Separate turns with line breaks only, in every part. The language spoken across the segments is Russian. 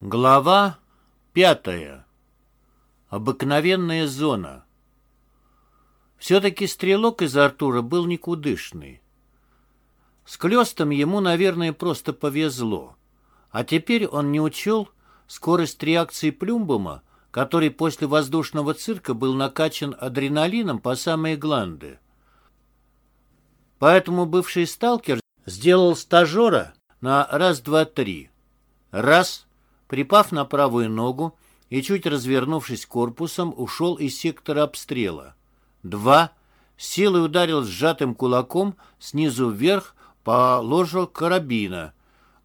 Глава пятая. Обыкновенная зона. Все-таки стрелок из Артура был никудышный. С Клёстом ему, наверное, просто повезло. А теперь он не учел скорость реакции Плюмбома, который после воздушного цирка был накачан адреналином по самые гланды. Поэтому бывший сталкер сделал стажера на раз-два-три. Раз — припав на правую ногу и, чуть развернувшись корпусом, ушел из сектора обстрела. Два. Силой ударил сжатым кулаком снизу вверх по ложу карабина,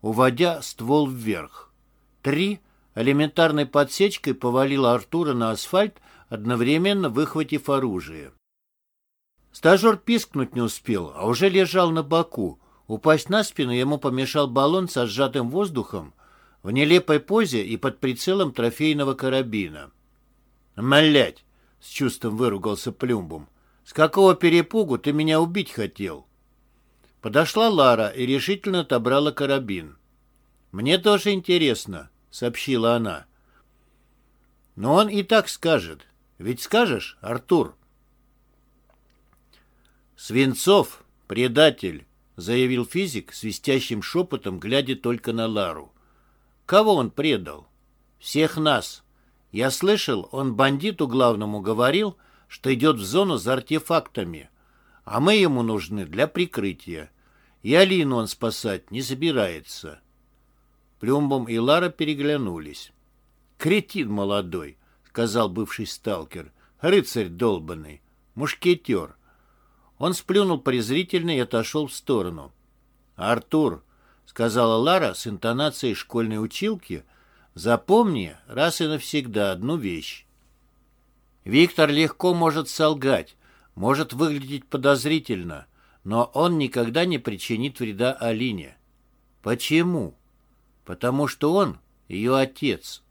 уводя ствол вверх. Три. Элементарной подсечкой повалил Артура на асфальт, одновременно выхватив оружие. Стажер пискнуть не успел, а уже лежал на боку. Упасть на спину ему помешал баллон со сжатым воздухом, в нелепой позе и под прицелом трофейного карабина. «Малять!» — с чувством выругался Плюмбум. «С какого перепугу ты меня убить хотел?» Подошла Лара и решительно отобрала карабин. «Мне тоже интересно», — сообщила она. «Но он и так скажет. Ведь скажешь, Артур?» «Свинцов — предатель», — заявил физик свистящим шепотом, глядя только на Лару. Кого он предал? Всех нас. Я слышал, он бандиту главному говорил, что идет в зону за артефактами, а мы ему нужны для прикрытия. И Алину он спасать не собирается. Плюмбом и Лара переглянулись. «Кретин молодой», — сказал бывший сталкер, — «рыцарь долбанный, мушкетер». Он сплюнул презрительно и отошел в сторону. «Артур», — сказала Лара с интонацией школьной училки, — «запомни раз и навсегда одну вещь. Виктор легко может солгать, может выглядеть подозрительно, но он никогда не причинит вреда Алине. Почему? Потому что он ее отец».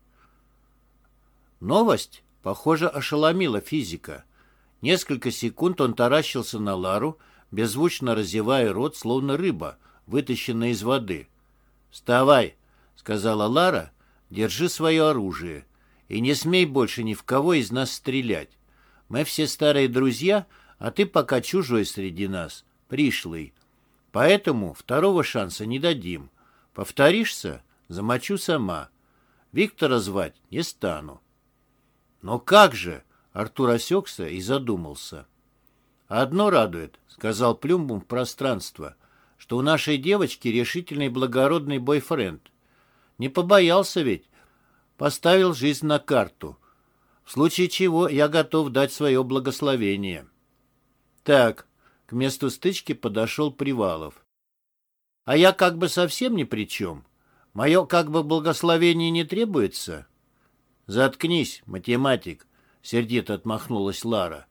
Новость, похоже, ошеломила физика. Несколько секунд он таращился на Лару, беззвучно разевая рот, словно рыба — вытащенная из воды. «Вставай!» — сказала Лара. «Держи свое оружие и не смей больше ни в кого из нас стрелять. Мы все старые друзья, а ты пока чужой среди нас, пришлый. Поэтому второго шанса не дадим. Повторишься — замочу сама. Виктора звать не стану». «Но как же?» — Артур осекся и задумался. «Одно радует», — сказал Плюмбум в пространство — что у нашей девочки решительный благородный бойфренд. Не побоялся ведь. Поставил жизнь на карту. В случае чего я готов дать свое благословение. Так, к месту стычки подошел Привалов. А я как бы совсем ни при чем. Мое как бы благословение не требуется. Заткнись, математик, сердито отмахнулась Лара.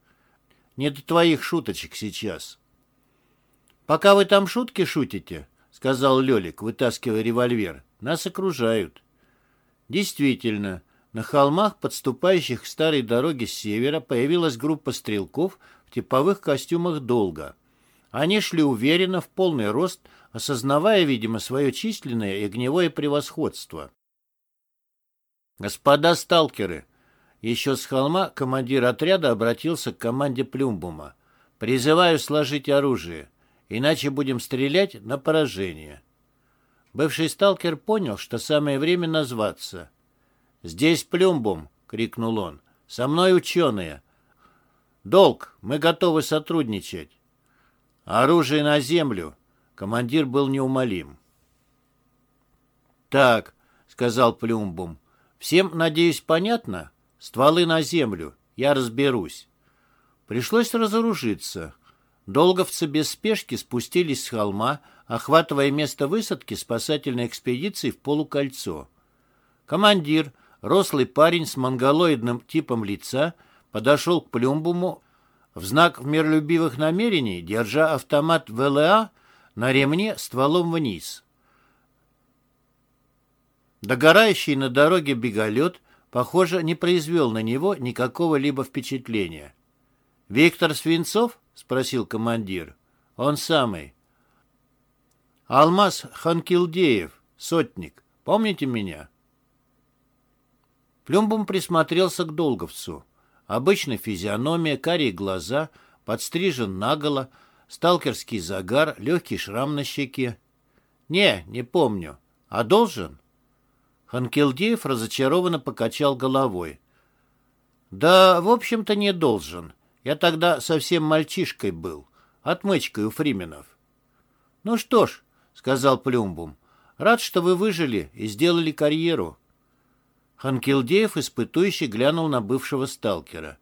Не до твоих шуточек сейчас. «Пока вы там шутки шутите», — сказал Лелик, вытаскивая револьвер, — «нас окружают». Действительно, на холмах, подступающих к старой дороге с севера, появилась группа стрелков в типовых костюмах долго. Они шли уверенно, в полный рост, осознавая, видимо, свое численное и огневое превосходство. «Господа сталкеры!» Еще с холма командир отряда обратился к команде Плюмбума. «Призываю сложить оружие иначе будем стрелять на поражение. Бывший сталкер понял, что самое время назваться. «Здесь Плюмбум!» — крикнул он. «Со мной ученые!» «Долг! Мы готовы сотрудничать!» «Оружие на землю!» Командир был неумолим. «Так», — сказал Плюмбум, — «всем, надеюсь, понятно? Стволы на землю, я разберусь». Пришлось разоружиться. Долговцы без спешки спустились с холма, охватывая место высадки спасательной экспедиции в полукольцо. Командир, рослый парень с монголоидным типом лица, подошел к Плюмбуму в знак миролюбивых намерений, держа автомат ВЛА на ремне стволом вниз. Догорающий на дороге беголет, похоже, не произвел на него никакого либо впечатления. «Виктор Свинцов?» — спросил командир. «Он самый». «Алмаз Ханкилдеев, сотник. Помните меня?» Плюмбом присмотрелся к долговцу. Обычная физиономия, карие глаза, подстрижен наголо, сталкерский загар, легкий шрам на щеке. «Не, не помню. А должен?» Ханкелдеев разочарованно покачал головой. «Да, в общем-то, не должен. Я тогда совсем мальчишкой был, отмычкой у Фрименов». «Ну что ж», — сказал Плюмбум, — «рад, что вы выжили и сделали карьеру». Ханкелдеев испытующе глянул на бывшего сталкера.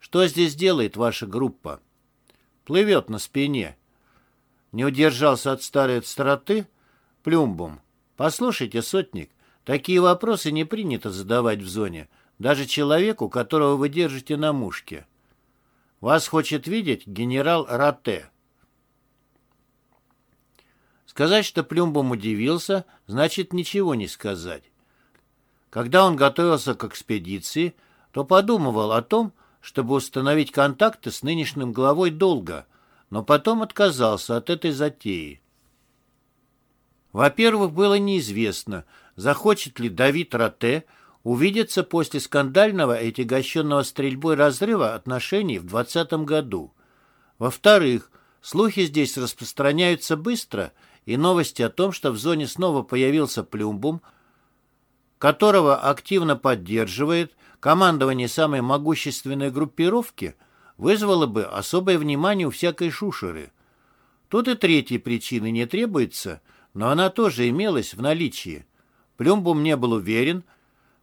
«Что здесь делает ваша группа?» «Плывет на спине». Не удержался от старой отстроты Плюмбум. «Послушайте, сотник, такие вопросы не принято задавать в зоне, даже человеку, которого вы держите на мушке. Вас хочет видеть генерал Рате». Сказать, что Плюмбум удивился, значит ничего не сказать. Когда он готовился к экспедиции, то подумывал о том, чтобы установить контакты с нынешним главой долга, но потом отказался от этой затеи. Во-первых, было неизвестно, захочет ли Давид Роте увидеться после скандального и отягощенного стрельбой разрыва отношений в 20 году. Во-вторых, слухи здесь распространяются быстро, и новости о том, что в зоне снова появился Плюмбум – которого активно поддерживает командование самой могущественной группировки, вызвало бы особое внимание у всякой шушеры. Тут и третьей причины не требуется, но она тоже имелась в наличии. Плюмбум не был уверен,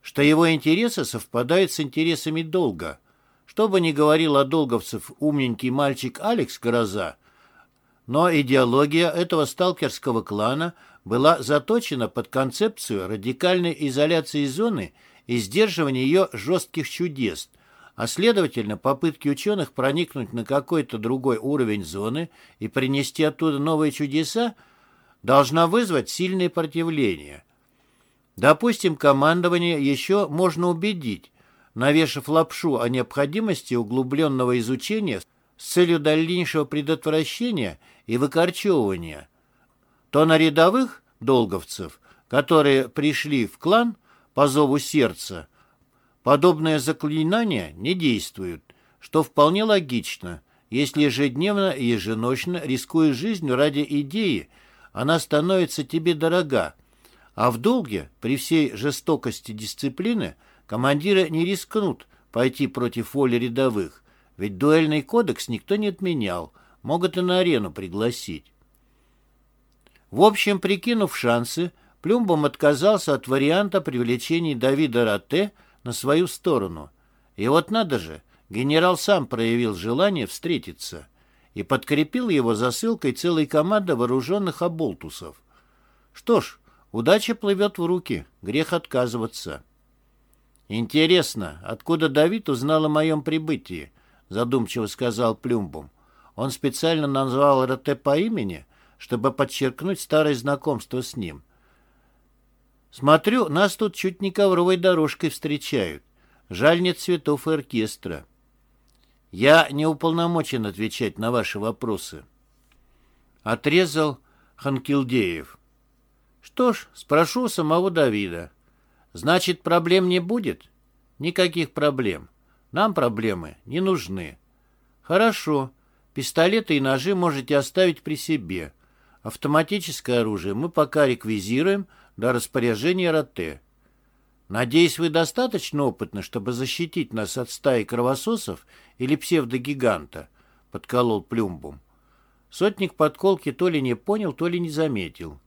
что его интересы совпадают с интересами долга. Что бы ни говорил о долговцев умненький мальчик Алекс Гроза, но идеология этого сталкерского клана – была заточена под концепцию радикальной изоляции зоны и сдерживания ее жестких чудес, а следовательно попытки ученых проникнуть на какой-то другой уровень зоны и принести оттуда новые чудеса должна вызвать сильное противление. Допустим, командование еще можно убедить, навешав лапшу о необходимости углубленного изучения с целью дальнейшего предотвращения и выкорчевывания – то на рядовых долговцев, которые пришли в клан по зову сердца, подобное заклинание не действует, что вполне логично. Если ежедневно и еженочно рискуя жизнью ради идеи, она становится тебе дорога, а в долге, при всей жестокости дисциплины, командиры не рискнут пойти против воли рядовых, ведь дуэльный кодекс никто не отменял, могут и на арену пригласить. В общем, прикинув шансы, Плюмбом отказался от варианта привлечения Давида Ратте на свою сторону. И вот надо же, генерал сам проявил желание встретиться и подкрепил его засылкой целой команды вооруженных оболтусов. Что ж, удача плывет в руки, грех отказываться. «Интересно, откуда Давид узнал о моем прибытии?» задумчиво сказал Плюмбом. «Он специально назвал Роте по имени?» чтобы подчеркнуть старое знакомство с ним. Смотрю, нас тут чуть не ковровой дорожкой встречают. Жаль, нет цветов и оркестра. Я не уполномочен отвечать на ваши вопросы. Отрезал Ханкилдеев. Что ж, спрошу самого Давида. Значит, проблем не будет? Никаких проблем. Нам проблемы не нужны. Хорошо. Пистолеты и ножи можете оставить при себе. Автоматическое оружие мы пока реквизируем до распоряжения Роте. Надеюсь, вы достаточно опытны, чтобы защитить нас от стаи кровососов или псевдогиганта, — подколол Плюмбум. Сотник подколки то ли не понял, то ли не заметил.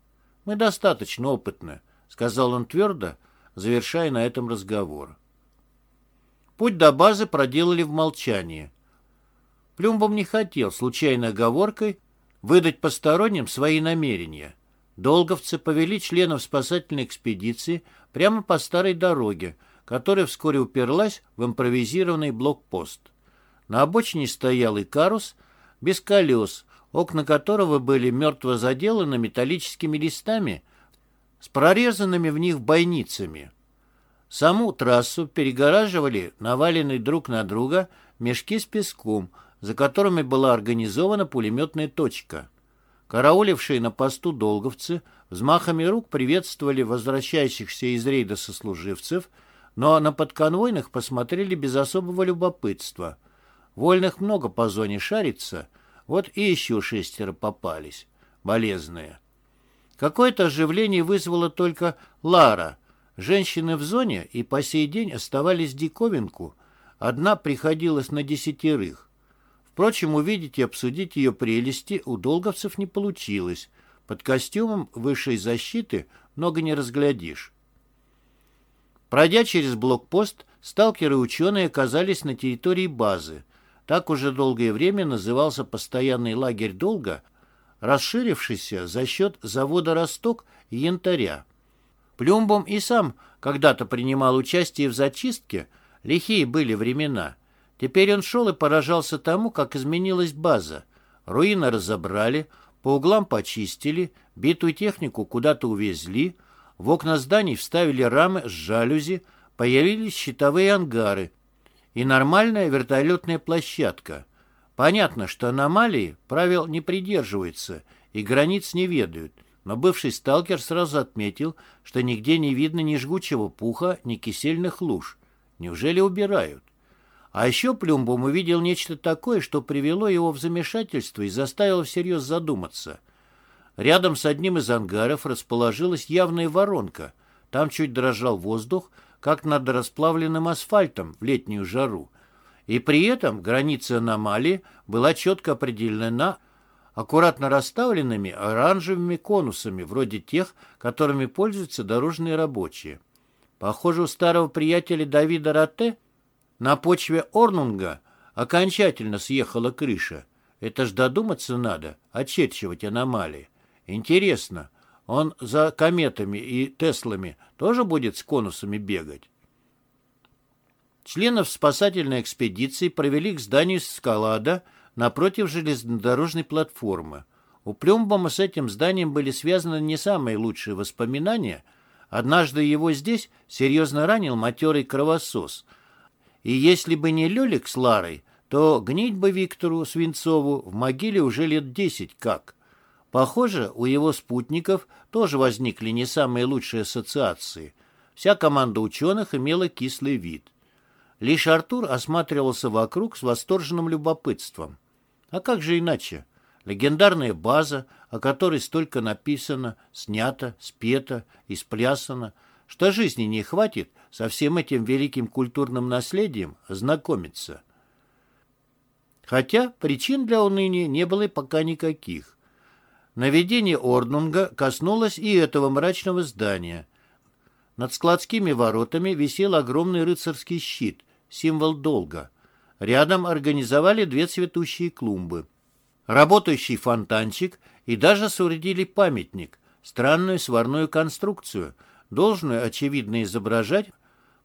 Мы достаточно опытны, — сказал он твердо, завершая на этом разговор. Путь до базы проделали в молчании. Плюмбом не хотел случайной оговоркой выдать посторонним свои намерения. Долговцы повели членов спасательной экспедиции прямо по старой дороге, которая вскоре уперлась в импровизированный блокпост. На обочине стоял Икарус без колес, окна которого были мертво заделаны металлическими листами с прорезанными в них бойницами. Саму трассу перегораживали наваленные друг на друга мешки с песком – за которыми была организована пулеметная точка. Караулившие на посту долговцы взмахами рук приветствовали возвращающихся из рейда сослуживцев, но на подконвойных посмотрели без особого любопытства. Вольных много по зоне шарится, вот и еще шестеро попались, болезные. Какое-то оживление вызвало только Лара. Женщины в зоне и по сей день оставались диковинку. Одна приходилась на десятерых. Впрочем, увидеть и обсудить ее прелести у долговцев не получилось. Под костюмом высшей защиты много не разглядишь. Пройдя через блокпост, сталкеры и ученые оказались на территории базы. Так уже долгое время назывался постоянный лагерь долга, расширившийся за счет завода «Росток» и янтаря. Плюмбом и сам когда-то принимал участие в зачистке, лихие были времена. Теперь он шел и поражался тому, как изменилась база. Руины разобрали, по углам почистили, битую технику куда-то увезли, в окна зданий вставили рамы с жалюзи, появились щитовые ангары и нормальная вертолетная площадка. Понятно, что аномалии правил не придерживаются и границ не ведают, но бывший сталкер сразу отметил, что нигде не видно ни жгучего пуха, ни кисельных луж. Неужели убирают? А еще Плюмбом увидел нечто такое, что привело его в замешательство и заставило всерьез задуматься – Рядом с одним из ангаров расположилась явная воронка. Там чуть дрожал воздух, как над расплавленным асфальтом в летнюю жару. И при этом граница аномалии была четко определена аккуратно расставленными оранжевыми конусами, вроде тех, которыми пользуются дорожные рабочие. Похоже, у старого приятеля Давида Роте на почве Орнунга окончательно съехала крыша. Это ж додуматься надо, очерчивать аномалии. Интересно, он за кометами и Теслами тоже будет с конусами бегать? Членов спасательной экспедиции провели к зданию скалада напротив железнодорожной платформы. У Плюмбома с этим зданием были связаны не самые лучшие воспоминания. Однажды его здесь серьезно ранил матерый кровосос. И если бы не Лёлик с Ларой, то гнить бы Виктору Свинцову в могиле уже лет десять как. Похоже, у его спутников тоже возникли не самые лучшие ассоциации. Вся команда ученых имела кислый вид. Лишь Артур осматривался вокруг с восторженным любопытством. А как же иначе? Легендарная база, о которой столько написано, снято, спето и сплясано, что жизни не хватит со всем этим великим культурным наследием ознакомиться. Хотя причин для уныния не было пока никаких. Наведение Орнунга коснулось и этого мрачного здания. Над складскими воротами висел огромный рыцарский щит, символ долга. Рядом организовали две цветущие клумбы. Работающий фонтанчик и даже соорудили памятник, странную сварную конструкцию, должную, очевидно, изображать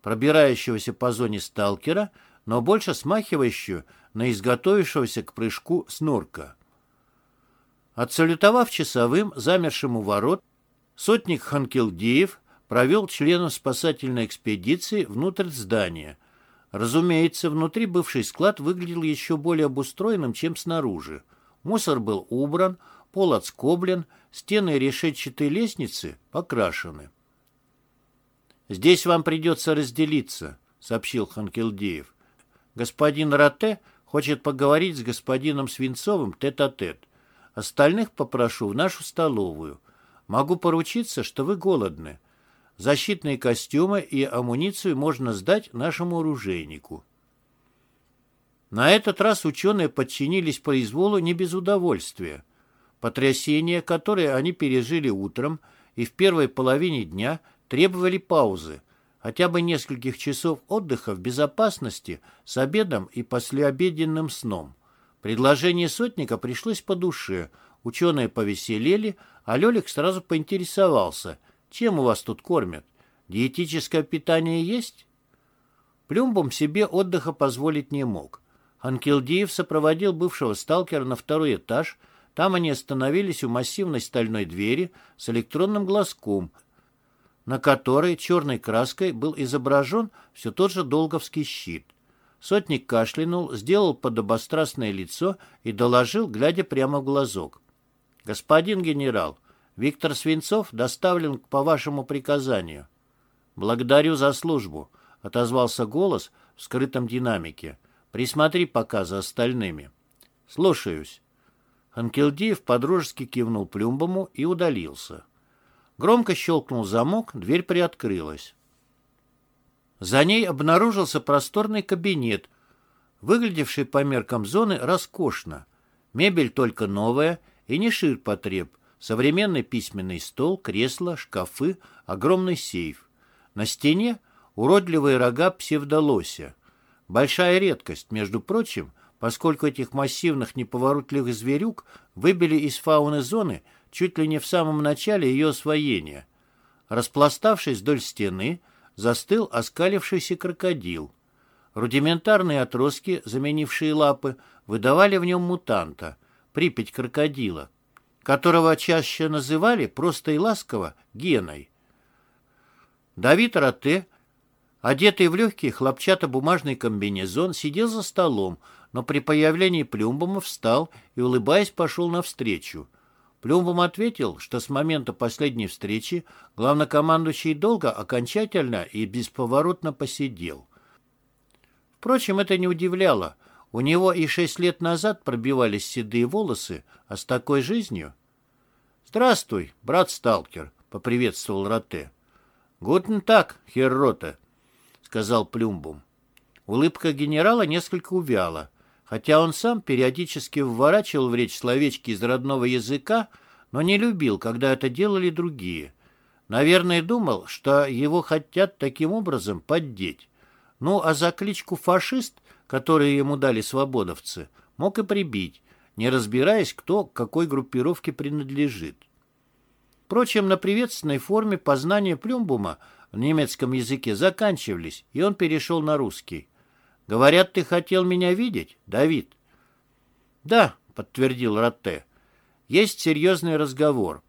пробирающегося по зоне сталкера, но больше смахивающую на изготовившегося к прыжку снорка. Отсалютовав часовым, замершим у ворот, сотник Ханкелдеев провел членов спасательной экспедиции внутрь здания. Разумеется, внутри бывший склад выглядел еще более обустроенным, чем снаружи. Мусор был убран, пол отскоблен, стены и решетчатые лестницы покрашены. «Здесь вам придется разделиться», — сообщил Ханкелдеев. «Господин Роте хочет поговорить с господином Свинцовым тет-а-тет. -тет. Остальных попрошу в нашу столовую. Могу поручиться, что вы голодны. Защитные костюмы и амуницию можно сдать нашему оружейнику. На этот раз ученые подчинились произволу не без удовольствия. Потрясения, которые они пережили утром и в первой половине дня, требовали паузы, хотя бы нескольких часов отдыха в безопасности с обедом и послеобеденным сном. Предложение сотника пришлось по душе. Ученые повеселели, а Лелик сразу поинтересовался, чем у вас тут кормят? Диетическое питание есть? Плюмбом себе отдыха позволить не мог. Анкелдиев сопроводил бывшего сталкера на второй этаж. Там они остановились у массивной стальной двери с электронным глазком, на которой черной краской был изображен все тот же долговский щит — Сотник кашлянул, сделал подобострастное лицо и доложил, глядя прямо в глазок. «Господин генерал, Виктор Свинцов доставлен по вашему приказанию». «Благодарю за службу. — отозвался голос в скрытом динамике. «Присмотри пока за остальными». «Слушаюсь». Ханкелдиев подружески кивнул Плюмбому и удалился. Громко щелкнул замок, дверь приоткрылась. За ней обнаружился просторный кабинет, выглядевший по меркам зоны роскошно. Мебель только новая и не ширпотреб. Современный письменный стол, кресло, шкафы, огромный сейф. На стене уродливые рога псевдолося. Большая редкость, между прочим, поскольку этих массивных неповоротливых зверюк выбили из фауны зоны чуть ли не в самом начале ее освоения. Распластавшись вдоль стены, застыл оскалившийся крокодил. Рудиментарные отростки, заменившие лапы, выдавали в нем мутанта, припять крокодила, которого чаще называли просто и ласково Геной. Давид Роте, одетый в легкий хлопчатобумажный комбинезон, сидел за столом, но при появлении Плюмбома встал и, улыбаясь, пошел навстречу. Плюмбом ответил, что с момента последней встречи главнокомандующий долго, окончательно и бесповоротно посидел. Впрочем, это не удивляло. У него и шесть лет назад пробивались седые волосы, а с такой жизнью... «Здравствуй, брат-сталкер», — поприветствовал Роте. «Гутен так, хер Роте», — сказал Плюмбум. Улыбка генерала несколько увяла. Хотя он сам периодически вворачивал в речь словечки из родного языка, но не любил, когда это делали другие. Наверное, думал, что его хотят таким образом поддеть. Ну, а за кличку «фашист», которую ему дали свободовцы, мог и прибить, не разбираясь, кто к какой группировке принадлежит. Впрочем, на приветственной форме познания Плюмбума в немецком языке заканчивались, и он перешел на русский. Говорят, ты хотел меня видеть, Давид? Да, подтвердил Ротте. Есть серьезный разговор.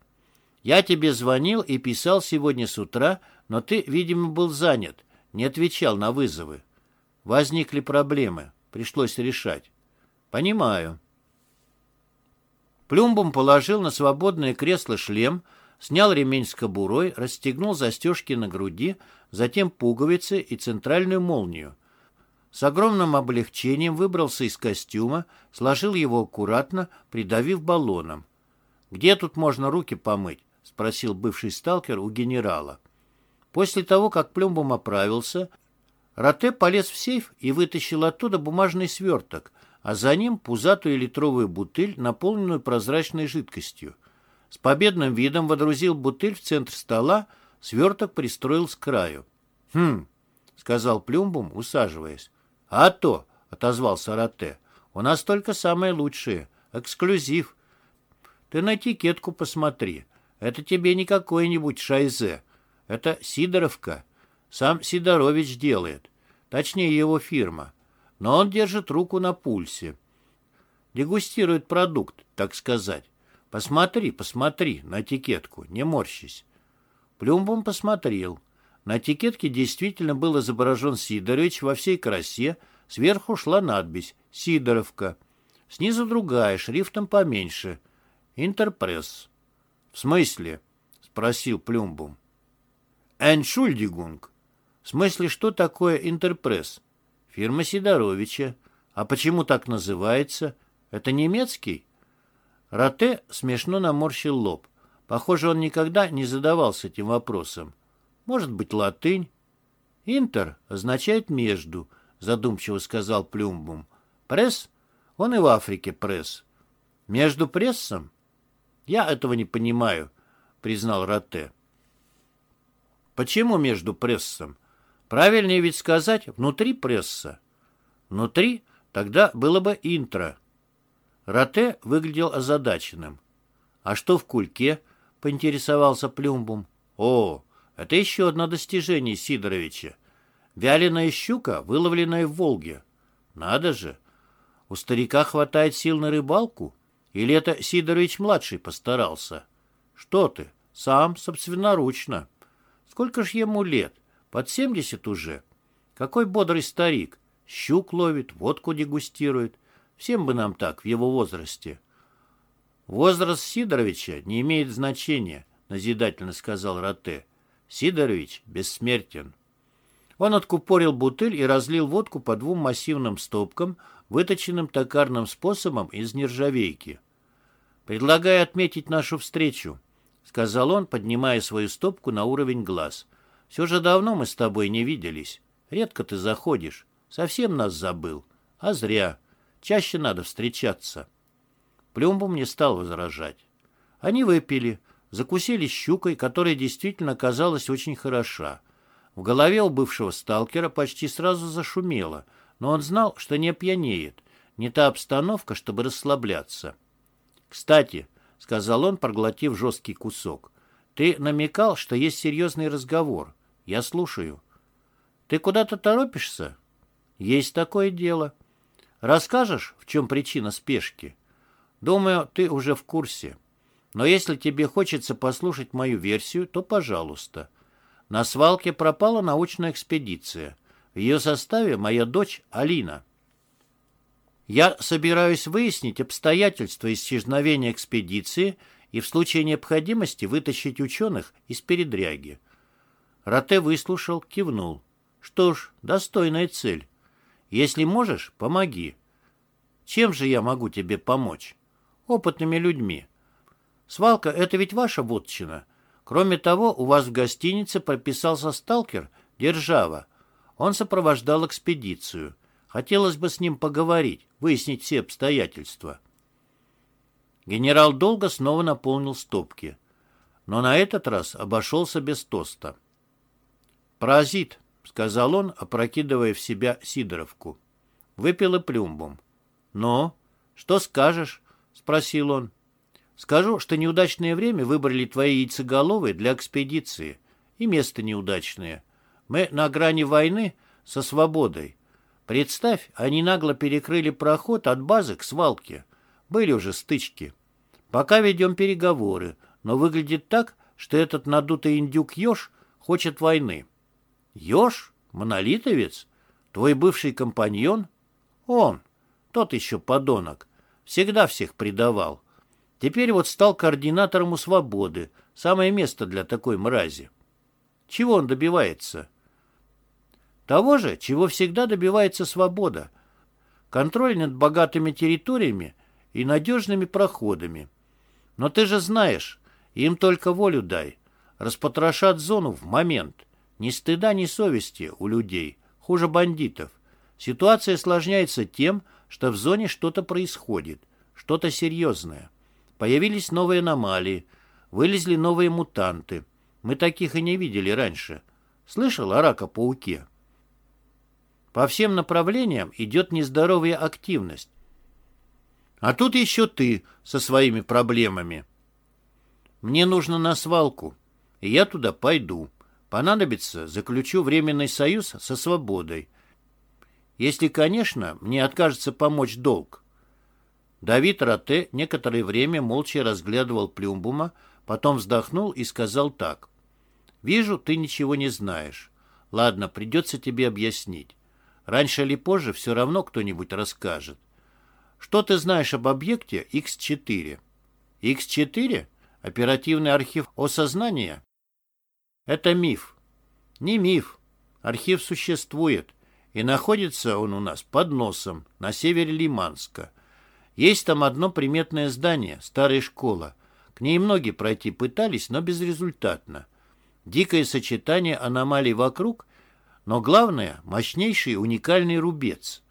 Я тебе звонил и писал сегодня с утра, но ты, видимо, был занят, не отвечал на вызовы. Возникли проблемы, пришлось решать. Понимаю. Плюмбом положил на свободное кресло шлем, снял ремень с кобурой, расстегнул застежки на груди, затем пуговицы и центральную молнию. С огромным облегчением выбрался из костюма, сложил его аккуратно, придавив баллоном. «Где тут можно руки помыть?» — спросил бывший сталкер у генерала. После того, как Плюмбом оправился, Роте полез в сейф и вытащил оттуда бумажный сверток, а за ним пузатую литровую бутыль, наполненную прозрачной жидкостью. С победным видом водрузил бутыль в центр стола, сверток пристроил с краю. «Хм», — сказал Плюмбум, усаживаясь. «А то!» — отозвался Роте. «У нас только самое лучшее. Эксклюзив. Ты на этикетку посмотри. Это тебе не какой-нибудь шайзе. Это Сидоровка. Сам Сидорович делает. Точнее, его фирма. Но он держит руку на пульсе. Дегустирует продукт, так сказать. Посмотри, посмотри на этикетку, не морщись». Плюмбом посмотрел. На этикетке действительно был изображен Сидорович во всей красе, сверху шла надпись «Сидоровка». Снизу другая, шрифтом поменьше. «Интерпресс». «В смысле?» — спросил Плюмбум. «Эншульдигунг». «В смысле, что такое интерпресс?» «Фирма Сидоровича». «А почему так называется? Это немецкий?» Роте смешно наморщил лоб. Похоже, он никогда не задавался этим вопросом. Может быть, латынь? Интер означает «между», задумчиво сказал Плюмбум. Пресс? Он и в Африке пресс. Между прессом? Я этого не понимаю, признал Роте. Почему между прессом? Правильнее ведь сказать «внутри пресса». Внутри тогда было бы интро. Роте выглядел озадаченным. «А что в кульке?» — поинтересовался Плюмбум. «О, это еще одно достижение Сидоровича. Вяленая щука, выловленная в Волге. Надо же! У старика хватает сил на рыбалку? Или это Сидорович-младший постарался? Что ты? Сам, собственноручно. Сколько ж ему лет? Под семьдесят уже. Какой бодрый старик. Щук ловит, водку дегустирует. Всем бы нам так, в его возрасте. Возраст Сидоровича не имеет значения, назидательно сказал Роте. Сидорович бессмертен. Он откупорил бутыль и разлил водку по двум массивным стопкам, выточенным токарным способом из нержавейки. «Предлагаю отметить нашу встречу», — сказал он, поднимая свою стопку на уровень глаз. «Все же давно мы с тобой не виделись. Редко ты заходишь. Совсем нас забыл. А зря. Чаще надо встречаться». Плюмбум не стал возражать. Они выпили, закусили щукой, которая действительно казалась очень хороша. В голове у бывшего сталкера почти сразу зашумело, но он знал, что не пьянеет. Не та обстановка, чтобы расслабляться. «Кстати», — сказал он, проглотив жесткий кусок, — «ты намекал, что есть серьезный разговор. Я слушаю». «Ты куда-то торопишься?» «Есть такое дело». «Расскажешь, в чем причина спешки?» «Думаю, ты уже в курсе». Но если тебе хочется послушать мою версию, то пожалуйста. На свалке пропала научная экспедиция. В ее составе моя дочь Алина. Я собираюсь выяснить обстоятельства исчезновения экспедиции и в случае необходимости вытащить ученых из передряги. Роте выслушал, кивнул. Что ж, достойная цель. Если можешь, помоги. Чем же я могу тебе помочь? Опытными людьми. Свалка — это ведь ваша вотчина. Кроме того, у вас в гостинице прописался сталкер Держава. Он сопровождал экспедицию. Хотелось бы с ним поговорить, выяснить все обстоятельства. Генерал долго снова наполнил стопки, но на этот раз обошелся без тоста. «Паразит», — сказал он, опрокидывая в себя Сидоровку. Выпил и плюмбом. «Но? Что скажешь?» — спросил он. Скажу, что неудачное время выбрали твои яйцеголовые для экспедиции. И место неудачное. Мы на грани войны со свободой. Представь, они нагло перекрыли проход от базы к свалке. Были уже стычки. Пока ведем переговоры, но выглядит так, что этот надутый индюк Ёж хочет войны. Ёж? Монолитовец? Твой бывший компаньон? Он, тот еще подонок. Всегда всех предавал. Теперь вот стал координатором у «Свободы». Самое место для такой мрази. Чего он добивается? Того же, чего всегда добивается «Свобода». Контроль над богатыми территориями и надежными проходами. Но ты же знаешь, им только волю дай. Распотрошат зону в момент. Ни стыда, ни совести у людей. Хуже бандитов. Ситуация осложняется тем, что в зоне что-то происходит. Что-то серьезное. Появились новые аномалии, вылезли новые мутанты. Мы таких и не видели раньше. Слышал о рака-пауке? По всем направлениям идет нездоровая активность. А тут еще ты со своими проблемами. Мне нужно на свалку, и я туда пойду. Понадобится, заключу временный союз со свободой. Если, конечно, мне откажется помочь долг. Давид Роте некоторое время молча разглядывал Плюмбума, потом вздохнул и сказал так. «Вижу, ты ничего не знаешь. Ладно, придется тебе объяснить. Раньше или позже все равно кто-нибудь расскажет. Что ты знаешь об объекте X4? X4? Оперативный архив осознания? Это миф. Не миф. Архив существует, и находится он у нас под носом, на севере Лиманска. Есть там одно приметное здание, старая школа. К ней многие пройти пытались, но безрезультатно. Дикое сочетание аномалий вокруг, но главное – мощнейший уникальный рубец.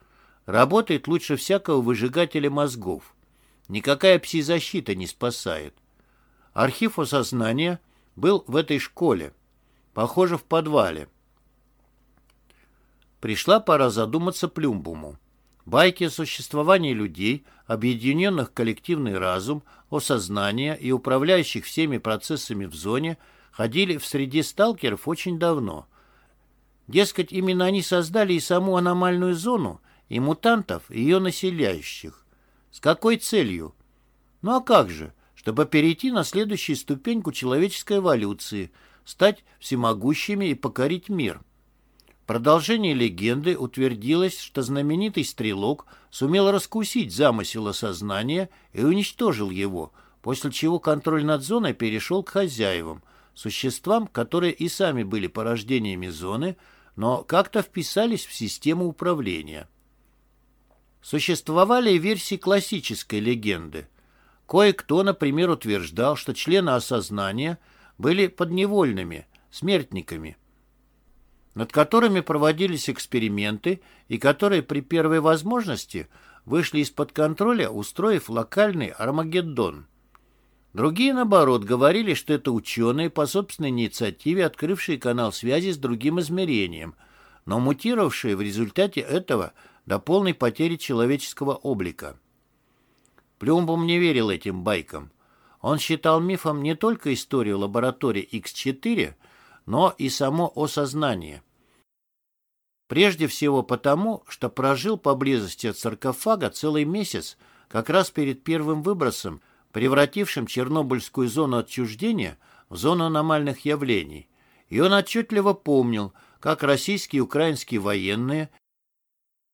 Работает лучше всякого выжигателя мозгов. Никакая пси-защита не спасает. Архив осознания был в этой школе. Похоже, в подвале. Пришла пора задуматься Плюмбуму. Байки о существовании людей, объединенных коллективный разум, о сознании и управляющих всеми процессами в зоне, ходили в среде сталкеров очень давно. Дескать, именно они создали и саму аномальную зону, и мутантов, и ее населяющих. С какой целью? Ну а как же? Чтобы перейти на следующую ступеньку человеческой эволюции, стать всемогущими и покорить мир – продолжении легенды утвердилось, что знаменитый стрелок сумел раскусить замысел осознания и уничтожил его, после чего контроль над зоной перешел к хозяевам, существам, которые и сами были порождениями зоны, но как-то вписались в систему управления. Существовали и версии классической легенды. Кое-кто, например, утверждал, что члены осознания были подневольными, смертниками, над которыми проводились эксперименты и которые при первой возможности вышли из-под контроля, устроив локальный Армагеддон. Другие, наоборот, говорили, что это ученые по собственной инициативе, открывшие канал связи с другим измерением, но мутировавшие в результате этого до полной потери человеческого облика. Плюмбом не верил этим байкам. Он считал мифом не только историю лаборатории X4, но и само осознание. Прежде всего потому, что прожил поблизости от саркофага целый месяц, как раз перед первым выбросом, превратившим Чернобыльскую зону отчуждения в зону аномальных явлений. И он отчетливо помнил, как российские и украинские военные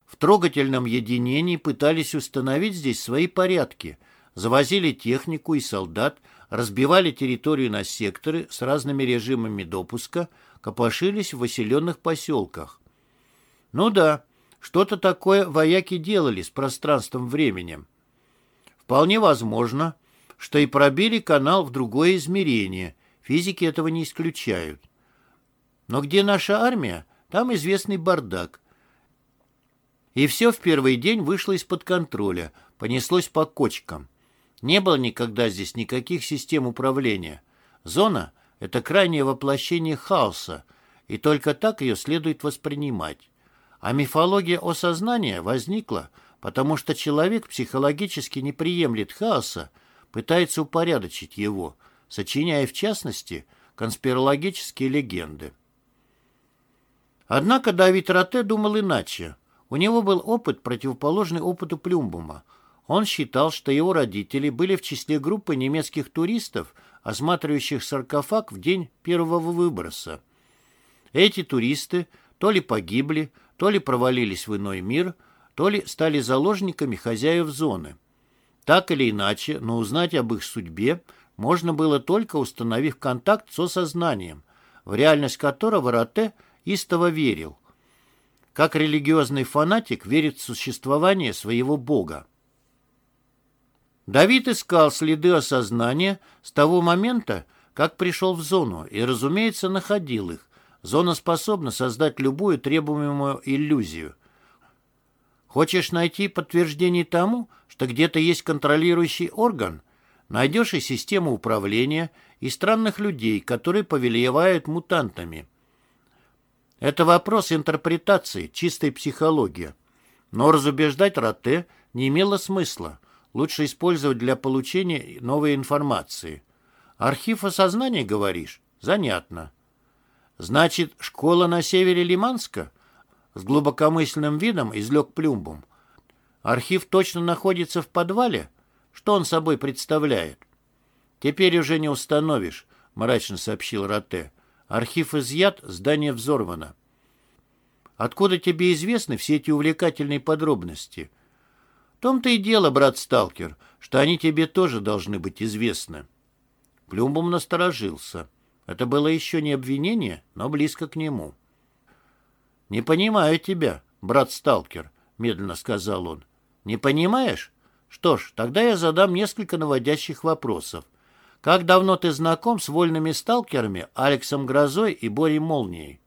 в трогательном единении пытались установить здесь свои порядки, завозили технику и солдат, разбивали территорию на секторы с разными режимами допуска, копошились в выселенных поселках. Ну да, что-то такое вояки делали с пространством-временем. Вполне возможно, что и пробили канал в другое измерение. Физики этого не исключают. Но где наша армия, там известный бардак. И все в первый день вышло из-под контроля, понеслось по кочкам. Не было никогда здесь никаких систем управления. Зона — это крайнее воплощение хаоса, и только так ее следует воспринимать. А мифология осознания возникла, потому что человек психологически не приемлет хаоса, пытается упорядочить его, сочиняя в частности конспирологические легенды. Однако Давид Роте думал иначе. У него был опыт, противоположный опыту Плюмбума. Он считал, что его родители были в числе группы немецких туристов, осматривающих саркофаг в день первого выброса. Эти туристы то ли погибли, то ли провалились в иной мир, то ли стали заложниками хозяев зоны. Так или иначе, но узнать об их судьбе можно было только установив контакт с осознанием, в реальность которого Роте истово верил. Как религиозный фанатик верит в существование своего Бога. Давид искал следы осознания с того момента, как пришел в зону, и, разумеется, находил их. Зона способна создать любую требуемую иллюзию – Хочешь найти подтверждение тому, что где-то есть контролирующий орган? Найдешь и систему управления, и странных людей, которые повелевают мутантами. Это вопрос интерпретации, чистой психологии. Но разубеждать Роте не имело смысла. Лучше использовать для получения новой информации. Архив осознания, говоришь? Занятно. Значит, школа на севере Лиманска? С глубокомысленным видом излег Плюмбум. Архив точно находится в подвале? Что он собой представляет? Теперь уже не установишь, мрачно сообщил Роте. Архив изъят, здание взорвано. Откуда тебе известны все эти увлекательные подробности? В том-то и дело, брат-сталкер, что они тебе тоже должны быть известны. Плюмбум насторожился. Это было еще не обвинение, но близко к нему. «Не понимаю тебя, брат-сталкер», — медленно сказал он. «Не понимаешь? Что ж, тогда я задам несколько наводящих вопросов. Как давно ты знаком с вольными сталкерами Алексом Грозой и Борей Молнией?»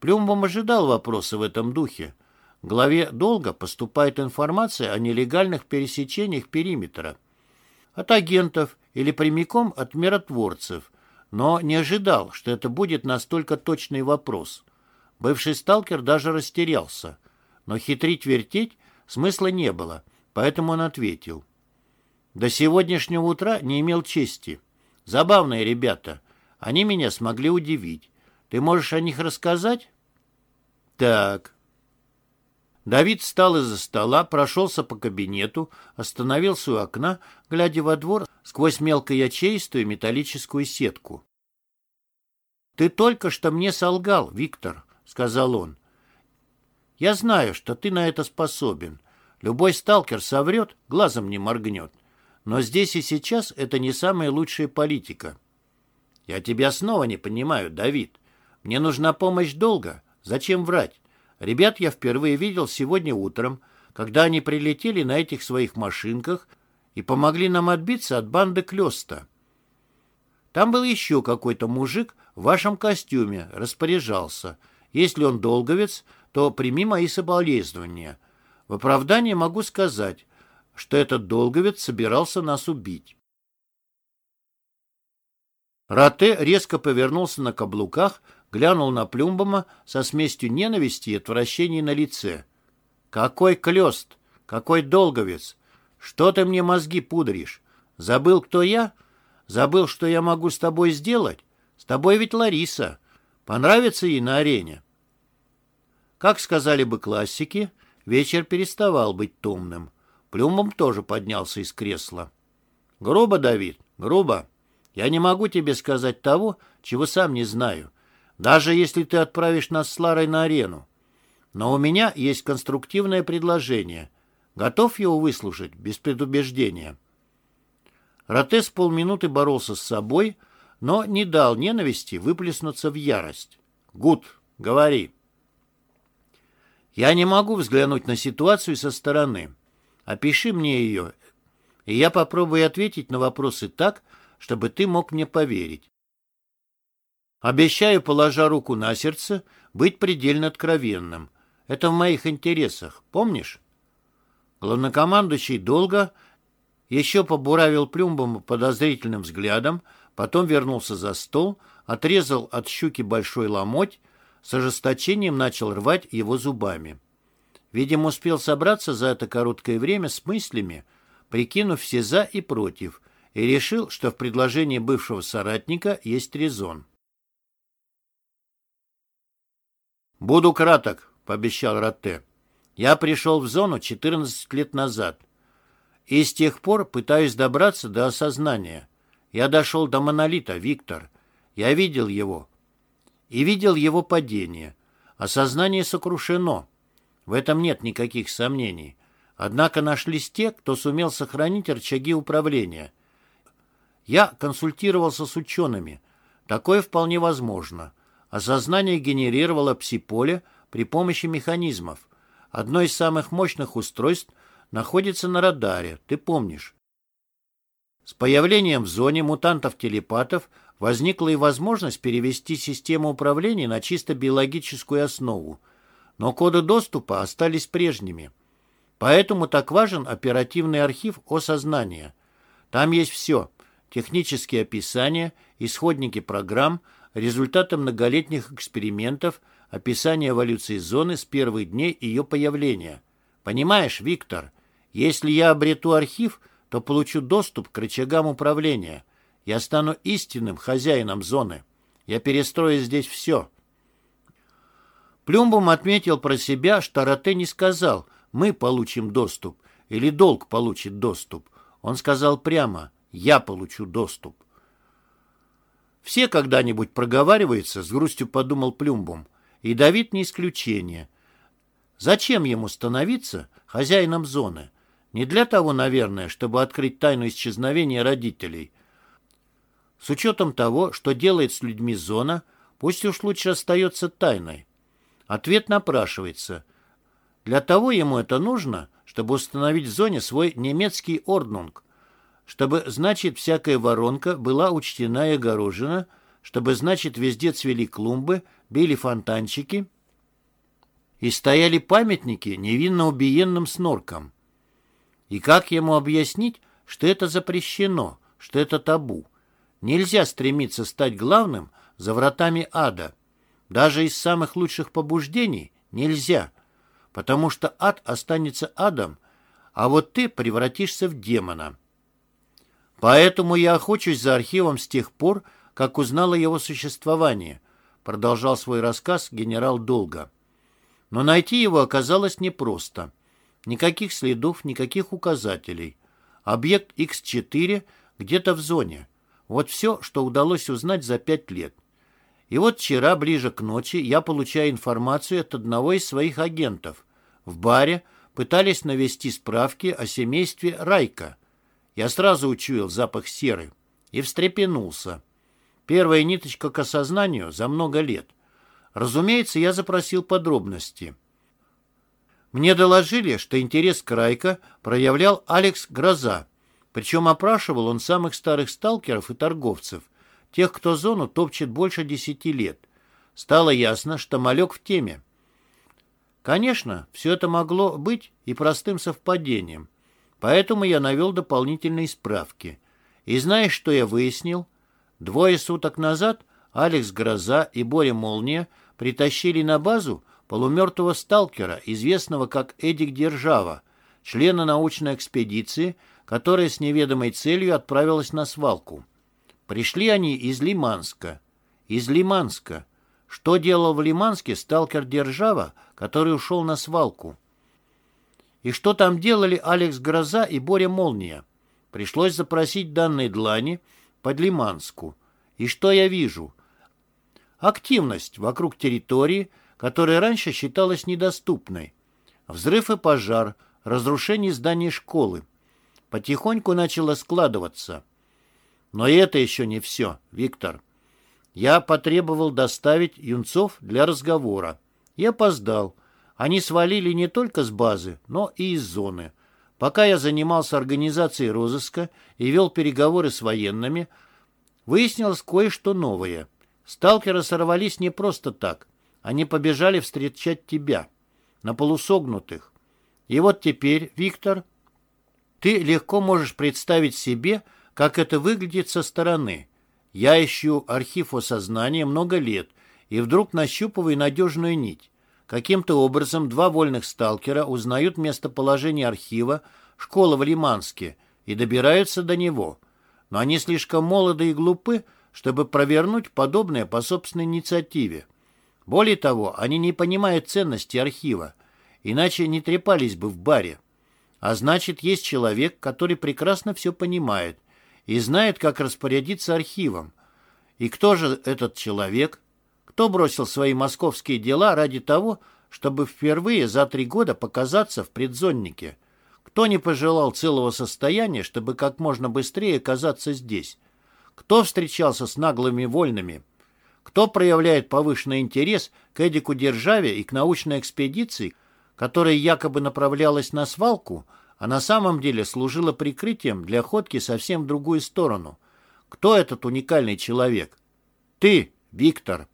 Плюмбом ожидал вопроса в этом духе. В главе долго поступает информация о нелегальных пересечениях периметра. От агентов или прямиком от миротворцев, но не ожидал, что это будет настолько точный вопрос. Бывший сталкер даже растерялся. Но хитрить-вертеть смысла не было, поэтому он ответил. До сегодняшнего утра не имел чести. Забавные ребята. Они меня смогли удивить. Ты можешь о них рассказать? Так. Давид встал из-за стола, прошелся по кабинету, остановился у окна, глядя во двор сквозь мелкоячеистую металлическую сетку. «Ты только что мне солгал, Виктор», — сказал он. «Я знаю, что ты на это способен. Любой сталкер соврет, глазом не моргнет. Но здесь и сейчас это не самая лучшая политика». «Я тебя снова не понимаю, Давид. Мне нужна помощь долго. Зачем врать? Ребят я впервые видел сегодня утром, когда они прилетели на этих своих машинках и помогли нам отбиться от банды Клёста. Там был еще какой-то мужик в вашем костюме, распоряжался. Если он долговец, то прими мои соболезнования. В оправдание могу сказать, что этот долговец собирался нас убить. Рате резко повернулся на каблуках, глянул на Плюмбома со смесью ненависти и отвращения на лице. «Какой клёст! Какой долговец! Что ты мне мозги пудришь? Забыл, кто я? Забыл, что я могу с тобой сделать? С тобой ведь Лариса. Понравится ей на арене?» Как сказали бы классики, вечер переставал быть томным. Плюмбом тоже поднялся из кресла. «Грубо, Давид, грубо. Я не могу тебе сказать того, чего сам не знаю, даже если ты отправишь нас с Ларой на арену. Но у меня есть конструктивное предложение. Готов его выслушать без предубеждения?» Ротес полминуты боролся с собой, но не дал ненависти выплеснуться в ярость. «Гуд, говори». «Я не могу взглянуть на ситуацию со стороны. Опиши мне ее, и я попробую ответить на вопросы так, чтобы ты мог мне поверить. Обещаю, положа руку на сердце, быть предельно откровенным. Это в моих интересах, помнишь? Главнокомандующий долго еще побуравил плюмбом подозрительным взглядом, потом вернулся за стол, отрезал от щуки большой ломоть, с ожесточением начал рвать его зубами. Видимо, успел собраться за это короткое время с мыслями, прикинув все «за» и «против», и решил, что в предложении бывшего соратника есть резон. «Буду краток», — пообещал Ротте. «Я пришел в зону 14 лет назад, и с тех пор пытаюсь добраться до осознания. Я дошел до монолита, Виктор. Я видел его. И видел его падение. Осознание сокрушено. В этом нет никаких сомнений. Однако нашлись те, кто сумел сохранить рычаги управления. Я консультировался с учеными. Такое вполне возможно. Осознание генерировало псиполе при помощи механизмов. Одно из самых мощных устройств находится на радаре, ты помнишь. С появлением в зоне мутантов-телепатов возникла и возможность перевести систему управления на чисто биологическую основу – но коды доступа остались прежними. Поэтому так важен оперативный архив осознания. Там есть все – технические описания, исходники программ, результаты многолетних экспериментов, описание эволюции зоны с первых дней ее появления. Понимаешь, Виктор, если я обрету архив, то получу доступ к рычагам управления. Я стану истинным хозяином зоны. Я перестрою здесь все – Плюмбом отметил про себя, что Роте не сказал «мы получим доступ» или «долг получит доступ». Он сказал прямо «я получу доступ». Все когда-нибудь проговариваются, с грустью подумал Плюмбом, и Давид не исключение. Зачем ему становиться хозяином зоны? Не для того, наверное, чтобы открыть тайну исчезновения родителей. С учетом того, что делает с людьми зона, пусть уж лучше остается тайной. Ответ напрашивается. Для того ему это нужно, чтобы установить в зоне свой немецкий орднунг, чтобы, значит, всякая воронка была учтена и огорожена, чтобы, значит, везде цвели клумбы, били фонтанчики и стояли памятники невинно убиенным сноркам. И как ему объяснить, что это запрещено, что это табу? Нельзя стремиться стать главным за вратами ада – даже из самых лучших побуждений нельзя, потому что ад останется адом, а вот ты превратишься в демона. Поэтому я охочусь за архивом с тех пор, как узнал о его существовании, продолжал свой рассказ генерал Долго. Но найти его оказалось непросто. Никаких следов, никаких указателей. Объект X4 где-то в зоне. Вот все, что удалось узнать за пять лет. И вот вчера, ближе к ночи, я получаю информацию от одного из своих агентов. В баре пытались навести справки о семействе Райка. Я сразу учуял запах серы и встрепенулся. Первая ниточка к осознанию за много лет. Разумеется, я запросил подробности. Мне доложили, что интерес Крайка проявлял Алекс Гроза, причем опрашивал он самых старых сталкеров и торговцев, тех, кто зону топчет больше десяти лет. Стало ясно, что малек в теме. Конечно, все это могло быть и простым совпадением, поэтому я навел дополнительные справки. И знаешь, что я выяснил? Двое суток назад Алекс Гроза и Боря Молния притащили на базу полумертвого сталкера, известного как Эдик Держава, члена научной экспедиции, которая с неведомой целью отправилась на свалку. Пришли они из Лиманска. Из Лиманска. Что делал в Лиманске сталкер Держава, который ушел на свалку? И что там делали Алекс Гроза и Боря Молния? Пришлось запросить данные длани под Лиманску. И что я вижу? Активность вокруг территории, которая раньше считалась недоступной. Взрыв и пожар, разрушение зданий школы. Потихоньку начало складываться. Но это еще не все, Виктор. Я потребовал доставить юнцов для разговора. И опоздал. Они свалили не только с базы, но и из зоны. Пока я занимался организацией розыска и вел переговоры с военными, выяснилось кое-что новое. Сталкеры сорвались не просто так. Они побежали встречать тебя, на полусогнутых. И вот теперь, Виктор, ты легко можешь представить себе, как это выглядит со стороны. Я ищу архив осознания много лет и вдруг нащупываю надежную нить. Каким-то образом два вольных сталкера узнают местоположение архива школы в Лиманске и добираются до него. Но они слишком молоды и глупы, чтобы провернуть подобное по собственной инициативе. Более того, они не понимают ценности архива, иначе не трепались бы в баре. А значит, есть человек, который прекрасно все понимает и знает, как распорядиться архивом. И кто же этот человек? Кто бросил свои московские дела ради того, чтобы впервые за три года показаться в предзоннике? Кто не пожелал целого состояния, чтобы как можно быстрее оказаться здесь? Кто встречался с наглыми вольными? Кто проявляет повышенный интерес к Эдику Державе и к научной экспедиции, которая якобы направлялась на свалку, а на самом деле служила прикрытием для ходки совсем в другую сторону? Кто этот уникальный человек? Ты, Виктор.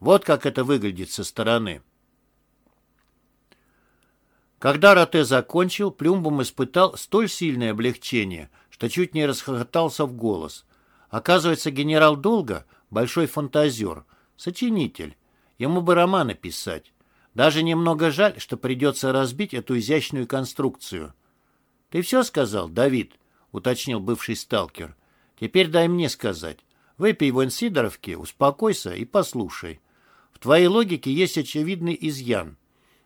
Вот как это выглядит со стороны. Когда Роте закончил, Плюмбом испытал столь сильное облегчение, что чуть не расхохотался в голос. Оказывается, генерал Долго большой фантазер, сочинитель. Ему бы романы писать. Даже немного жаль, что придется разбить эту изящную конструкцию. «Ты все сказал, Давид?» — уточнил бывший сталкер. «Теперь дай мне сказать. Выпей вон сидоровки, успокойся и послушай. В твоей логике есть очевидный изъян.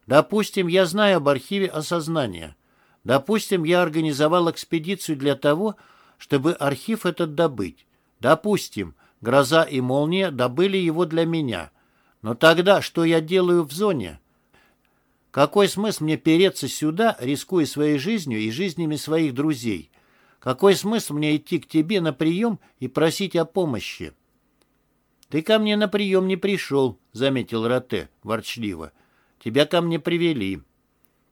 Допустим, я знаю об архиве осознания. Допустим, я организовал экспедицию для того, чтобы архив этот добыть. Допустим, Гроза и молния добыли его для меня. Но тогда что я делаю в зоне? Какой смысл мне переться сюда, рискуя своей жизнью и жизнями своих друзей? Какой смысл мне идти к тебе на прием и просить о помощи? «Ты ко мне на прием не пришел», — заметил Роте ворчливо. «Тебя ко мне привели».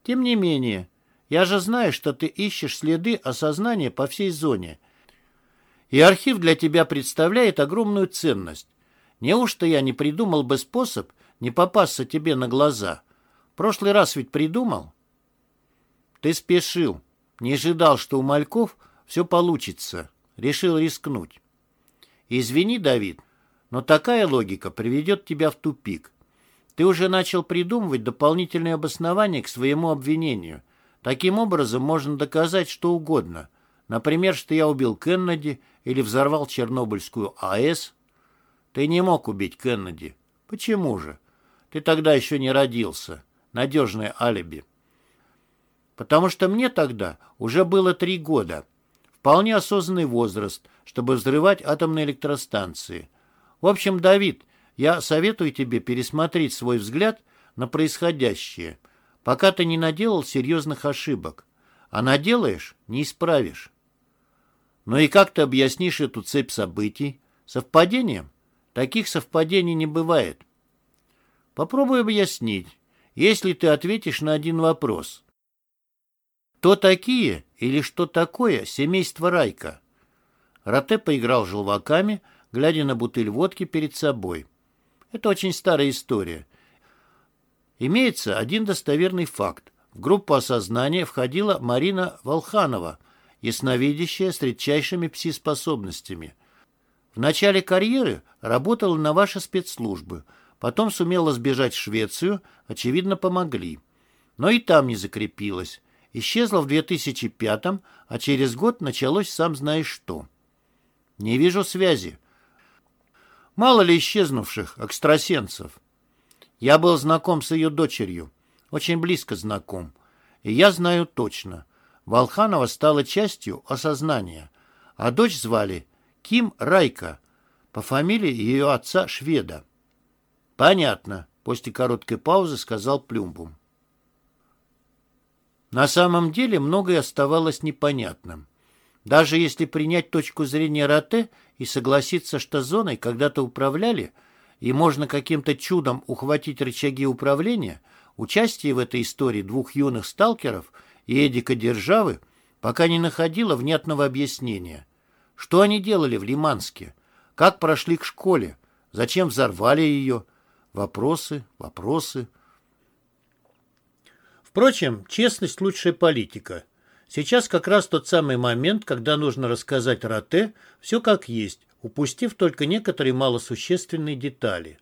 «Тем не менее, я же знаю, что ты ищешь следы осознания по всей зоне, и архив для тебя представляет огромную ценность. Неужто я не придумал бы способ не попасться тебе на глаза? Прошлый раз ведь придумал? Ты спешил. Не ожидал, что у мальков все получится. Решил рискнуть. Извини, Давид, но такая логика приведет тебя в тупик. Ты уже начал придумывать дополнительные обоснования к своему обвинению. Таким образом можно доказать что угодно – Например, что я убил Кеннеди или взорвал Чернобыльскую АЭС. Ты не мог убить Кеннеди. Почему же? Ты тогда еще не родился. Надежное алиби. Потому что мне тогда уже было три года. Вполне осознанный возраст, чтобы взрывать атомные электростанции. В общем, Давид, я советую тебе пересмотреть свой взгляд на происходящее, пока ты не наделал серьезных ошибок. А наделаешь – не исправишь. Ну и как ты объяснишь эту цепь событий? Совпадением? Таких совпадений не бывает. Попробуй объяснить, если ты ответишь на один вопрос. Кто такие или что такое семейство Райка? Роте поиграл желваками, глядя на бутыль водки перед собой. Это очень старая история. Имеется один достоверный факт. В группу осознания входила Марина Волханова, ясновидящая с редчайшими пси-способностями. В начале карьеры работала на ваши спецслужбы, потом сумела сбежать в Швецию, очевидно, помогли. Но и там не закрепилась. Исчезла в 2005-м, а через год началось сам знаешь что. Не вижу связи. Мало ли исчезнувших экстрасенсов. Я был знаком с ее дочерью, очень близко знаком. И я знаю точно. Волханова стала частью осознания, а дочь звали Ким Райка, по фамилии ее отца шведа. Понятно, после короткой паузы сказал Плюмбум. На самом деле многое оставалось непонятным. Даже если принять точку зрения Роте и согласиться, что зоной когда-то управляли, и можно каким-то чудом ухватить рычаги управления, участие в этой истории двух юных сталкеров и Эдика Державы пока не находило внятного объяснения. Что они делали в Лиманске? Как прошли к школе? Зачем взорвали ее? Вопросы, вопросы. Впрочем, честность – лучшая политика – Сейчас как раз тот самый момент, когда нужно рассказать Роте все как есть, упустив только некоторые малосущественные детали.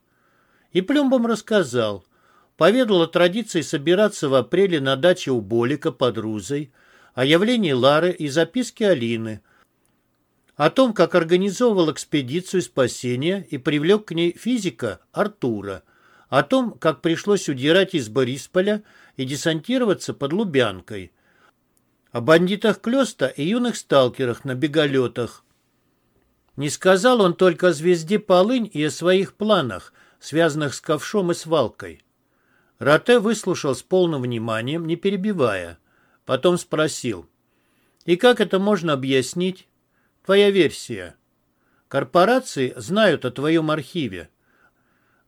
И Плюмбом рассказал. Поведал о традиции собираться в апреле на даче у Болика под Рузой, о явлении Лары и записке Алины, о том, как организовывал экспедицию спасения и привлек к ней физика Артура, о том, как пришлось удирать из Борисполя и десантироваться под Лубянкой – о бандитах Клёста и юных сталкерах на беголетах. Не сказал он только о звезде Полынь и о своих планах, связанных с ковшом и свалкой. Роте выслушал с полным вниманием, не перебивая. Потом спросил. «И как это можно объяснить? Твоя версия. Корпорации знают о твоем архиве.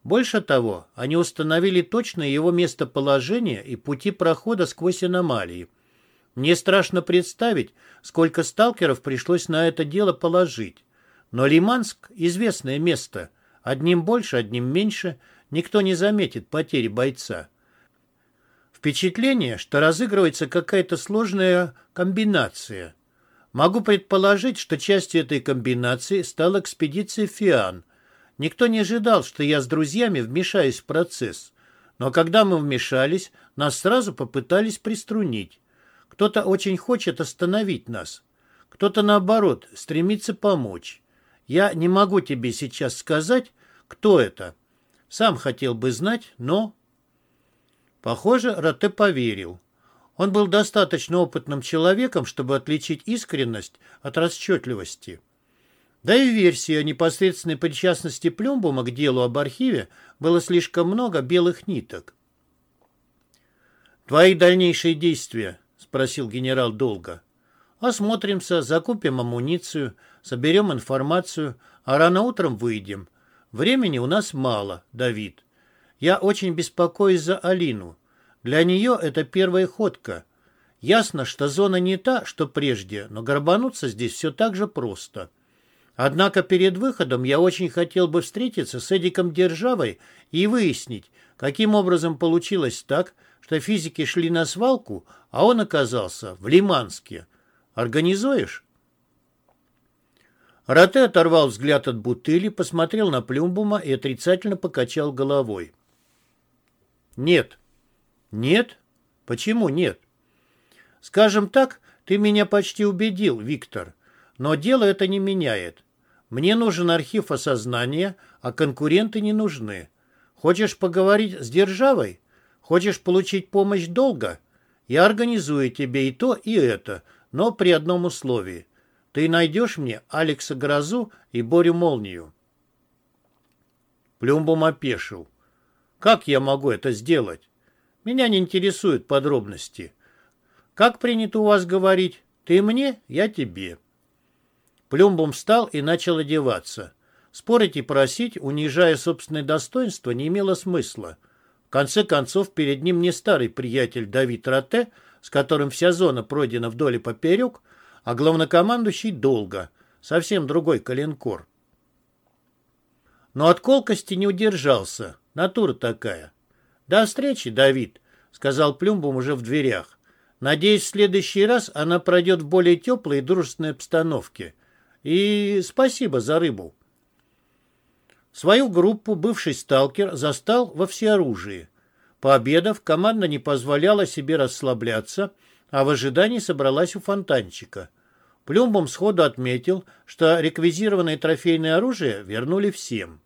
Больше того, они установили точное его местоположение и пути прохода сквозь аномалии, мне страшно представить, сколько сталкеров пришлось на это дело положить. Но Лиманск – известное место. Одним больше, одним меньше. Никто не заметит потери бойца. Впечатление, что разыгрывается какая-то сложная комбинация. Могу предположить, что частью этой комбинации стала экспедиция «Фиан». Никто не ожидал, что я с друзьями вмешаюсь в процесс. Но когда мы вмешались, нас сразу попытались приструнить. Кто-то очень хочет остановить нас. Кто-то, наоборот, стремится помочь. Я не могу тебе сейчас сказать, кто это. Сам хотел бы знать, но... Похоже, Роте поверил. Он был достаточно опытным человеком, чтобы отличить искренность от расчетливости. Да и в версии о непосредственной причастности Плюмбума к делу об архиве было слишком много белых ниток. «Твои дальнейшие действия», спросил генерал долго. Осмотримся, закупим амуницию, соберем информацию, а рано утром выйдем. Времени у нас мало, Давид. Я очень беспокоюсь за Алину. Для нее это первая ходка. Ясно, что зона не та, что прежде, но горбануться здесь все так же просто. Однако перед выходом я очень хотел бы встретиться с Эдиком Державой и выяснить, каким образом получилось так, что физики шли на свалку, а он оказался в Лиманске. Организуешь? Роте оторвал взгляд от бутыли, посмотрел на Плюмбума и отрицательно покачал головой. «Нет». «Нет? Почему нет?» «Скажем так, ты меня почти убедил, Виктор. Но дело это не меняет. Мне нужен архив осознания, а конкуренты не нужны. Хочешь поговорить с державой? Хочешь получить помощь долго? Я организую тебе и то, и это, но при одном условии. Ты найдешь мне Алекса Грозу и Борю Молнию. Плюмбум опешил. Как я могу это сделать? Меня не интересуют подробности. Как принято у вас говорить? Ты мне, я тебе. Плюмбум встал и начал одеваться. Спорить и просить, унижая собственное достоинство, не имело смысла. В конце концов, перед ним не старый приятель Давид Роте, с которым вся зона пройдена вдоль и поперек, а главнокомандующий долго, совсем другой коленкор. Но от колкости не удержался, натура такая. «До встречи, Давид», — сказал Плюмбум уже в дверях. «Надеюсь, в следующий раз она пройдет в более теплой и дружественной обстановке. И спасибо за рыбу». Свою группу бывший сталкер застал во всеоружии. Пообедав, команда не позволяла себе расслабляться, а в ожидании собралась у фонтанчика. Плюмбом сходу отметил, что реквизированное трофейное оружие вернули всем.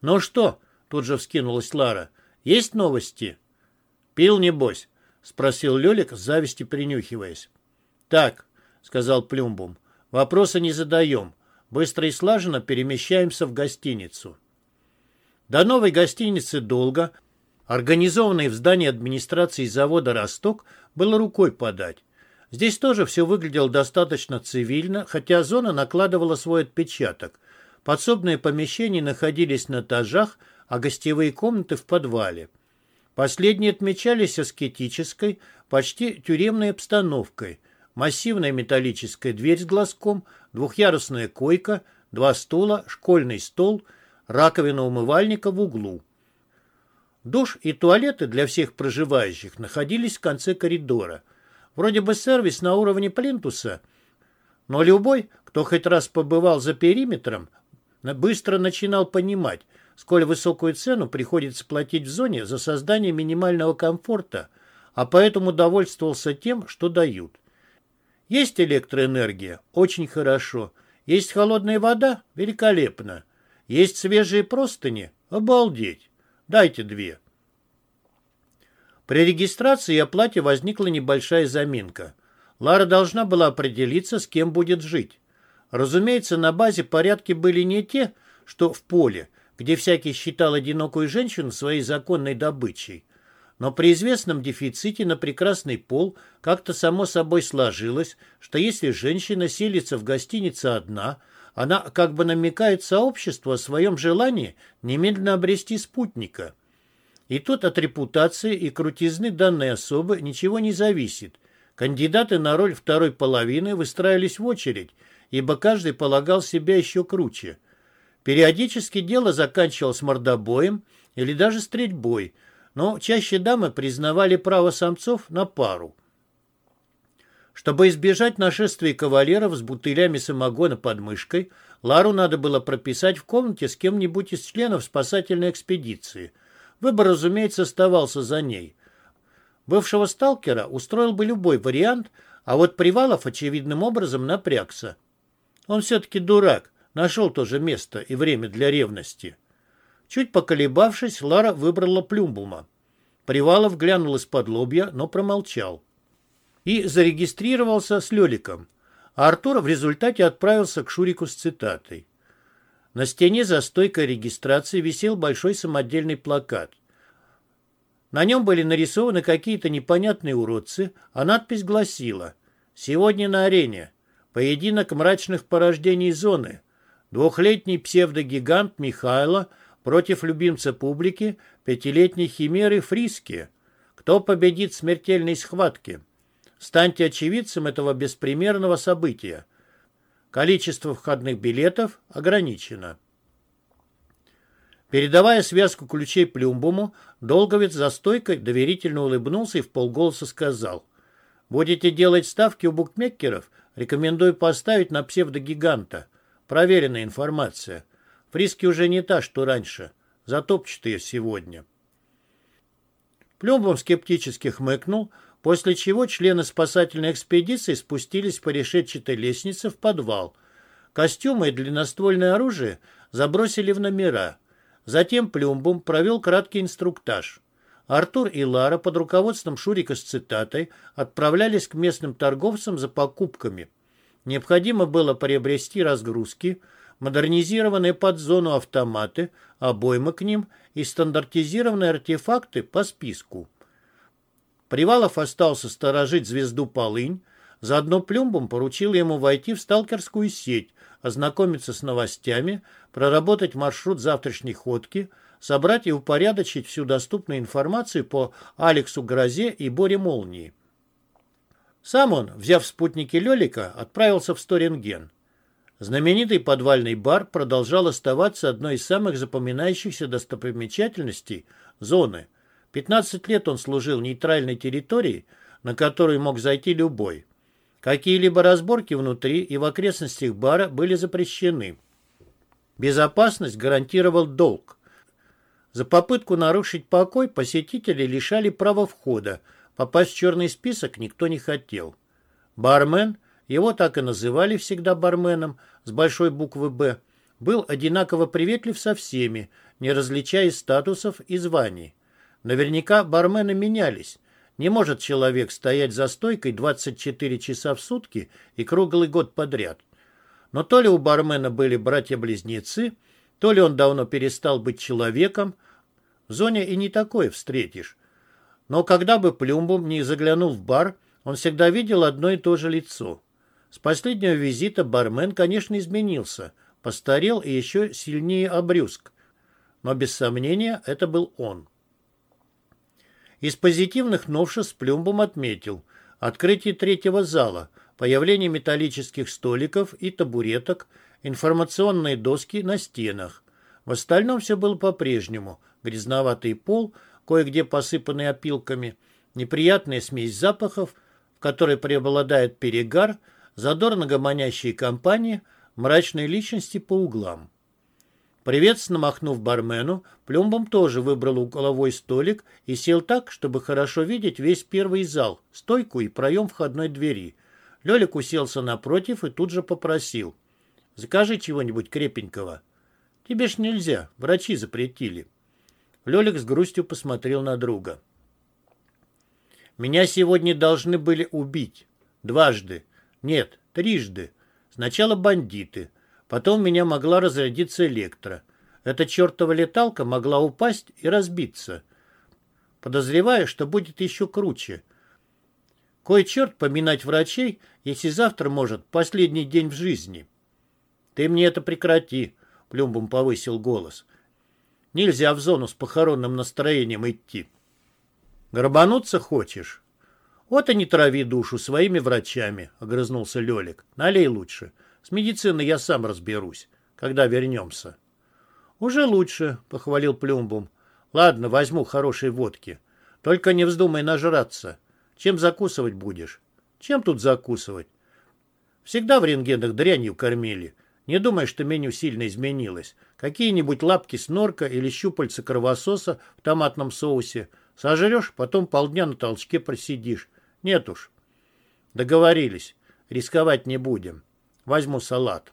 «Ну что?» — тут же вскинулась Лара. «Есть новости?» «Пил, небось?» — спросил Лелик, с зависти принюхиваясь. «Так», — сказал Плюмбум, — «вопроса не задаем. Быстро и слаженно перемещаемся в гостиницу. До новой гостиницы долго, организованной в здании администрации завода «Росток», было рукой подать. Здесь тоже все выглядело достаточно цивильно, хотя зона накладывала свой отпечаток. Подсобные помещения находились на этажах, а гостевые комнаты в подвале. Последние отмечались аскетической, почти тюремной обстановкой. Массивная металлическая дверь с глазком – двухъярусная койка, два стула, школьный стол, раковина умывальника в углу. Душ и туалеты для всех проживающих находились в конце коридора. Вроде бы сервис на уровне плинтуса, но любой, кто хоть раз побывал за периметром, быстро начинал понимать, сколь высокую цену приходится платить в зоне за создание минимального комфорта, а поэтому довольствовался тем, что дают. Есть электроэнергия? Очень хорошо. Есть холодная вода? Великолепно. Есть свежие простыни? Обалдеть. Дайте две. При регистрации и оплате возникла небольшая заминка. Лара должна была определиться, с кем будет жить. Разумеется, на базе порядки были не те, что в поле, где всякий считал одинокую женщину своей законной добычей. Но при известном дефиците на прекрасный пол как-то само собой сложилось, что если женщина селится в гостинице одна, она как бы намекает сообществу о своем желании немедленно обрести спутника. И тут от репутации и крутизны данной особы ничего не зависит. Кандидаты на роль второй половины выстраивались в очередь, ибо каждый полагал себя еще круче. Периодически дело заканчивалось мордобоем или даже стрельбой – но чаще дамы признавали право самцов на пару. Чтобы избежать нашествия кавалеров с бутылями самогона под мышкой, Лару надо было прописать в комнате с кем-нибудь из членов спасательной экспедиции. Выбор, разумеется, оставался за ней. Бывшего сталкера устроил бы любой вариант, а вот Привалов очевидным образом напрягся. Он все-таки дурак, нашел тоже место и время для ревности. Чуть поколебавшись, Лара выбрала Плюмбума. Привалов глянул из-под лобья, но промолчал. И зарегистрировался с Леликом. А Артур в результате отправился к Шурику с цитатой. На стене за стойкой регистрации висел большой самодельный плакат. На нем были нарисованы какие-то непонятные уродцы, а надпись гласила «Сегодня на арене. Поединок мрачных порождений зоны. Двухлетний псевдогигант Михайло – против любимца публики пятилетней химеры Фриски. Кто победит в смертельной схватке? Станьте очевидцем этого беспримерного события. Количество входных билетов ограничено. Передавая связку ключей Плюмбуму, Долговец за стойкой доверительно улыбнулся и в полголоса сказал. «Будете делать ставки у букмекеров? Рекомендую поставить на псевдогиганта. Проверенная информация. Фриски уже не та, что раньше. Затопчет ее сегодня. Плюмбом скептически хмыкнул, после чего члены спасательной экспедиции спустились по решетчатой лестнице в подвал. Костюмы и длинноствольное оружие забросили в номера. Затем Плюмбом провел краткий инструктаж. Артур и Лара под руководством Шурика с цитатой отправлялись к местным торговцам за покупками. Необходимо было приобрести разгрузки – модернизированные под зону автоматы, обоймы к ним и стандартизированные артефакты по списку. Привалов остался сторожить звезду Полынь, заодно Плюмбом поручил ему войти в сталкерскую сеть, ознакомиться с новостями, проработать маршрут завтрашней ходки,
собрать и упорядочить всю доступную информацию по Алексу Грозе и Боре Молнии. Сам он, взяв спутники Лелика, отправился в Сторинген. Знаменитый подвальный бар продолжал оставаться одной из самых запоминающихся достопримечательностей зоны. 15 лет он служил нейтральной территорией, на которую мог зайти любой. Какие-либо разборки внутри и в окрестностях бара были запрещены. Безопасность гарантировал долг. За попытку нарушить покой посетители лишали права входа, попасть в черный список никто не хотел. Бармен – его так и называли всегда барменом с большой буквы «Б», был одинаково приветлив со всеми, не различая статусов и званий. Наверняка бармены менялись. Не может человек стоять за стойкой 24 часа в сутки и круглый год подряд. Но то ли у бармена были братья-близнецы, то ли он давно перестал быть человеком. В зоне и не такое встретишь. Но когда бы Плюмбум не заглянул в бар, он всегда видел одно и то же лицо. С последнего визита бармен, конечно, изменился, постарел и еще сильнее обрюзг. Но без сомнения это был он. Из позитивных новшеств Плюмбом отметил открытие третьего зала, появление металлических столиков и табуреток, информационные доски на стенах. В остальном все было по-прежнему. Грязноватый пол, кое-где посыпанный опилками, неприятная смесь запахов, в которой преобладает перегар – задорно гомонящие компании, мрачные личности по углам. Приветственно махнув бармену, Плюмбом тоже выбрал угловой столик и сел так, чтобы хорошо видеть весь первый зал, стойку и проем входной двери. Лелик уселся напротив и тут же попросил. «Закажи чего-нибудь крепенького». «Тебе ж нельзя, врачи запретили». Лелик с грустью посмотрел на друга. «Меня сегодня должны были убить. Дважды. Нет, трижды. Сначала бандиты. Потом меня могла разрядиться электро. Эта чертова леталка могла упасть и разбиться. Подозреваю, что будет еще круче. Кой черт поминать врачей, если завтра может последний день в жизни? Ты мне это прекрати, Плюмбом повысил голос. Нельзя в зону с похоронным настроением идти. Грабануться хочешь? «Вот и не трави душу своими врачами», — огрызнулся Лелик. «Налей лучше. С медициной я сам разберусь, когда вернемся». «Уже лучше», — похвалил Плюмбум. «Ладно, возьму хорошей водки. Только не вздумай нажраться. Чем закусывать будешь?» «Чем тут закусывать?» «Всегда в рентгенах дрянью кормили. Не думай, что меню сильно изменилось. Какие-нибудь лапки с норка или щупальца кровососа в томатном соусе. Сожрешь, потом полдня на толчке просидишь. Нет уж. Договорились. Рисковать не будем. Возьму салат.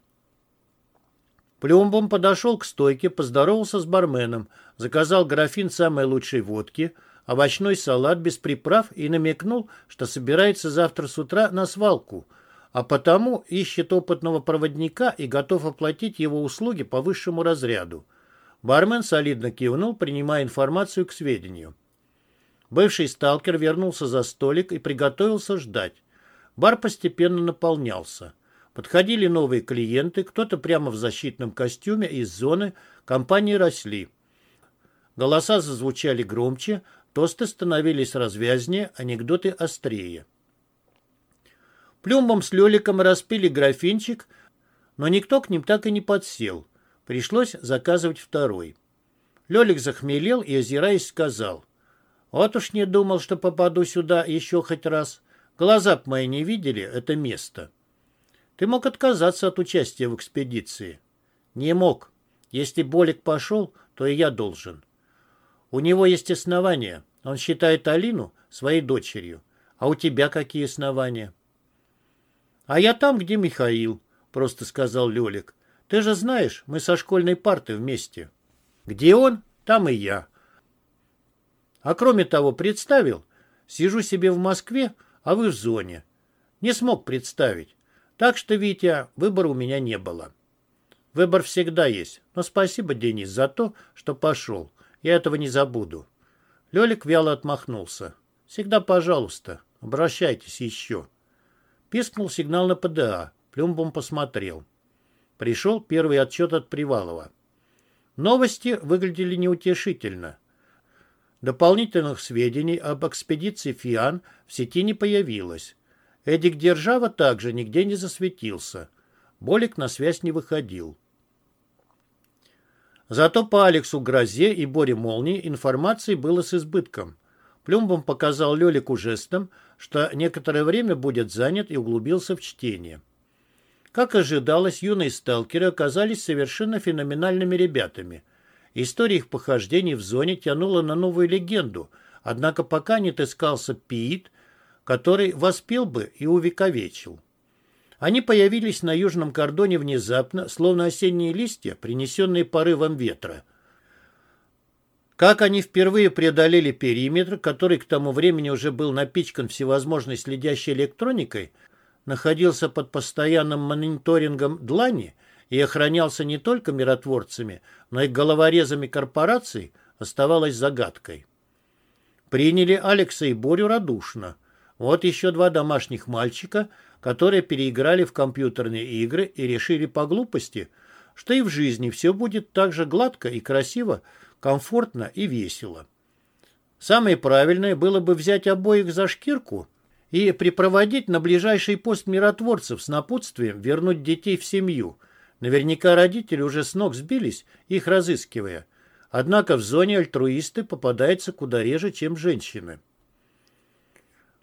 Плюмбом подошел к стойке, поздоровался с барменом, заказал графин самой лучшей водки, овощной салат без приправ и намекнул, что собирается завтра с утра на свалку, а потому ищет опытного проводника и готов оплатить его услуги по высшему разряду. Бармен солидно кивнул, принимая информацию к сведению. Бывший сталкер вернулся за столик и приготовился ждать. Бар постепенно наполнялся. Подходили новые клиенты, кто-то прямо в защитном костюме из зоны, компании росли. Голоса зазвучали громче, тосты становились развязнее, анекдоты острее. Плюмбом с Леликом распили графинчик, но никто к ним так и не подсел. Пришлось заказывать второй. Лелик захмелел и, озираясь, сказал. Вот уж не думал, что попаду сюда еще хоть раз. Глаза б мои не видели это место. Ты мог отказаться от участия в экспедиции. Не мог. Если Болик пошел, то и я должен. У него есть основания. Он считает Алину своей дочерью. А у тебя какие основания? А я там, где Михаил, просто сказал Лёлик. Ты же знаешь, мы со школьной парты вместе. Где он, там и я. А кроме того, представил, сижу себе в Москве, а вы в зоне. Не смог представить. Так что, Витя, выбора у меня не было. Выбор всегда есть. Но спасибо, Денис, за то, что пошел. Я этого не забуду. Лелик вяло отмахнулся. Всегда пожалуйста, обращайтесь еще. Пискнул сигнал на ПДА. Плюмбом посмотрел. Пришел первый отчет от Привалова. Новости выглядели неутешительно. Дополнительных сведений об экспедиции «Фиан» в сети не появилось. Эдик Держава также нигде не засветился. Болик на связь не выходил. Зато по Алексу Грозе и Боре Молнии информации было с избытком. Плюмбом показал Лелику жестом, что некоторое время будет занят и углубился в чтение. Как ожидалось, юные сталкеры оказались совершенно феноменальными ребятами. История их похождений в зоне тянула на новую легенду, однако пока не отыскался Пиит, который воспел бы и увековечил. Они появились на южном кордоне внезапно, словно осенние листья, принесенные порывом ветра. Как они впервые преодолели периметр, который к тому времени уже был напичкан всевозможной следящей электроникой, находился под постоянным мониторингом длани и охранялся не только миротворцами, но и головорезами корпораций, оставалось загадкой. Приняли Алекса и Борю радушно. Вот еще два домашних мальчика – которые переиграли в компьютерные игры и решили по глупости, что и в жизни все будет так же гладко и красиво, комфортно и весело. Самое правильное было бы взять обоих за шкирку и припроводить на ближайший пост миротворцев с напутствием вернуть детей в семью. Наверняка родители уже с ног сбились, их разыскивая. Однако в зоне альтруисты попадаются куда реже, чем женщины.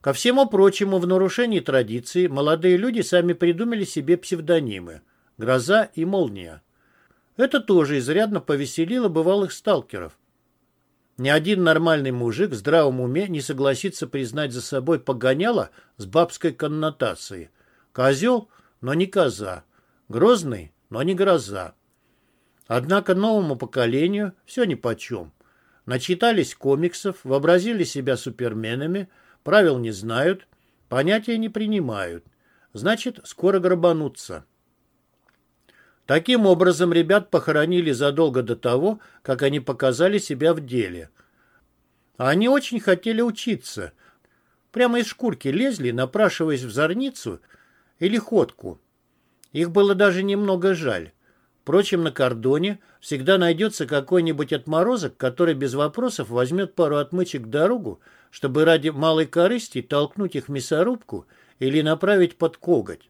Ко всему прочему, в нарушении традиции молодые люди сами придумали себе псевдонимы «Гроза» и «Молния». Это тоже изрядно повеселило бывалых сталкеров. Ни один нормальный мужик в здравом уме не согласится признать за собой погоняло с бабской коннотацией. Козел, но не коза. Грозный, но не гроза. Однако новому поколению все нипочем. Начитались комиксов, вообразили себя суперменами – Правил не знают, понятия не принимают. Значит, скоро грабанутся. Таким образом, ребят похоронили задолго до того, как они показали себя в деле. А они очень хотели учиться. Прямо из шкурки лезли, напрашиваясь в зорницу или ходку. Их было даже немного жаль. Впрочем, на кордоне всегда найдется какой-нибудь отморозок, который без вопросов возьмет пару отмычек дорогу, чтобы ради малой корысти толкнуть их в мясорубку или направить под коготь.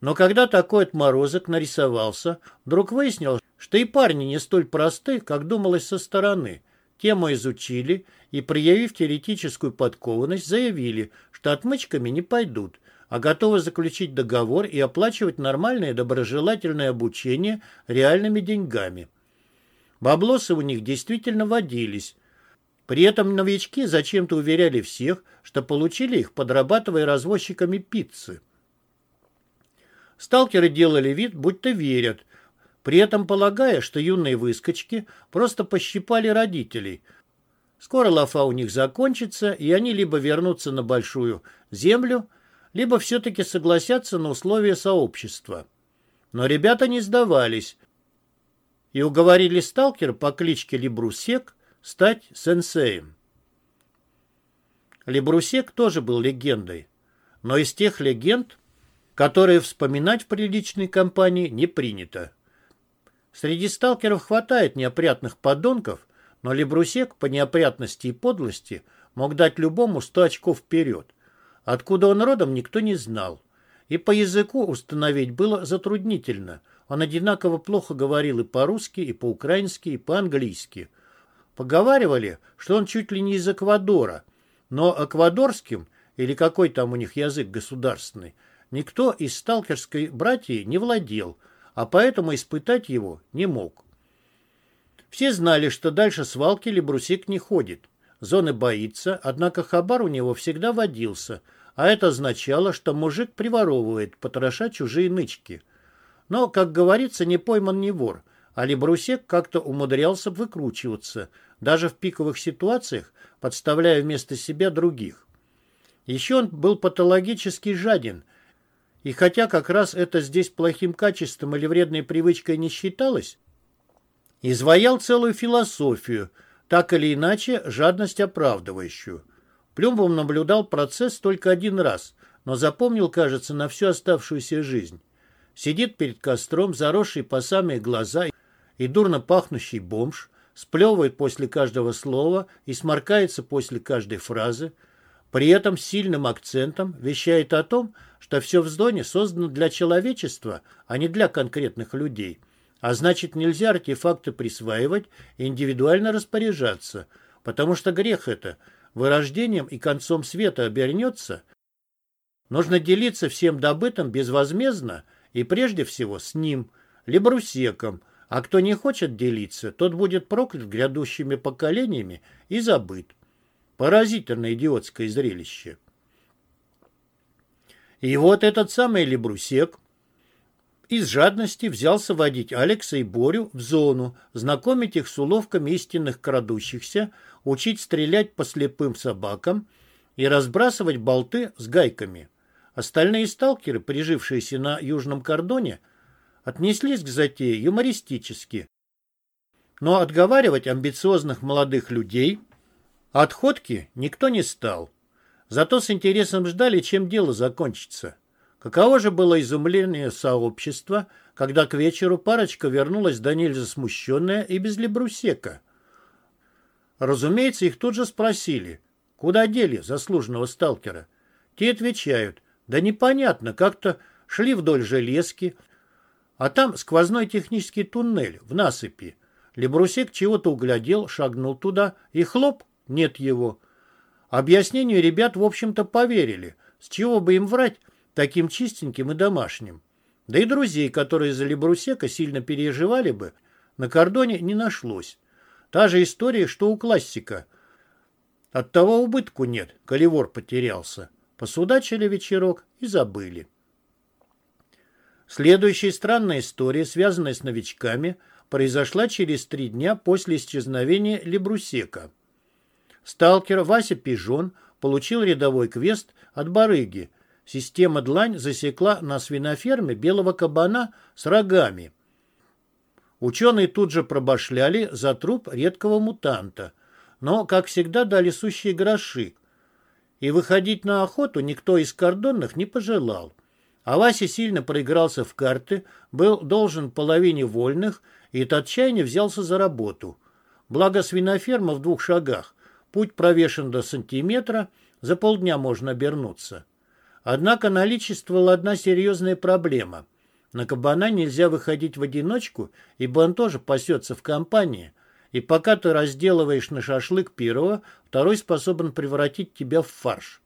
Но когда такой отморозок нарисовался, вдруг выяснил, что и парни не столь просты, как думалось со стороны. Тему изучили и, проявив теоретическую подкованность, заявили, что отмычками не пойдут, а готовы заключить договор и оплачивать нормальное доброжелательное обучение реальными деньгами. Баблосы у них действительно водились, при этом новички зачем-то уверяли всех, что получили их, подрабатывая развозчиками пиццы. Сталкеры делали вид, будто верят, при этом полагая, что юные выскочки просто пощипали родителей. Скоро лафа у них закончится, и они либо вернутся на большую землю, либо все-таки согласятся на условия сообщества. Но ребята не сдавались и уговорили сталкера по кличке Либрусек стать сенсеем. Лебрусек тоже был легендой, но из тех легенд, которые вспоминать в приличной компании не принято. Среди сталкеров хватает неопрятных подонков, но Лебрусек по неопрятности и подлости мог дать любому сто очков вперед. Откуда он родом, никто не знал. И по языку установить было затруднительно. Он одинаково плохо говорил и по-русски, и по-украински, и по-английски. Поговаривали, что он чуть ли не из Эквадора, но эквадорским, или какой там у них язык государственный, никто из сталкерской братьи не владел, а поэтому испытать его не мог. Все знали, что дальше свалки брусик не ходит. Зоны боится, однако хабар у него всегда водился, а это означало, что мужик приворовывает, потроша чужие нычки. Но, как говорится, не пойман не вор, а Лебрусек как-то умудрялся выкручиваться – даже в пиковых ситуациях подставляя вместо себя других. Еще он был патологически жаден, и хотя как раз это здесь плохим качеством или вредной привычкой не считалось, изваял целую философию, так или иначе жадность оправдывающую. Плюмбом наблюдал процесс только один раз, но запомнил, кажется, на всю оставшуюся жизнь. Сидит перед костром, заросший по самые глаза, и дурно пахнущий бомж, сплевывает после каждого слова и сморкается после каждой фразы, при этом с сильным акцентом вещает о том, что все в зоне создано для человечества, а не для конкретных людей. А значит, нельзя артефакты присваивать и индивидуально распоряжаться, потому что грех это вырождением и концом света обернется. Нужно делиться всем добытым безвозмездно и прежде всего с ним, либо русеком, а кто не хочет делиться, тот будет проклят грядущими поколениями и забыт. Поразительно идиотское зрелище. И вот этот самый Лебрусек из жадности взялся водить Алекса и Борю в зону, знакомить их с уловками истинных крадущихся, учить стрелять по слепым собакам и разбрасывать болты с гайками. Остальные сталкеры, прижившиеся на южном кордоне, отнеслись к затее юмористически. Но отговаривать амбициозных молодых людей от ходки никто не стал. Зато с интересом ждали, чем дело закончится. Каково же было изумление сообщества, когда к вечеру парочка вернулась до нельзя смущенная и без лебрусека. Разумеется, их тут же спросили, куда дели заслуженного сталкера. Те отвечают, да непонятно, как-то шли вдоль железки, а там сквозной технический туннель в насыпи. Лебрусек чего-то углядел, шагнул туда, и хлоп, нет его. Объяснению ребят, в общем-то, поверили. С чего бы им врать таким чистеньким и домашним? Да и друзей, которые за Лебрусека сильно переживали бы, на кордоне не нашлось. Та же история, что у классика. От того убытку нет, колевор потерялся. Посудачили вечерок и забыли. Следующая странная история, связанная с новичками, произошла через три дня после исчезновения Лебрусека. Сталкер Вася Пижон получил рядовой квест от барыги. Система длань засекла на свиноферме белого кабана с рогами. Ученые тут же пробашляли за труп редкого мутанта, но, как всегда, дали сущие гроши. И выходить на охоту никто из кордонных не пожелал. А Вася сильно проигрался в карты, был должен половине вольных и от отчаяния взялся за работу. Благо свиноферма в двух шагах. Путь провешен до сантиметра, за полдня можно обернуться. Однако наличествовала одна серьезная проблема. На кабана нельзя выходить в одиночку, ибо он тоже пасется в компании. И пока ты разделываешь на шашлык первого, второй способен превратить тебя в фарш.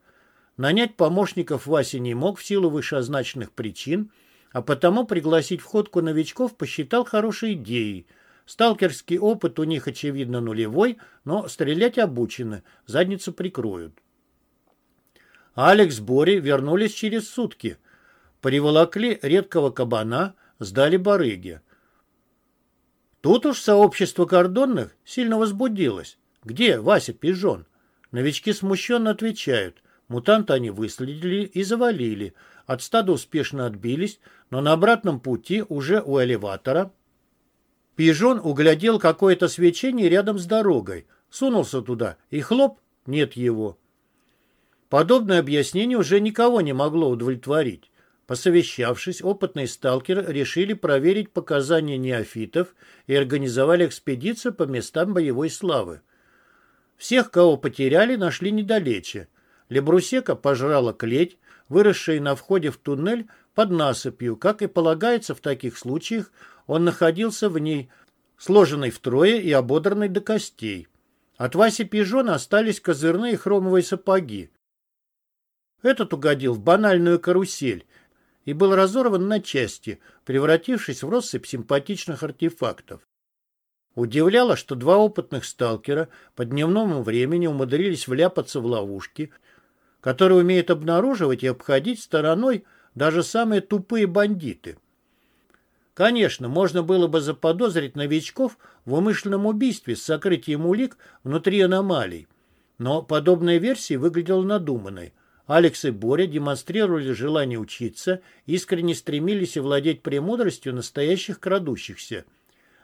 Нанять помощников Вася не мог в силу вышеозначенных причин, а потому пригласить в ходку новичков посчитал хорошей идеей. Сталкерский опыт у них, очевидно, нулевой, но стрелять обучены, задницу прикроют. Алекс Бори вернулись через сутки. Приволокли редкого кабана, сдали барыги. Тут уж сообщество кордонных сильно возбудилось. Где Вася Пижон? Новички смущенно отвечают – Мутанта они выследили и завалили. От стада успешно отбились, но на обратном пути уже у элеватора Пижон углядел какое-то свечение рядом с дорогой. Сунулся туда, и хлоп, нет его. Подобное объяснение уже никого не могло удовлетворить. Посовещавшись, опытные сталкеры решили проверить показания неофитов и организовали экспедицию по местам боевой славы. Всех, кого потеряли, нашли недалече – Лебрусека пожрала клеть, выросшая на входе в туннель под насыпью. Как и полагается в таких случаях, он находился в ней, сложенный втрое и ободранный до костей. От Васи Пижона остались козырные хромовые сапоги. Этот угодил в банальную карусель и был разорван на части, превратившись в россыпь симпатичных артефактов. Удивляло, что два опытных сталкера по дневному времени умудрились вляпаться в ловушки – который умеет обнаруживать и обходить стороной даже самые тупые бандиты. Конечно, можно было бы заподозрить новичков в умышленном убийстве с сокрытием улик внутри аномалий, но подобная версия выглядела надуманной. Алекс и Боря демонстрировали желание учиться, искренне стремились овладеть премудростью настоящих крадущихся.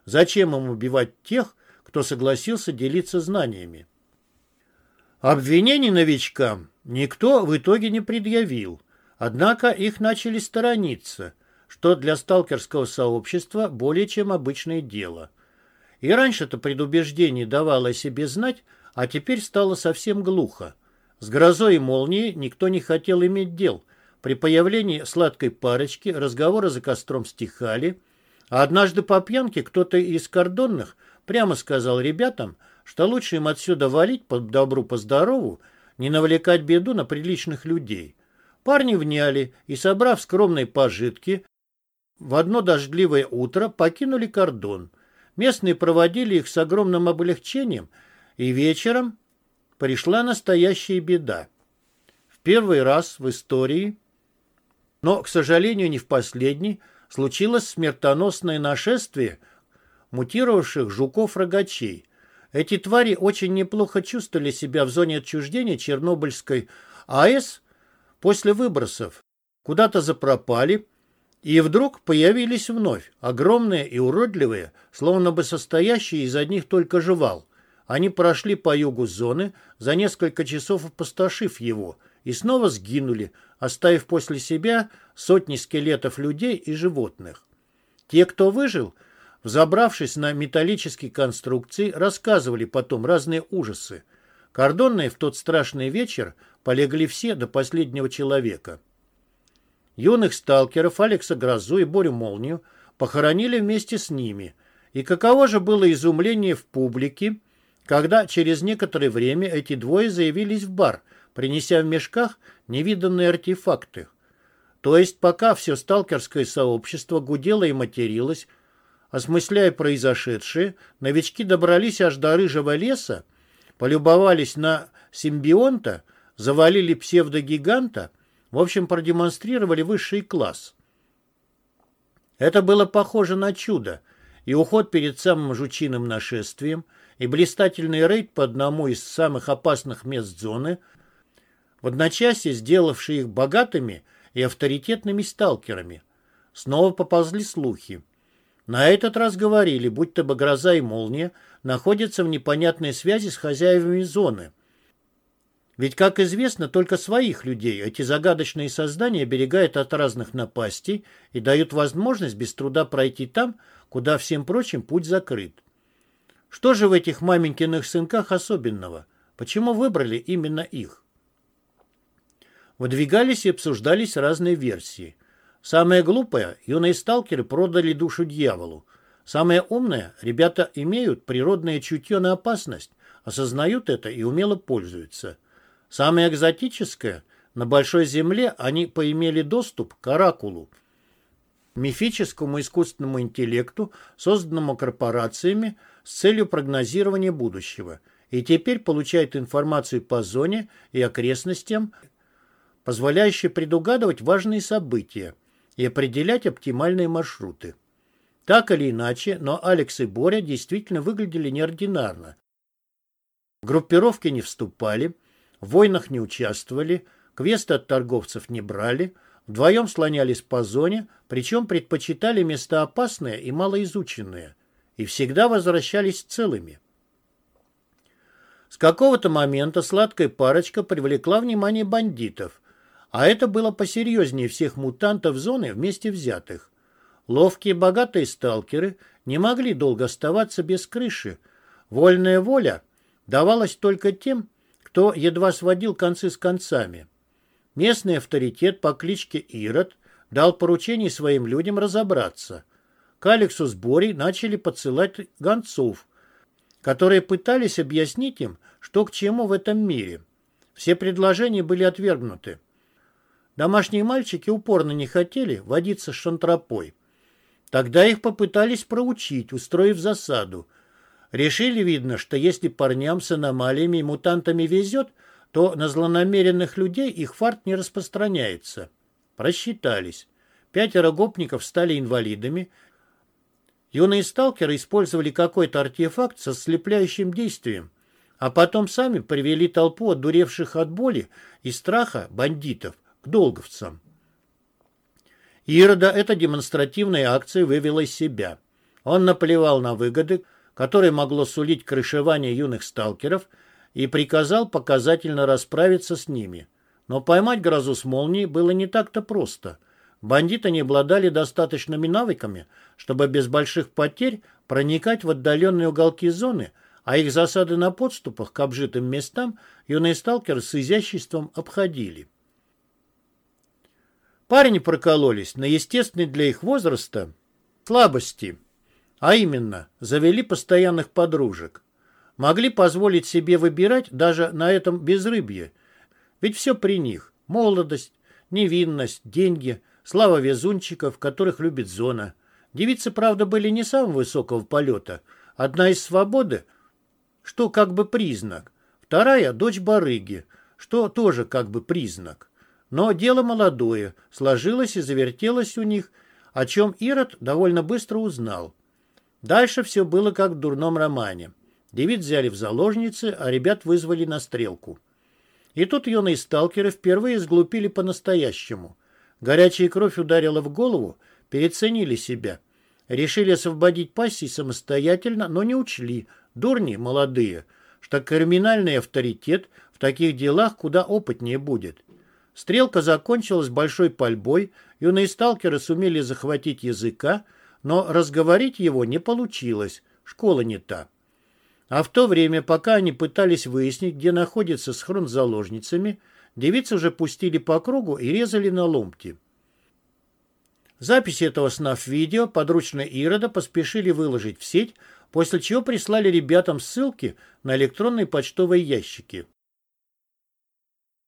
Зачем им убивать тех, кто согласился делиться знаниями? Обвинений новичкам никто в итоге не предъявил, однако их начали сторониться, что для сталкерского сообщества более чем обычное дело – И раньше-то предубеждение давало о себе знать, а теперь стало совсем глухо. С грозой и молнией никто не хотел иметь дел. При появлении сладкой парочки разговоры за костром стихали, а однажды по пьянке кто-то из кордонных прямо сказал ребятам, что лучше им отсюда валить по добру, по здорову, не навлекать беду на приличных людей. Парни вняли и, собрав скромные пожитки, в одно дождливое утро покинули кордон. Местные проводили их с огромным облегчением, и вечером пришла настоящая беда. В первый раз в истории, но, к сожалению, не в последний, случилось смертоносное нашествие мутировавших жуков-рогачей. Эти твари очень неплохо чувствовали себя в зоне отчуждения Чернобыльской АЭС после выбросов. Куда-то запропали, и вдруг появились вновь, огромные и уродливые, словно бы состоящие из одних только жевал. Они прошли по югу зоны, за несколько часов опустошив его, и снова сгинули, оставив после себя сотни скелетов людей и животных. Те, кто выжил, взобравшись на металлические конструкции, рассказывали потом разные ужасы. Кордонные в тот страшный вечер полегли все до последнего человека. Юных сталкеров Алекса Грозу и Борю Молнию похоронили вместе с ними. И каково же было изумление в публике, когда через некоторое время эти двое заявились в бар, принеся в мешках невиданные артефакты. То есть пока все сталкерское сообщество гудело и материлось, осмысляя произошедшее, новички добрались аж до рыжего леса, полюбовались на симбионта, завалили псевдогиганта, в общем, продемонстрировали высший класс. Это было похоже на чудо, и уход перед самым жучиным нашествием, и блистательный рейд по одному из самых опасных мест зоны, в одночасье сделавший их богатыми и авторитетными сталкерами. Снова поползли слухи. На этот раз говорили, будто бы гроза и молния находятся в непонятной связи с хозяевами зоны – ведь, как известно, только своих людей эти загадочные создания оберегают от разных напастей и дают возможность без труда пройти там, куда всем прочим путь закрыт. Что же в этих маменькиных сынках особенного? Почему выбрали именно их? Выдвигались и обсуждались разные версии. Самая глупая – юные сталкеры продали душу дьяволу. Самая умная – ребята имеют природное чутье на опасность, осознают это и умело пользуются – Самое экзотическое, на Большой Земле они поимели доступ к оракулу, мифическому искусственному интеллекту, созданному корпорациями с целью прогнозирования будущего, и теперь получают информацию по зоне и окрестностям, позволяющую предугадывать важные события и определять оптимальные маршруты. Так или иначе, но Алекс и Боря действительно выглядели неординарно. В группировки не вступали, в войнах не участвовали, квесты от торговцев не брали, вдвоем слонялись по зоне, причем предпочитали места опасные и малоизученные, и всегда возвращались целыми. С какого-то момента сладкая парочка привлекла внимание бандитов, а это было посерьезнее всех мутантов зоны вместе взятых. Ловкие богатые сталкеры не могли долго оставаться без крыши. Вольная воля давалась только тем, кто едва сводил концы с концами. Местный авторитет по кличке Ирод дал поручение своим людям разобраться. К Алексу с Борей начали подсылать гонцов, которые пытались объяснить им, что к чему в этом мире. Все предложения были отвергнуты. Домашние мальчики упорно не хотели водиться с шантропой. Тогда их попытались проучить, устроив засаду, Решили, видно, что если парням с аномалиями и мутантами везет, то на злонамеренных людей их фарт не распространяется. Просчитались. Пятеро гопников стали инвалидами. Юные сталкеры использовали какой-то артефакт со слепляющим действием, а потом сами привели толпу отдуревших от боли и страха бандитов к долговцам. Ирода эта демонстративная акция вывела из себя. Он наплевал на выгоды, которое могло сулить крышевание юных сталкеров, и приказал показательно расправиться с ними. Но поймать грозу с молнией было не так-то просто. Бандиты не обладали достаточными навыками, чтобы без больших потерь проникать в отдаленные уголки зоны, а их засады на подступах к обжитым местам юные сталкеры с изяществом обходили. Парни прокололись на естественной для их возраста слабости, а именно завели постоянных подружек. Могли позволить себе выбирать даже на этом безрыбье, ведь все при них – молодость, невинность, деньги, слава везунчиков, которых любит зона. Девицы, правда, были не самого высокого полета. Одна из свободы, что как бы признак. Вторая – дочь барыги, что тоже как бы признак. Но дело молодое, сложилось и завертелось у них, о чем Ирод довольно быстро узнал. Дальше все было как в дурном романе. Девиц взяли в заложницы, а ребят вызвали на стрелку. И тут юные сталкеры впервые сглупили по-настоящему. Горячая кровь ударила в голову, переценили себя. Решили освободить пассий самостоятельно, но не учли, дурни молодые, что криминальный авторитет в таких делах куда опытнее будет. Стрелка закончилась большой пальбой, юные сталкеры сумели захватить языка, но разговорить его не получилось, школа не та. А в то время, пока они пытались выяснить, где находится схрон с заложницами, девицы уже пустили по кругу и резали на ломти. Запись этого сна в видео подручные Ирода поспешили выложить в сеть, после чего прислали ребятам ссылки на электронные почтовые ящики.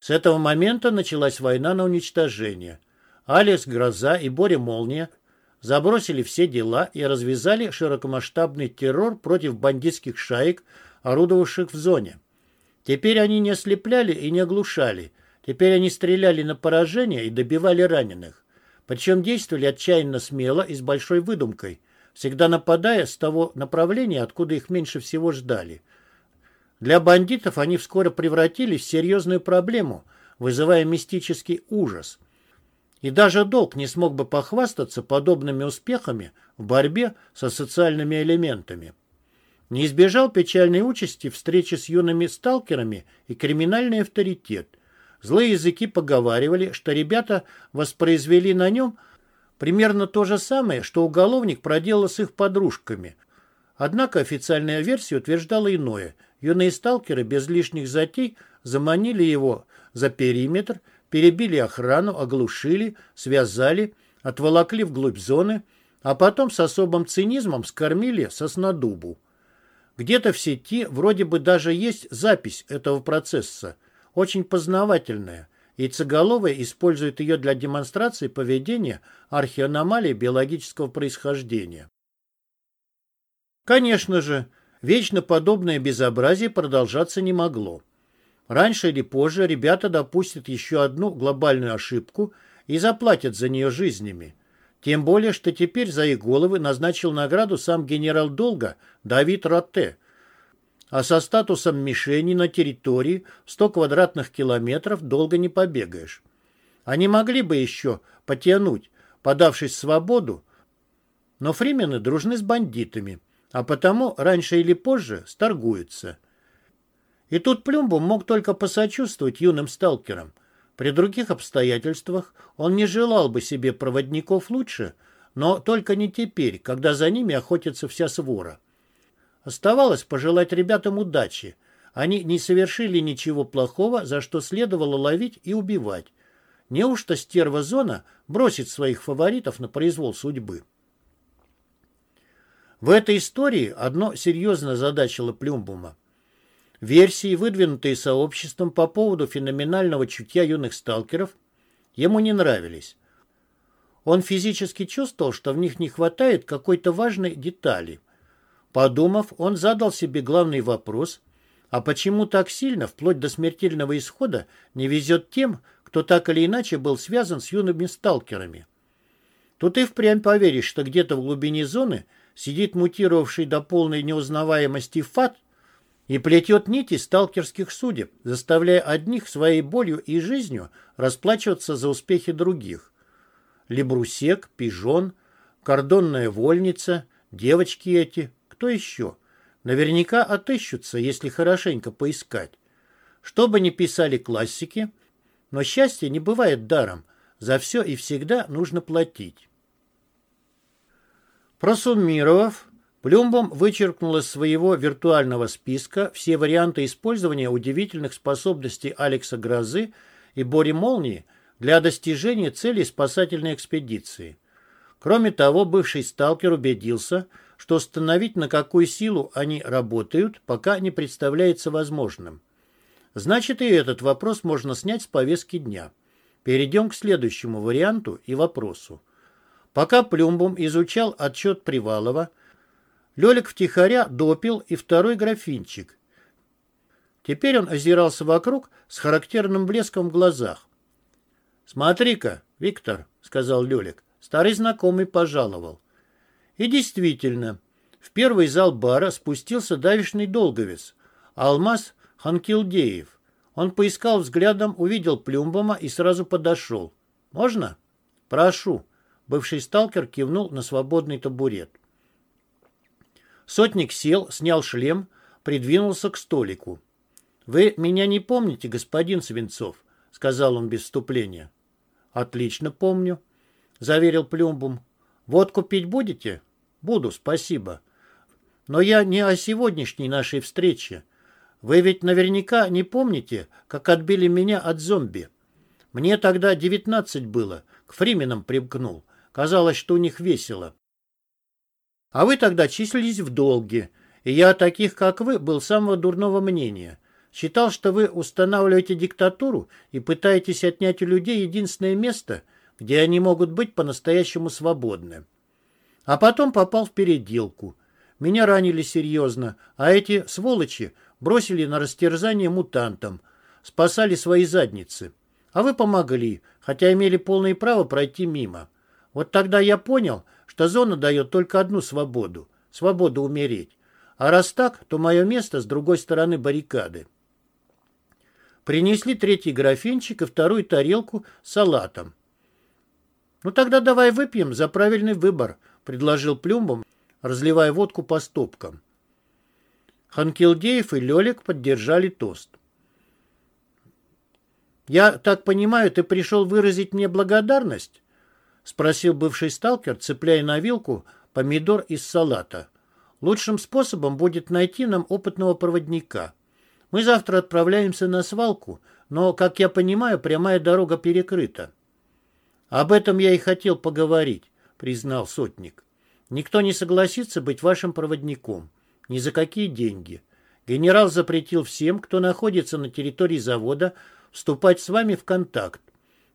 С этого момента началась война на уничтожение. Алекс Гроза и Боря Молния забросили все дела и развязали широкомасштабный террор против бандитских шаек, орудовавших в зоне. Теперь они не ослепляли и не оглушали. Теперь они стреляли на поражение и добивали раненых. Причем действовали отчаянно смело и с большой выдумкой, всегда нападая с того направления, откуда их меньше всего ждали. Для бандитов они вскоре превратились в серьезную проблему, вызывая мистический ужас – и даже долг не смог бы похвастаться подобными успехами в борьбе со социальными элементами. Не избежал печальной участи встречи с юными сталкерами и криминальный авторитет. Злые языки поговаривали, что ребята воспроизвели на нем примерно то же самое, что уголовник проделал с их подружками. Однако официальная версия утверждала иное. Юные сталкеры без лишних затей заманили его за периметр, перебили охрану, оглушили, связали, отволокли вглубь зоны, а потом с особым цинизмом скормили соснодубу. Где-то в сети вроде бы даже есть запись этого процесса, очень познавательная. Яйцеголовые используют ее для демонстрации поведения археаномалий биологического происхождения. Конечно же, вечно подобное безобразие продолжаться не могло. Раньше или позже ребята допустят еще одну глобальную ошибку и заплатят за нее жизнями. Тем более, что теперь за их головы назначил награду сам генерал долга Давид Ротте. А со статусом мишени на территории 100 квадратных километров долго не побегаешь. Они могли бы еще потянуть, подавшись в свободу, но фримены дружны с бандитами, а потому раньше или позже сторгуются – и тут Плюмбум мог только посочувствовать юным сталкерам. При других обстоятельствах он не желал бы себе проводников лучше, но только не теперь, когда за ними охотится вся свора. Оставалось пожелать ребятам удачи. Они не совершили ничего плохого, за что следовало ловить и убивать. Неужто стерва зона бросит своих фаворитов на произвол судьбы? В этой истории одно серьезно задачило Плюмбума. Версии, выдвинутые сообществом по поводу феноменального чутья юных сталкеров, ему не нравились. Он физически чувствовал, что в них не хватает какой-то важной детали. Подумав, он задал себе главный вопрос, а почему так сильно, вплоть до смертельного исхода, не везет тем, кто так или иначе был связан с юными сталкерами? Тут и впрямь поверишь, что где-то в глубине зоны сидит мутировавший до полной неузнаваемости фат, и плетет нити сталкерских судеб, заставляя одних своей болью и жизнью расплачиваться за успехи других. Лебрусек, пижон, кордонная вольница, девочки эти, кто еще? Наверняка отыщутся, если хорошенько поискать. Что бы ни писали классики, но счастье не бывает даром, за все и всегда нужно платить. Просуммировав, Плюмбом вычеркнул из своего виртуального списка все варианты использования удивительных способностей Алекса Грозы и Бори Молнии для достижения целей спасательной экспедиции. Кроме того, бывший сталкер убедился, что установить, на какую силу они работают, пока не представляется возможным. Значит, и этот вопрос можно снять с повестки дня. Перейдем к следующему варианту и вопросу. Пока Плюмбум изучал отчет Привалова, Лелик втихаря допил и второй графинчик. Теперь он озирался вокруг с характерным блеском в глазах. «Смотри-ка, Виктор», — сказал Лелик, — старый знакомый пожаловал. И действительно, в первый зал бара спустился давишный долговец, Алмаз Ханкилдеев. Он поискал взглядом, увидел Плюмбома и сразу подошел. «Можно?» «Прошу». Бывший сталкер кивнул на свободный табурет. Сотник сел, снял шлем, придвинулся к столику. «Вы меня не помните, господин Свинцов?» — сказал он без вступления. «Отлично помню», — заверил Плюмбум. «Водку пить будете?» «Буду, спасибо. Но я не о сегодняшней нашей встрече. Вы ведь наверняка не помните, как отбили меня от зомби. Мне тогда девятнадцать было, к фрименам примкнул. Казалось, что у них весело. А вы тогда числились в долге, и я о таких, как вы, был самого дурного мнения. Считал, что вы устанавливаете диктатуру и пытаетесь отнять у людей единственное место, где они могут быть по-настоящему свободны. А потом попал в переделку. Меня ранили серьезно, а эти сволочи бросили на растерзание мутантам, спасали свои задницы. А вы помогли, хотя имели полное право пройти мимо. Вот тогда я понял, что зона дает только одну свободу – свободу умереть. А раз так, то мое место с другой стороны баррикады. Принесли третий графинчик и вторую тарелку с салатом. «Ну тогда давай выпьем за правильный выбор», – предложил Плюмбом, разливая водку по стопкам. Ханкилдеев и Лелик поддержали тост. «Я так понимаю, ты пришел выразить мне благодарность?» — спросил бывший сталкер, цепляя на вилку помидор из салата. «Лучшим способом будет найти нам опытного проводника. Мы завтра отправляемся на свалку, но, как я понимаю, прямая дорога перекрыта». «Об этом я и хотел поговорить», — признал сотник. «Никто не согласится быть вашим проводником. Ни за какие деньги. Генерал запретил всем, кто находится на территории завода, вступать с вами в контакт.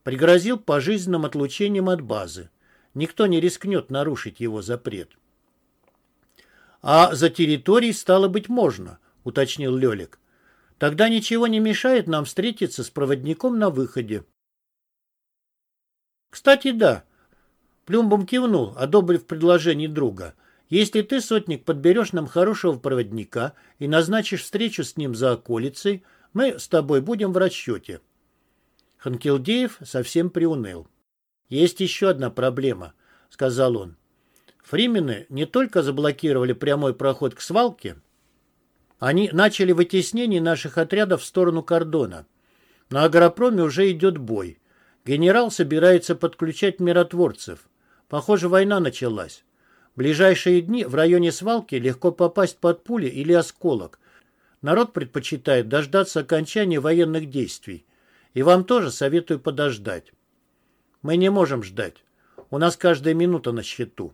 Пригрозил пожизненным отлучением от базы. Никто не рискнет нарушить его запрет. «А за территорией стало быть можно», — уточнил Лелик. «Тогда ничего не мешает нам встретиться с проводником на выходе». «Кстати, да». Плюмбом кивнул, одобрив предложение друга. «Если ты, сотник, подберешь нам хорошего проводника и назначишь встречу с ним за околицей, мы с тобой будем в расчете». Ханкилдеев совсем приуныл. «Есть еще одна проблема», — сказал он. «Фримены не только заблокировали прямой проход к свалке, они начали вытеснение наших отрядов в сторону кордона. На агропроме уже идет бой. Генерал собирается подключать миротворцев. Похоже, война началась. В ближайшие дни в районе свалки легко попасть под пули или осколок. Народ предпочитает дождаться окончания военных действий. И вам тоже советую подождать. Мы не можем ждать. У нас каждая минута на счету.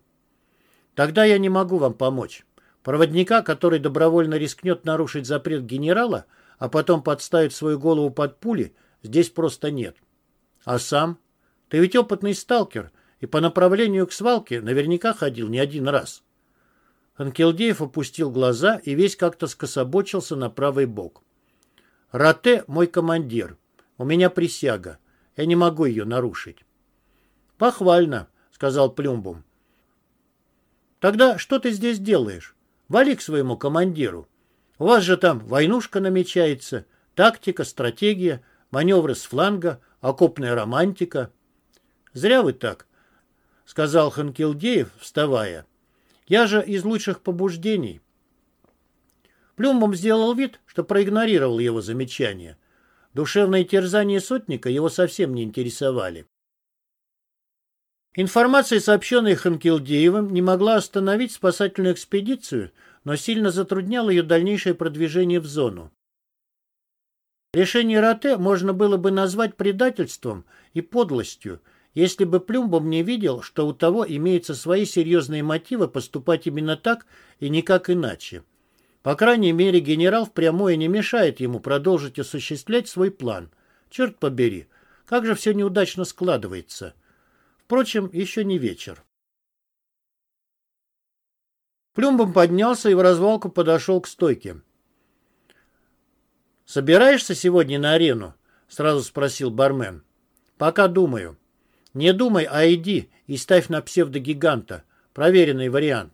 Тогда я не могу вам помочь. Проводника, который добровольно рискнет нарушить запрет генерала, а потом подставит свою голову под пули, здесь просто нет. А сам? Ты ведь опытный сталкер, и по направлению к свалке наверняка ходил не один раз. Анкелдеев опустил глаза и весь как-то скособочился на правый бок. Рате мой командир. У меня присяга. Я не могу ее нарушить. Похвально, сказал Плюмбум. Тогда что ты здесь делаешь? Вали к своему командиру. У вас же там войнушка намечается, тактика, стратегия, маневры с фланга, окопная романтика. Зря вы так, сказал Ханкилдеев, вставая. Я же из лучших побуждений. Плюмбом сделал вид, что проигнорировал его замечание. Душевные терзания сотника его совсем не интересовали. Информация, сообщенная Ханкилдеевым, не могла остановить спасательную экспедицию, но сильно затрудняла ее дальнейшее продвижение в зону. Решение Роте можно было бы назвать предательством и подлостью, если бы Плюмбом не видел, что у того имеются свои серьезные мотивы поступать именно так и никак иначе. По крайней мере, генерал впрямую не мешает ему продолжить осуществлять свой план. Черт побери, как же все неудачно складывается. Впрочем, еще не вечер. Плюмбом поднялся и в развалку подошел к стойке. «Собираешься сегодня на арену?» — сразу спросил бармен. «Пока думаю». «Не думай, а иди и ставь на псевдогиганта. Проверенный вариант».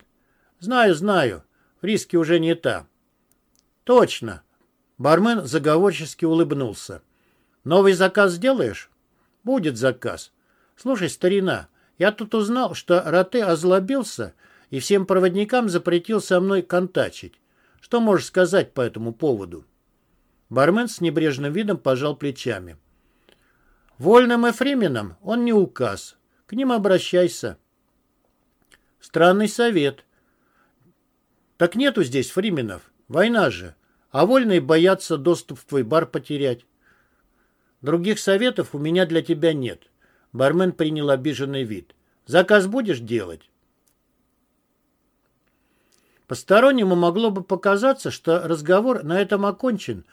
«Знаю, знаю. Риски уже не та». «Точно». Бармен заговорчески улыбнулся. «Новый заказ сделаешь?» «Будет заказ. Слушай, старина, я тут узнал, что Роте озлобился и всем проводникам запретил со мной контачить. Что можешь сказать по этому поводу?» Бармен с небрежным видом пожал плечами. Вольным и Фрименам он не указ. К ним обращайся. Странный совет. Так нету здесь Фрименов. Война же. А вольные боятся доступ в твой бар потерять. Других советов у меня для тебя нет. Бармен принял обиженный вид. Заказ будешь делать? Постороннему могло бы показаться, что разговор на этом окончен,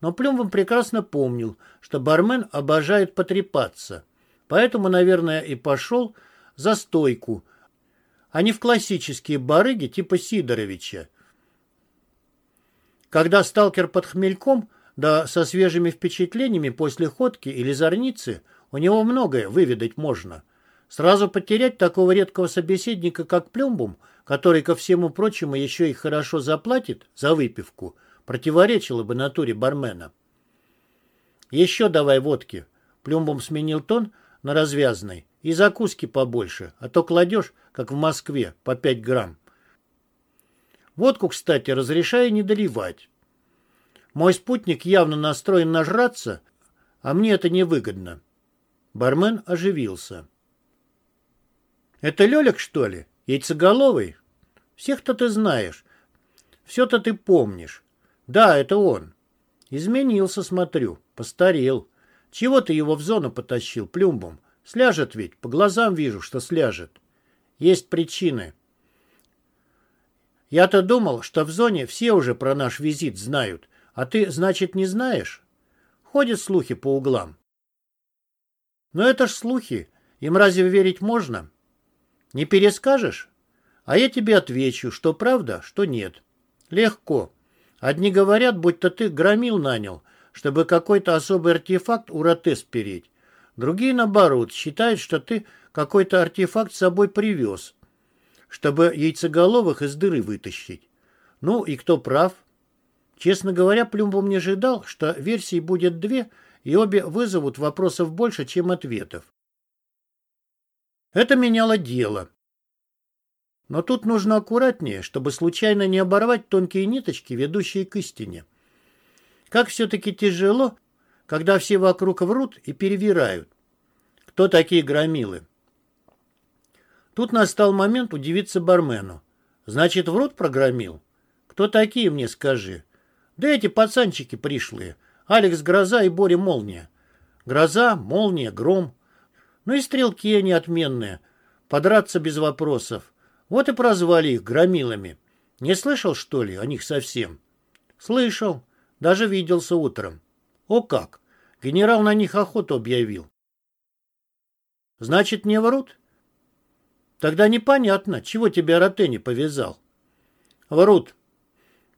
но Плюмбом прекрасно помнил, что бармен обожает потрепаться. Поэтому, наверное, и пошел за стойку, а не в классические барыги типа Сидоровича. Когда сталкер под хмельком, да со свежими впечатлениями после ходки или зорницы, у него многое выведать можно. Сразу потерять такого редкого собеседника, как Плюмбум, который, ко всему прочему, еще и хорошо заплатит за выпивку – противоречило бы натуре бармена. «Еще давай водки». Плюмбом сменил тон на развязный. «И закуски побольше, а то кладешь, как в Москве, по пять грамм». Водку, кстати, разрешаю не доливать. Мой спутник явно настроен нажраться, а мне это невыгодно. Бармен оживился. «Это Лелик, что ли? Яйцеголовый? Всех-то ты знаешь. Все-то ты помнишь. Да, это он. Изменился, смотрю. Постарел. Чего ты его в зону потащил, плюмбом? Сляжет ведь. По глазам вижу, что сляжет. Есть причины. Я-то думал, что в зоне все уже про наш визит знают. А ты, значит, не знаешь? Ходят слухи по углам. Но это ж слухи. Им разве верить можно? Не перескажешь? А я тебе отвечу, что правда, что нет. Легко. Одни говорят, будто ты громил нанял, чтобы какой-то особый артефакт у роте спереть. Другие, наоборот, считают, что ты какой-то артефакт с собой привез, чтобы яйцеголовых из дыры вытащить. Ну и кто прав? Честно говоря, Плюмбом не ожидал, что версий будет две, и обе вызовут вопросов больше, чем ответов. Это меняло дело. Но тут нужно аккуратнее, чтобы случайно не оборвать тонкие ниточки, ведущие к истине. Как все-таки тяжело, когда все вокруг врут и перевирают. Кто такие громилы? Тут настал момент удивиться бармену. Значит, врут прогромил? Кто такие, мне скажи? Да эти пацанчики пришлые. Алекс Гроза и Боря Молния. Гроза, Молния, Гром. Ну и стрелки они отменные. Подраться без вопросов. Вот и прозвали их громилами. Не слышал, что ли, о них совсем? Слышал. Даже виделся утром. О как! Генерал на них охоту объявил. Значит, не врут? Тогда непонятно, чего тебя Роте повязал. Врут.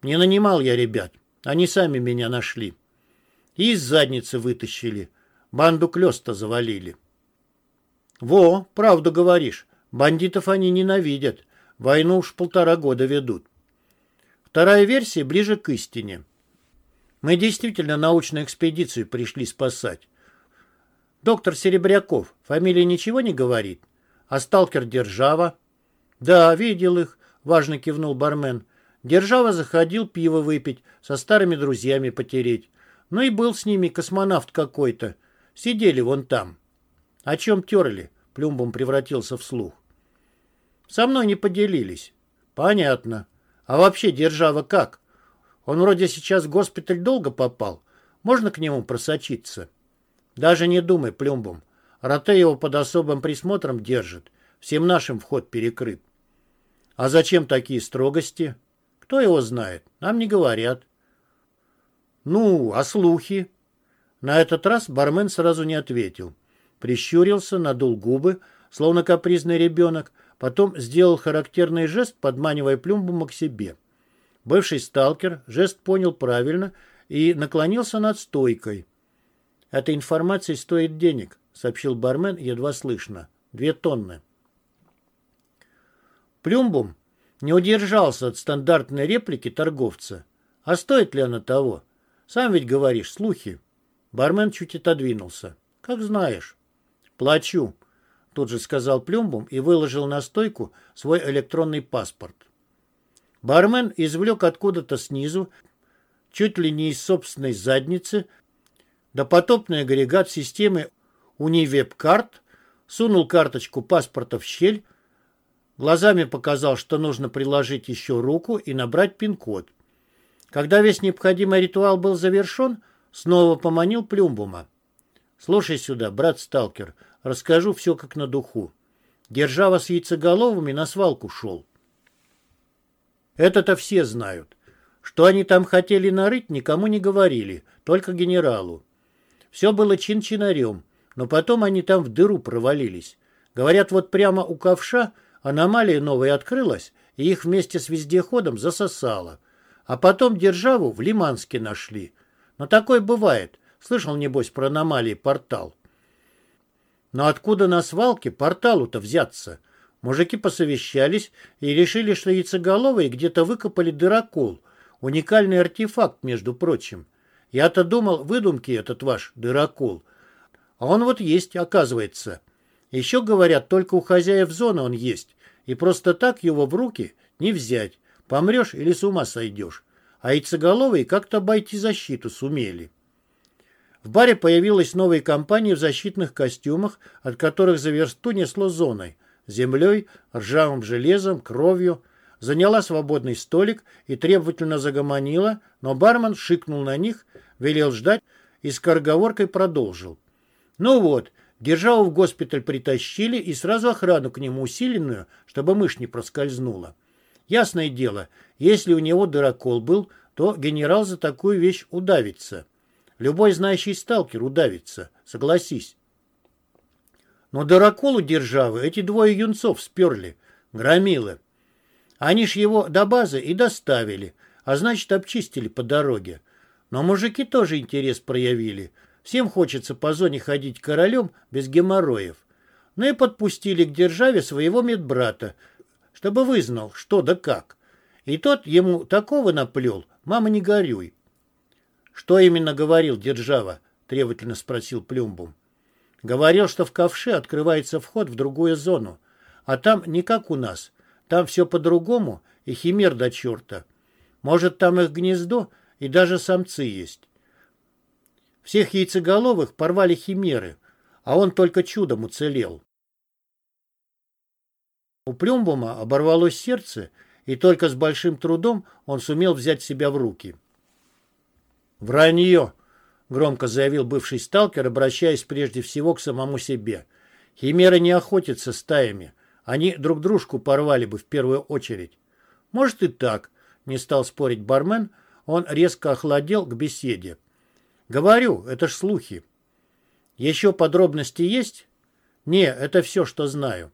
Не нанимал я ребят. Они сами меня нашли. И из задницы вытащили. Банду клёста завалили. Во, правду говоришь. Бандитов они ненавидят. Войну уж полтора года ведут. Вторая версия ближе к истине. Мы действительно научную экспедицию пришли спасать. Доктор Серебряков, фамилия ничего не говорит? А сталкер Держава? Да, видел их, важно кивнул бармен. Держава заходил пиво выпить, со старыми друзьями потереть. Ну и был с ними космонавт какой-то. Сидели вон там. О чем терли? Плюмбом превратился в слух. Со мной не поделились. Понятно. А вообще Держава как? Он вроде сейчас в госпиталь долго попал. Можно к нему просочиться? Даже не думай, Плюмбом. Роте его под особым присмотром держит. Всем нашим вход перекрыт. А зачем такие строгости? Кто его знает? Нам не говорят. Ну, а слухи? На этот раз бармен сразу не ответил. Прищурился, надул губы, словно капризный ребенок, потом сделал характерный жест, подманивая Плюмбума к себе. Бывший сталкер жест понял правильно и наклонился над стойкой. «Эта информация стоит денег», — сообщил бармен едва слышно. «Две тонны». Плюмбум не удержался от стандартной реплики торговца. «А стоит ли она того? Сам ведь говоришь, слухи». Бармен чуть отодвинулся. «Как знаешь». «Плачу», — тут же сказал Плюмбум и выложил на стойку свой электронный паспорт. Бармен извлек откуда-то снизу, чуть ли не из собственной задницы, допотопный агрегат системы Унивеб-карт, сунул карточку паспорта в щель, глазами показал, что нужно приложить еще руку и набрать пин-код. Когда весь необходимый ритуал был завершен, снова поманил Плюмбума. «Слушай сюда, брат-сталкер, расскажу все как на духу. Держава с яйцеголовыми на свалку шел. Это-то все знают. Что они там хотели нарыть, никому не говорили, только генералу. Все было чин-чинарем, но потом они там в дыру провалились. Говорят, вот прямо у ковша аномалия новая открылась, и их вместе с вездеходом засосало. А потом державу в Лиманске нашли. Но такое бывает. Слышал, небось, про аномалии портал. Но откуда на свалке порталу-то взяться? Мужики посовещались и решили, что яйцеголовые где-то выкопали дырокол. Уникальный артефакт, между прочим. Я-то думал, выдумки этот ваш дырокол. А он вот есть, оказывается. Еще, говорят, только у хозяев зоны он есть. И просто так его в руки не взять. Помрешь или с ума сойдешь. А яйцеголовые как-то обойти защиту сумели. В баре появилась новая компания в защитных костюмах, от которых за версту несло зоной. Землей, ржавым железом, кровью. Заняла свободный столик и требовательно загомонила, но бармен шикнул на них, велел ждать и с корговоркой продолжил. Ну вот, державу в госпиталь притащили и сразу охрану к нему усиленную, чтобы мышь не проскользнула. Ясное дело, если у него дырокол был, то генерал за такую вещь удавится. Любой знающий сталкер удавится, согласись. Но дыроколу державы эти двое юнцов сперли, громилы. Они ж его до базы и доставили, а значит, обчистили по дороге. Но мужики тоже интерес проявили. Всем хочется по зоне ходить королем без геморроев. Ну и подпустили к державе своего медбрата, чтобы вызнал, что да как. И тот ему такого наплел, мама не горюй. «Что именно говорил Держава?» — требовательно спросил Плюмбум. «Говорил, что в ковше открывается вход в другую зону. А там не как у нас. Там все по-другому и химер до черта. Может, там их гнездо и даже самцы есть. Всех яйцеголовых порвали химеры, а он только чудом уцелел. У Плюмбума оборвалось сердце, и только с большим трудом он сумел взять себя в руки. «Вранье!» — громко заявил бывший сталкер, обращаясь прежде всего к самому себе. «Химеры не охотятся стаями. Они друг дружку порвали бы в первую очередь». «Может и так», — не стал спорить бармен. Он резко охладел к беседе. «Говорю, это ж слухи». «Еще подробности есть?» «Не, это все, что знаю».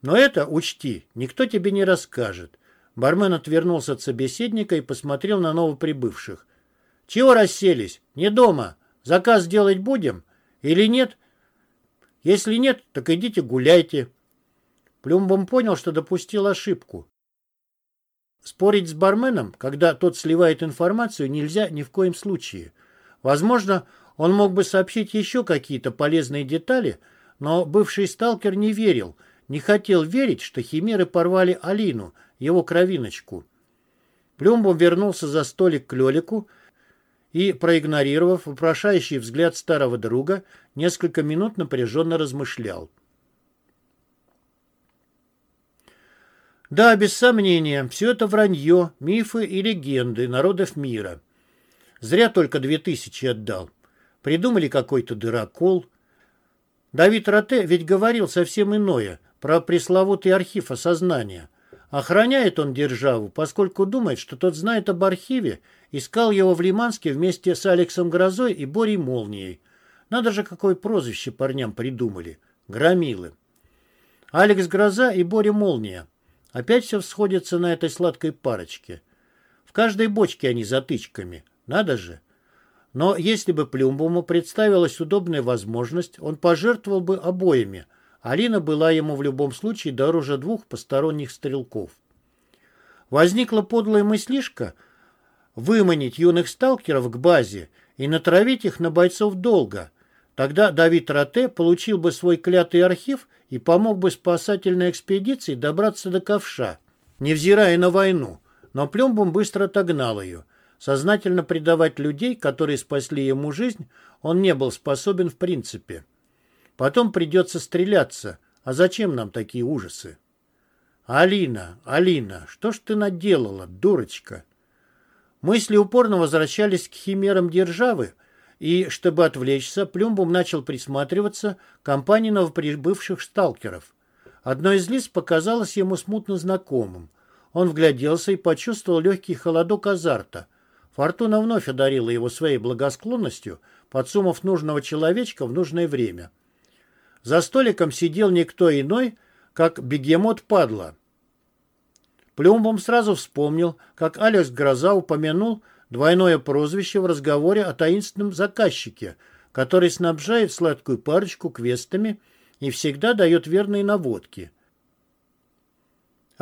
«Но это, учти, никто тебе не расскажет». Бармен отвернулся от собеседника и посмотрел на новоприбывших. Чего расселись? Не дома. Заказ делать будем? Или нет? Если нет, так идите гуляйте. Плюмбом понял, что допустил ошибку. Спорить с барменом, когда тот сливает информацию, нельзя ни в коем случае. Возможно, он мог бы сообщить еще какие-то полезные детали, но бывший сталкер не верил, не хотел верить, что химеры порвали Алину, его кровиночку. Плюмбом вернулся за столик к Лелику, и, проигнорировав вопрошающий взгляд старого друга, несколько минут напряженно размышлял. Да, без сомнения, все это вранье, мифы и легенды народов мира. Зря только две тысячи отдал. Придумали какой-то дырокол. Давид Роте ведь говорил совсем иное, про пресловутый архив осознания. Охраняет он державу, поскольку думает, что тот знает об архиве, искал его в Лиманске вместе с Алексом Грозой и Борей Молнией. Надо же, какое прозвище парням придумали. Громилы. Алекс Гроза и Боря Молния. Опять все сходится на этой сладкой парочке. В каждой бочке они затычками. Надо же. Но если бы Плюмбуму представилась удобная возможность, он пожертвовал бы обоими. Алина была ему в любом случае дороже двух посторонних стрелков. Возникла подлая мыслишка выманить юных сталкеров к базе и натравить их на бойцов долго. Тогда Давид Роте получил бы свой клятый архив и помог бы спасательной экспедиции добраться до ковша, невзирая на войну. Но Плюмбум быстро отогнал ее. Сознательно предавать людей, которые спасли ему жизнь, он не был способен в принципе. Потом придется стреляться. А зачем нам такие ужасы? Алина, Алина, что ж ты наделала, дурочка? Мысли упорно возвращались к химерам державы, и, чтобы отвлечься, Плюмбум начал присматриваться к компании новоприбывших сталкеров. Одно из лиц показалось ему смутно знакомым. Он вгляделся и почувствовал легкий холодок азарта. Фортуна вновь одарила его своей благосклонностью, подсумав нужного человечка в нужное время. За столиком сидел никто иной, как бегемот падла. Плюмбом сразу вспомнил, как Алекс Гроза упомянул двойное прозвище в разговоре о таинственном заказчике, который снабжает сладкую парочку квестами и всегда дает верные наводки –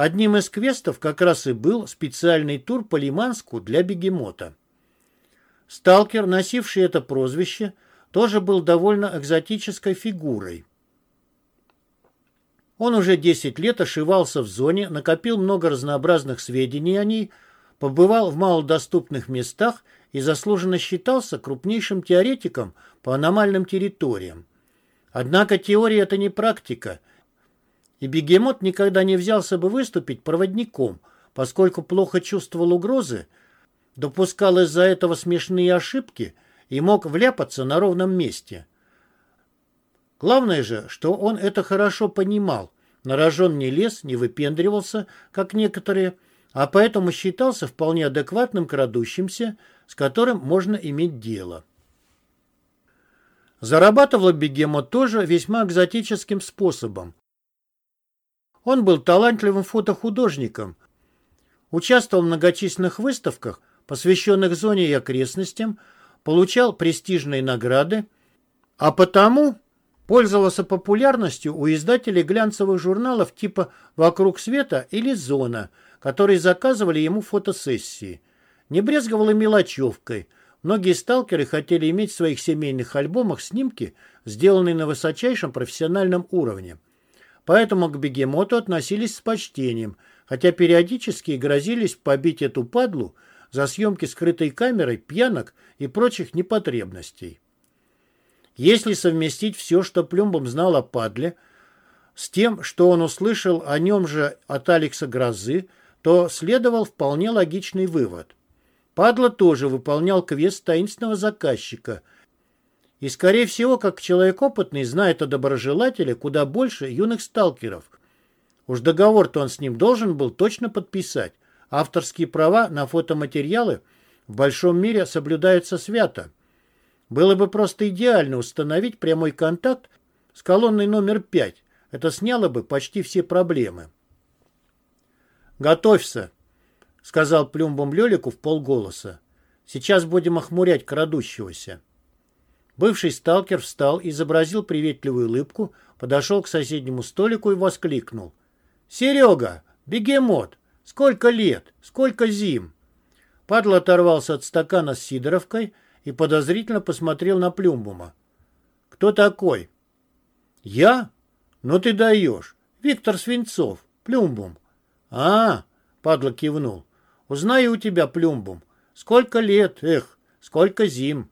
Одним из квестов как раз и был специальный тур по Лиманску для бегемота. Сталкер, носивший это прозвище, тоже был довольно экзотической фигурой. Он уже 10 лет ошивался в зоне, накопил много разнообразных сведений о ней, побывал в малодоступных местах и заслуженно считался крупнейшим теоретиком по аномальным территориям. Однако теория – это не практика – и бегемот никогда не взялся бы выступить проводником, поскольку плохо чувствовал угрозы, допускал из-за этого смешные ошибки и мог вляпаться на ровном месте. Главное же, что он это хорошо понимал, на рожон не лез, не выпендривался, как некоторые, а поэтому считался вполне адекватным крадущимся, с которым можно иметь дело. Зарабатывал бегемот тоже весьма экзотическим способом, он был талантливым фотохудожником, участвовал в многочисленных выставках, посвященных зоне и окрестностям, получал престижные награды, а потому пользовался популярностью у издателей глянцевых журналов типа «Вокруг света» или «Зона», которые заказывали ему фотосессии. Не брезговал и мелочевкой. Многие сталкеры хотели иметь в своих семейных альбомах снимки, сделанные на высочайшем профессиональном уровне поэтому к бегемоту относились с почтением, хотя периодически грозились побить эту падлу за съемки скрытой камерой, пьянок и прочих непотребностей. Если совместить все, что Плюмбом знал о падле, с тем, что он услышал о нем же от Алекса Грозы, то следовал вполне логичный вывод. Падла тоже выполнял квест таинственного заказчика – и, скорее всего, как человек опытный, знает о доброжелателе куда больше юных сталкеров. Уж договор-то он с ним должен был точно подписать. Авторские права на фотоматериалы в большом мире соблюдаются свято. Было бы просто идеально установить прямой контакт с колонной номер 5. Это сняло бы почти все проблемы. «Готовься», — сказал Плюмбом Лелику в полголоса. «Сейчас будем охмурять крадущегося». Бывший сталкер встал, изобразил приветливую улыбку, подошел к соседнему столику и воскликнул. «Серега! Бегемот! Сколько лет! Сколько зим!» Падла оторвался от стакана с сидоровкой и подозрительно посмотрел на Плюмбума. «Кто такой?» «Я? Ну ты даешь! Виктор Свинцов, Плюмбум!» «А, — Падла кивнул, — узнаю у тебя, Плюмбум. Сколько лет, эх, сколько зим!»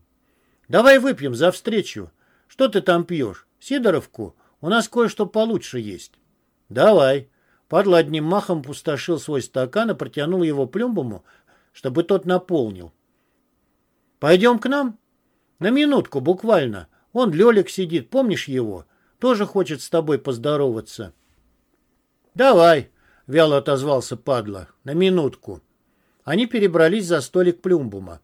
Давай выпьем за встречу. Что ты там пьешь? Сидоровку? У нас кое-что получше есть. Давай. Падла одним махом пустошил свой стакан и протянул его Плюмбому, чтобы тот наполнил. «Пойдем к нам?» «На минутку, буквально. Он Лелик сидит, помнишь его? Тоже хочет с тобой поздороваться». «Давай», — вяло отозвался Падла, — «на минутку». Они перебрались за столик Плюмбума.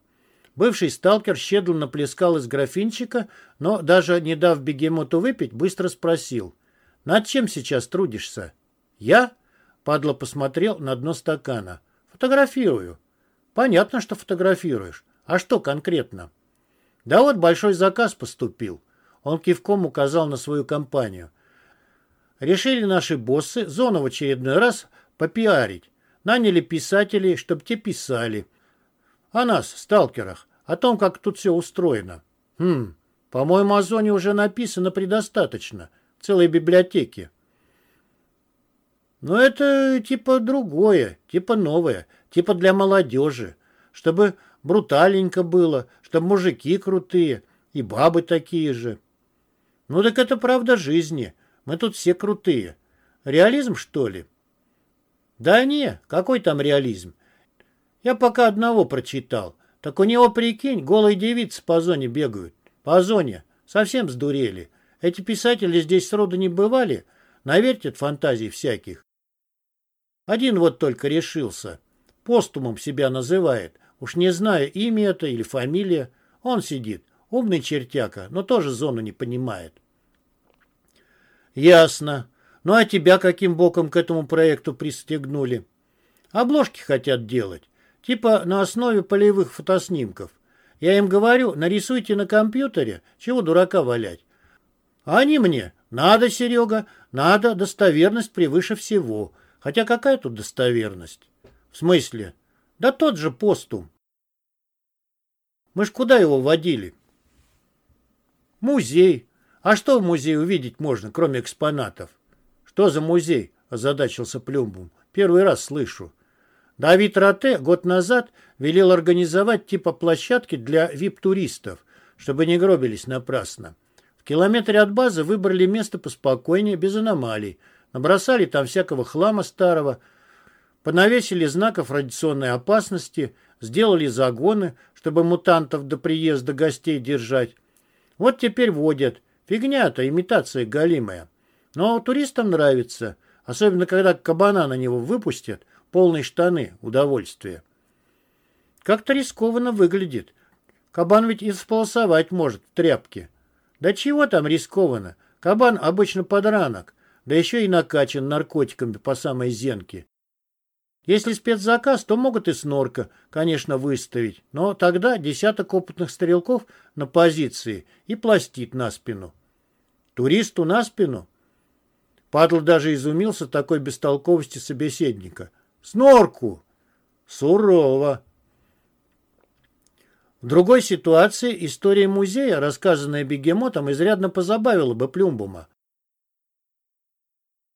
Бывший сталкер щедро наплескал из графинчика, но, даже не дав бегемоту выпить, быстро спросил. «Над чем сейчас трудишься?» «Я?» — Падла посмотрел на дно стакана. «Фотографирую». «Понятно, что фотографируешь. А что конкретно?» «Да вот большой заказ поступил». Он кивком указал на свою компанию. «Решили наши боссы зону в очередной раз попиарить. Наняли писателей, чтоб те писали. О нас, сталкерах, о том, как тут все устроено. Хм, по-моему, о зоне уже написано предостаточно. Целой библиотеки. Но это типа другое, типа новое, типа для молодежи. Чтобы бруталенько было, чтобы мужики крутые и бабы такие же. Ну так это правда жизни. Мы тут все крутые. Реализм, что ли? Да не, какой там реализм? Я пока одного прочитал. Так у него, прикинь, голые девицы по зоне бегают. По зоне. Совсем сдурели. Эти писатели здесь сроду не бывали. Навертят фантазий всяких. Один вот только решился. Постумом себя называет. Уж не знаю, имя это или фамилия. Он сидит. Умный чертяка, но тоже зону не понимает. Ясно. Ну а тебя каким боком к этому проекту пристегнули? Обложки хотят делать. Типа на основе полевых фотоснимков. Я им говорю, нарисуйте на компьютере, чего дурака валять. А они мне, надо, Серега, надо, достоверность превыше всего. Хотя какая тут достоверность? В смысле? Да тот же постум. Мы ж куда его водили? Музей. А что в музее увидеть можно, кроме экспонатов? Что за музей? Озадачился Плюмбум. Первый раз слышу. Давид Роте год назад велел организовать типа площадки для вип-туристов, чтобы не гробились напрасно. В километре от базы выбрали место поспокойнее, без аномалий. Набросали там всякого хлама старого, понавесили знаков радиационной опасности, сделали загоны, чтобы мутантов до приезда гостей держать. Вот теперь водят. Фигня-то, имитация галимая. Но туристам нравится, особенно когда кабана на него выпустят – Полные штаны, удовольствие. Как-то рискованно выглядит. Кабан ведь и сполосовать может в тряпке. Да чего там рискованно? Кабан обычно подранок, да еще и накачан наркотиками по самой зенке. Если спецзаказ, то могут и снорка, конечно, выставить, но тогда десяток опытных стрелков на позиции и пластит на спину. Туристу на спину? Падл даже изумился такой бестолковости собеседника – Снорку. Сурово. В другой ситуации история музея, рассказанная бегемотом, изрядно позабавила бы Плюмбума.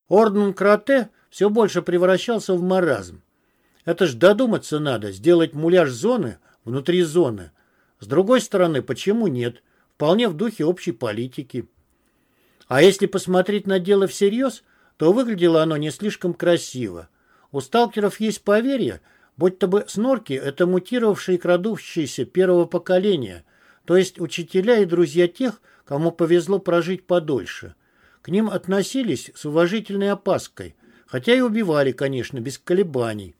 Орден Крате все больше превращался в маразм. Это ж додуматься надо, сделать муляж зоны внутри зоны. С другой стороны, почему нет? Вполне в духе общей политики. А если посмотреть на дело всерьез, то выглядело оно не слишком красиво. У сталкеров есть поверье, будто бы снорки – это мутировавшие и крадущиеся первого поколения, то есть учителя и друзья тех, кому повезло прожить подольше. К ним относились с уважительной опаской, хотя и убивали, конечно, без колебаний.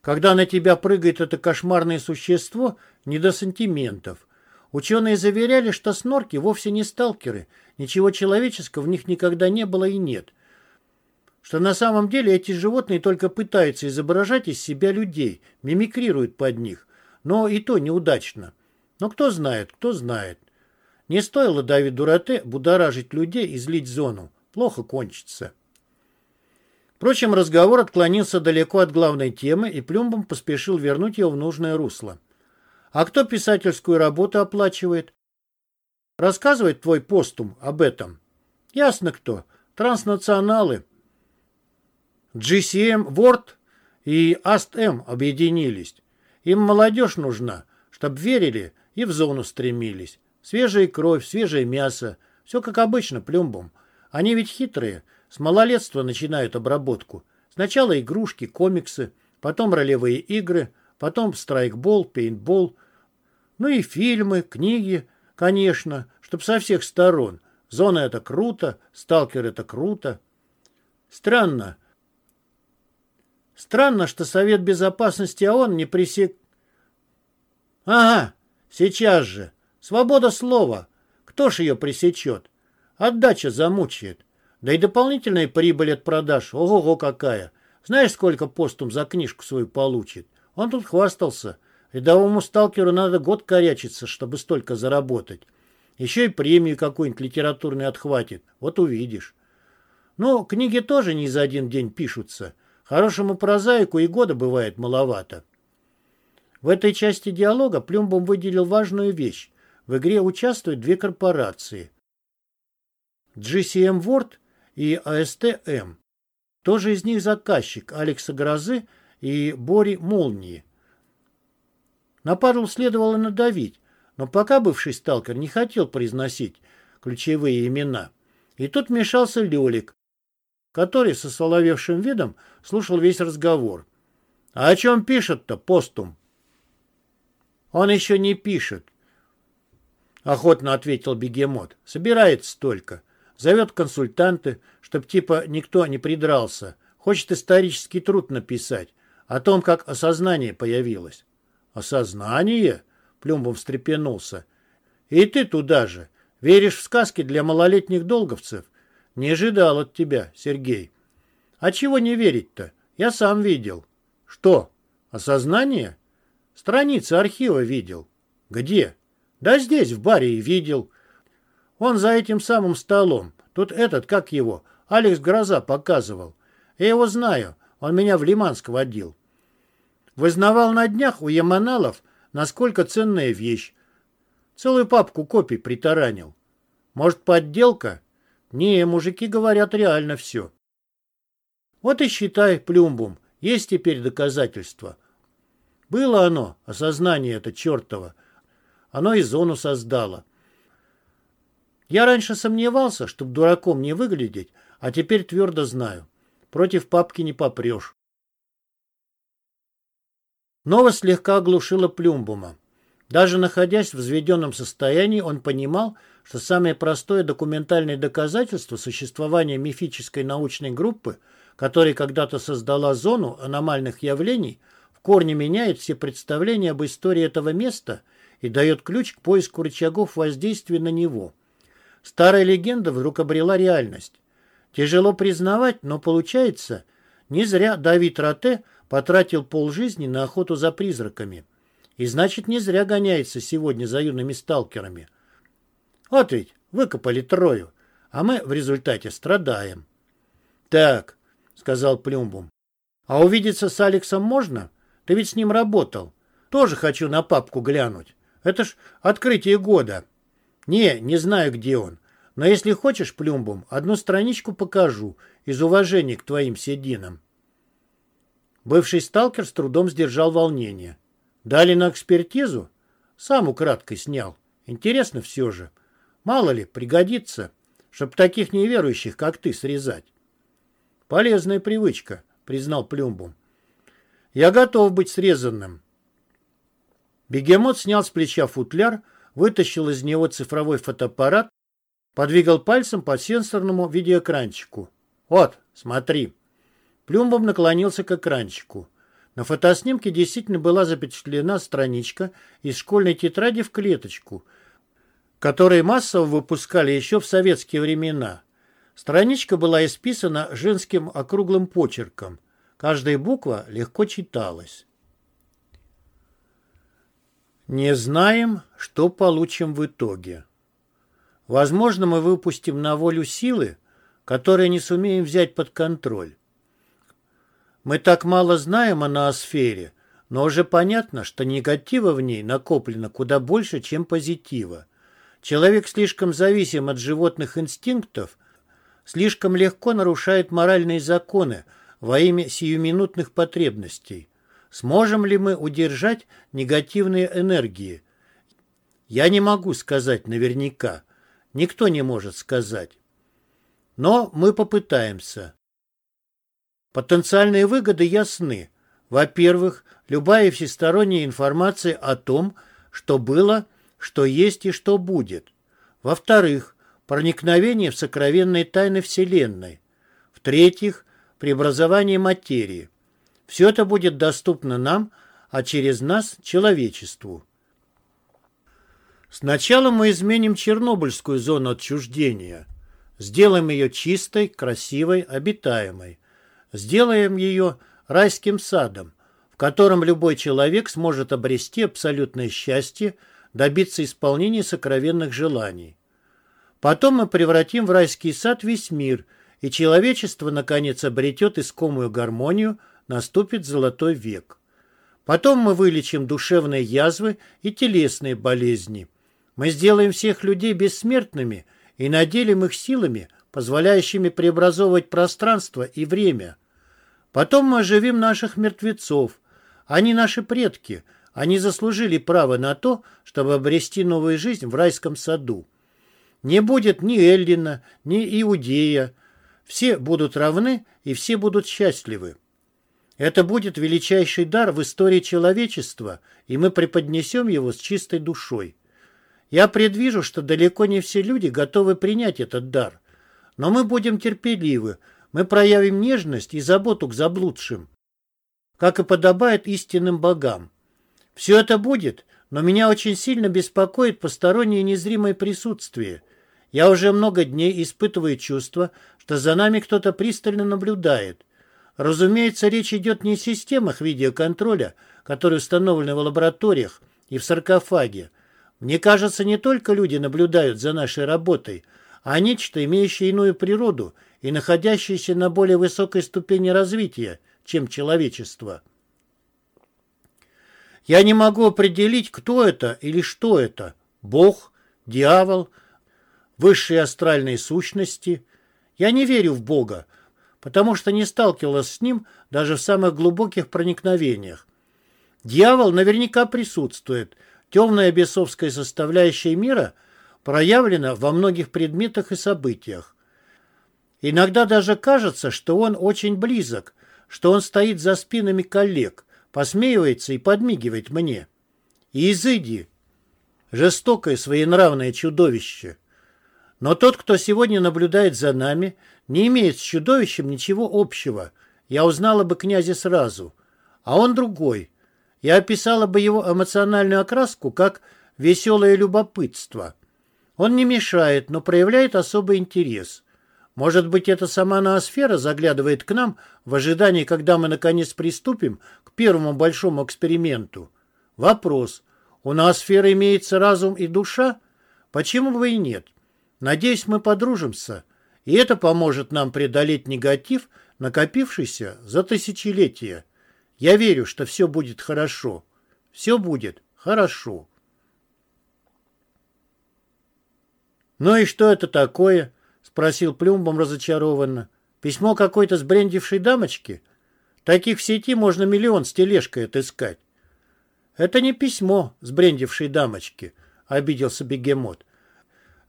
Когда на тебя прыгает это кошмарное существо, не до сантиментов. Ученые заверяли, что снорки вовсе не сталкеры, ничего человеческого в них никогда не было и нет – что на самом деле эти животные только пытаются изображать из себя людей, мимикрируют под них, но и то неудачно. Но кто знает, кто знает. Не стоило Давиду Роте будоражить людей и злить зону. Плохо кончится. Впрочем, разговор отклонился далеко от главной темы, и Плюмбом поспешил вернуть его в нужное русло. «А кто писательскую работу оплачивает?» «Рассказывает твой постум об этом?» «Ясно кто. Транснационалы. GCM Word и ASTM объединились. Им молодежь нужна, чтоб верили и в зону стремились. Свежая кровь, свежее мясо. Все как обычно, плюмбом. Они ведь хитрые. С малолетства начинают обработку. Сначала игрушки, комиксы, потом ролевые игры, потом страйкбол, пейнтбол. Ну и фильмы, книги, конечно, чтоб со всех сторон. Зона — это круто, сталкер — это круто. Странно. Странно, что Совет Безопасности ООН не пресек... Ага, сейчас же. Свобода слова. Кто ж ее пресечет? Отдача замучает. Да и дополнительная прибыль от продаж. Ого-го какая. Знаешь, сколько постум за книжку свою получит? Он тут хвастался. Рядовому сталкеру надо год корячиться, чтобы столько заработать. Еще и премию какую-нибудь литературную отхватит. Вот увидишь. Ну, книги тоже не за один день пишутся. Хорошему прозаику и года бывает маловато. В этой части диалога Плюмбом выделил важную вещь. В игре участвуют две корпорации. GCM Word и ASTM. Тоже из них заказчик Алекса Грозы и Бори Молнии. На пару следовало надавить, но пока бывший сталкер не хотел произносить ключевые имена. И тут вмешался Лёлик, который со соловевшим видом слушал весь разговор. «А о чем пишет-то постум?» «Он еще не пишет», — охотно ответил бегемот. «Собирается только. Зовет консультанты, чтоб типа никто не придрался. Хочет исторический труд написать о том, как осознание появилось». «Осознание?» — Плюмбом встрепенулся. «И ты туда же. Веришь в сказки для малолетних долговцев? Не ожидал от тебя, Сергей». «А чего не верить-то? Я сам видел». «Что? Осознание?» «Страницы архива видел». «Где?» «Да здесь, в баре, и видел». «Он за этим самым столом. Тут этот, как его, Алекс Гроза показывал. Я его знаю, он меня в Лиманск водил. Вызнавал на днях у Яманалов, насколько ценная вещь. Целую папку копий притаранил. Может, подделка? Не, мужики говорят реально все. Вот и считай, Плюмбум, есть теперь доказательства. Было оно, осознание это чертово. Оно и зону создало. Я раньше сомневался, чтоб дураком не выглядеть, а теперь твердо знаю. Против папки не попрешь. Новость слегка оглушила Плюмбума. Даже находясь в взведенном состоянии, он понимал, что самое простое документальное доказательство существования мифической научной группы, которая когда-то создала зону аномальных явлений, в корне меняет все представления об истории этого места и дает ключ к поиску рычагов воздействия на него. Старая легенда вдруг обрела реальность. Тяжело признавать, но получается, не зря Давид Роте потратил полжизни на охоту за призраками. И значит, не зря гоняется сегодня за юными сталкерами. Вот ведь, выкопали трою, а мы в результате страдаем. Так, сказал Плюмбум. А увидеться с Алексом можно? Ты ведь с ним работал. Тоже хочу на папку глянуть. Это ж открытие года. Не, не знаю, где он. Но если хочешь, Плюмбум, одну страничку покажу из уважения к твоим сединам. Бывший сталкер с трудом сдержал волнение. Дали на экспертизу? Сам украдкой снял. Интересно все же. Мало ли, пригодится, чтоб таких неверующих, как ты, срезать. Полезная привычка, признал Плюмбум. Я готов быть срезанным. Бегемот снял с плеча футляр, вытащил из него цифровой фотоаппарат, подвигал пальцем по сенсорному видеоэкранчику. Вот, смотри. Плюмбом наклонился к экранчику. На фотоснимке действительно была запечатлена страничка из школьной тетради в клеточку, которые массово выпускали еще в советские времена. Страничка была исписана женским округлым почерком. Каждая буква легко читалась. Не знаем, что получим в итоге. Возможно, мы выпустим на волю силы, которые не сумеем взять под контроль. Мы так мало знаем о ноосфере, но уже понятно, что негатива в ней накоплено куда больше, чем позитива. Человек слишком зависим от животных инстинктов, слишком легко нарушает моральные законы во имя сиюминутных потребностей. Сможем ли мы удержать негативные энергии? Я не могу сказать наверняка. Никто не может сказать. Но мы попытаемся. Потенциальные выгоды ясны. Во-первых, любая всесторонняя информация о том, что было, что есть и что будет. Во-вторых, проникновение в сокровенные тайны Вселенной. В-третьих, преобразование материи. Все это будет доступно нам, а через нас – человечеству. Сначала мы изменим Чернобыльскую зону отчуждения. Сделаем ее чистой, красивой, обитаемой. Сделаем ее райским садом, в котором любой человек сможет обрести абсолютное счастье, добиться исполнения сокровенных желаний. Потом мы превратим в райский сад весь мир, и человечество, наконец, обретет искомую гармонию, наступит золотой век. Потом мы вылечим душевные язвы и телесные болезни. Мы сделаем всех людей бессмертными и наделим их силами, позволяющими преобразовывать пространство и время. Потом мы оживим наших мертвецов. Они наши предки. Они заслужили право на то, чтобы обрести новую жизнь в райском саду. Не будет ни Эллина, ни Иудея. Все будут равны и все будут счастливы. Это будет величайший дар в истории человечества, и мы преподнесем его с чистой душой. Я предвижу, что далеко не все люди готовы принять этот дар. Но мы будем терпеливы, мы проявим нежность и заботу к заблудшим, как и подобает истинным богам. Все это будет, но меня очень сильно беспокоит постороннее незримое присутствие. Я уже много дней испытываю чувство, что за нами кто-то пристально наблюдает. Разумеется, речь идет не о системах видеоконтроля, которые установлены в лабораториях и в саркофаге. Мне кажется, не только люди наблюдают за нашей работой, а нечто, имеющее иную природу и находящееся на более высокой ступени развития, чем человечество. Я не могу определить, кто это или что это. Бог, дьявол, высшие астральные сущности. Я не верю в Бога, потому что не сталкивалась с ним даже в самых глубоких проникновениях. Дьявол наверняка присутствует. Темная бесовская составляющая мира проявлена во многих предметах и событиях. Иногда даже кажется, что он очень близок, что он стоит за спинами коллег, посмеивается и подмигивает мне. Изыди, жестокое своенравное чудовище. Но тот, кто сегодня наблюдает за нами, не имеет с чудовищем ничего общего. Я узнала бы князя сразу. А он другой. Я описала бы его эмоциональную окраску как веселое любопытство. Он не мешает, но проявляет особый интерес – может быть, эта сама ноосфера заглядывает к нам в ожидании, когда мы наконец приступим к первому большому эксперименту? Вопрос. У ноосферы имеется разум и душа? Почему бы и нет? Надеюсь, мы подружимся, и это поможет нам преодолеть негатив, накопившийся за тысячелетия. Я верю, что все будет хорошо. Все будет хорошо. Ну и что это такое? спросил Плюмбом разочарованно. Письмо какой-то сбрендившей дамочки? Таких в сети можно миллион с тележкой отыскать. Это не письмо сбрендившей дамочки, обиделся бегемот.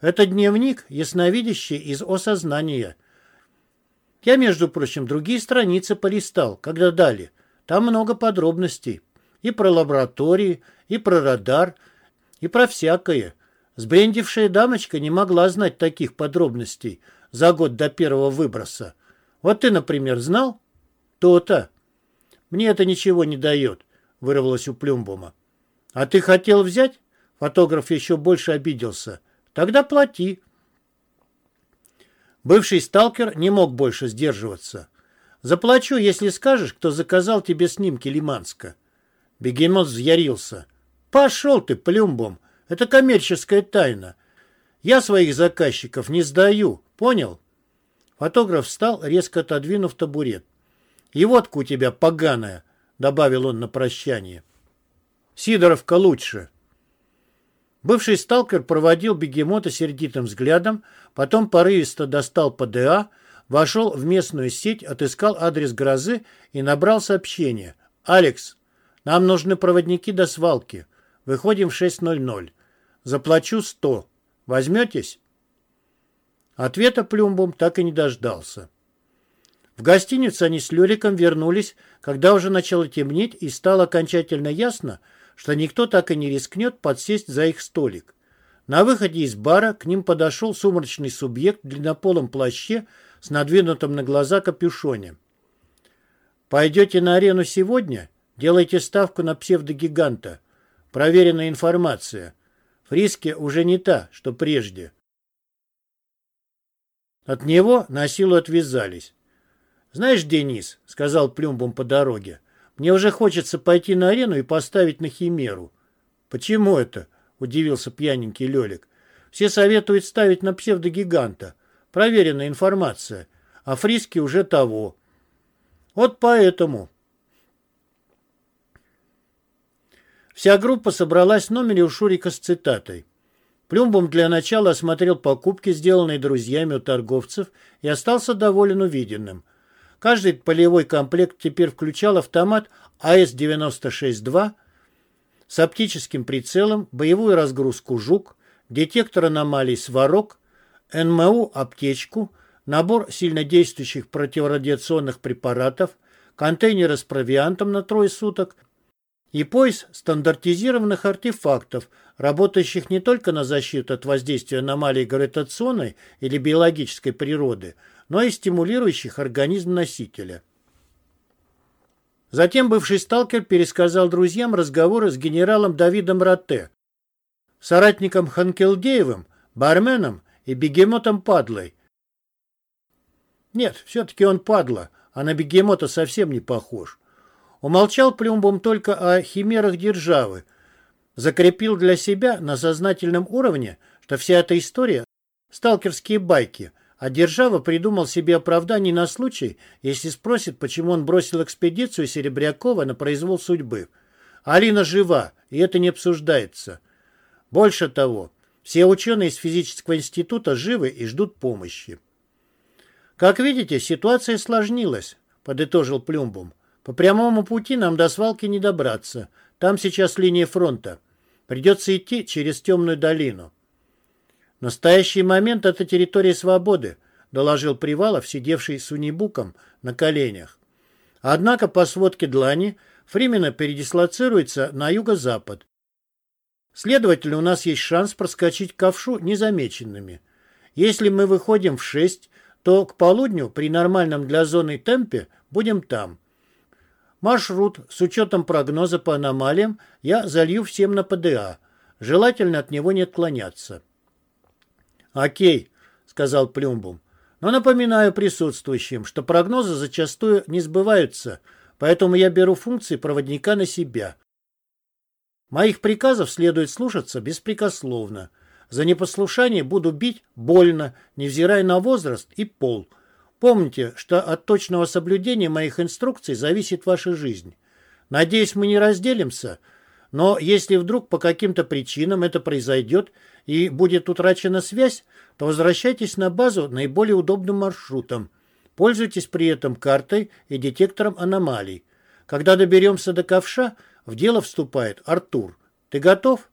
Это дневник, ясновидящий из осознания. Я, между прочим, другие страницы полистал, когда дали. Там много подробностей. И про лаборатории, и про радар, и про всякое. Сбрендившая дамочка не могла знать таких подробностей за год до первого выброса. Вот ты, например, знал? То-то. Мне это ничего не дает, вырвалось у Плюмбума. А ты хотел взять? Фотограф еще больше обиделся. Тогда плати. Бывший сталкер не мог больше сдерживаться. Заплачу, если скажешь, кто заказал тебе снимки Лиманска. Бегемот взъярился. Пошел ты, Плюмбом. Это коммерческая тайна. Я своих заказчиков не сдаю, понял? Фотограф встал, резко отодвинув табурет. «И водка у тебя поганая», — добавил он на прощание. «Сидоровка лучше». Бывший сталкер проводил бегемота сердитым взглядом, потом порывисто достал ПДА, вошел в местную сеть, отыскал адрес грозы и набрал сообщение. «Алекс, нам нужны проводники до свалки. Выходим в 6.00. Заплачу сто. Возьметесь?» Ответа Плюмбом так и не дождался. В гостиницу они с Лёриком вернулись, когда уже начало темнеть и стало окончательно ясно, что никто так и не рискнет подсесть за их столик. На выходе из бара к ним подошел сумрачный субъект в длиннополом плаще с надвинутым на глаза капюшоне. «Пойдете на арену сегодня? Делайте ставку на псевдогиганта. Проверенная информация. Фриски уже не та, что прежде». От него на силу отвязались. «Знаешь, Денис, — сказал Плюмбом по дороге, — мне уже хочется пойти на арену и поставить на химеру». «Почему это?» — удивился пьяненький Лелик. «Все советуют ставить на псевдогиганта. Проверенная информация. А Фриски уже того». «Вот поэтому». Вся группа собралась в номере у Шурика с цитатой. Плюмбом для начала осмотрел покупки, сделанные друзьями у торговцев, и остался доволен увиденным. Каждый полевой комплект теперь включал автомат АС-96-2 с оптическим прицелом, боевую разгрузку «Жук», детектор аномалий «Сварог», НМУ «Аптечку», набор сильнодействующих противорадиационных препаратов, контейнеры с провиантом на трое суток и пояс стандартизированных артефактов, работающих не только на защиту от воздействия аномалий гравитационной или биологической природы, но и стимулирующих организм носителя. Затем бывший сталкер пересказал друзьям разговоры с генералом Давидом Ротте, соратником Ханкелдеевым, барменом и бегемотом Падлой. Нет, все-таки он падла, а на бегемота совсем не похож. Умолчал Плюмбом только о химерах державы, закрепил для себя на сознательном уровне, что вся эта история – сталкерские байки – а Держава придумал себе оправдание на случай, если спросит, почему он бросил экспедицию Серебрякова на произвол судьбы. Алина жива, и это не обсуждается. Больше того, все ученые из физического института живы и ждут помощи. «Как видите, ситуация сложнилась», — подытожил Плюмбум. «По прямому пути нам до свалки не добраться. Там сейчас линия фронта. Придется идти через темную долину». «В настоящий момент это территория свободы», доложил Привалов, сидевший с унибуком на коленях. Однако, по сводке Длани, Фримена передислоцируется на юго-запад. Следовательно, у нас есть шанс проскочить ковшу незамеченными. Если мы выходим в 6, то к полудню при нормальном для зоны темпе будем там. Маршрут с учетом прогноза по аномалиям я залью всем на ПДА. Желательно от него не отклоняться. «Окей», — сказал Плюмбум. «Но напоминаю присутствующим, что прогнозы зачастую не сбываются, поэтому я беру функции проводника на себя. Моих приказов следует слушаться беспрекословно. За непослушание буду бить больно, невзирая на возраст и пол. Помните, что от точного соблюдения моих инструкций зависит ваша жизнь. Надеюсь, мы не разделимся, но если вдруг по каким-то причинам это произойдет и будет утрачена связь, то возвращайтесь на базу наиболее удобным маршрутом. Пользуйтесь при этом картой и детектором аномалий. Когда доберемся до ковша, в дело вступает Артур. Ты готов?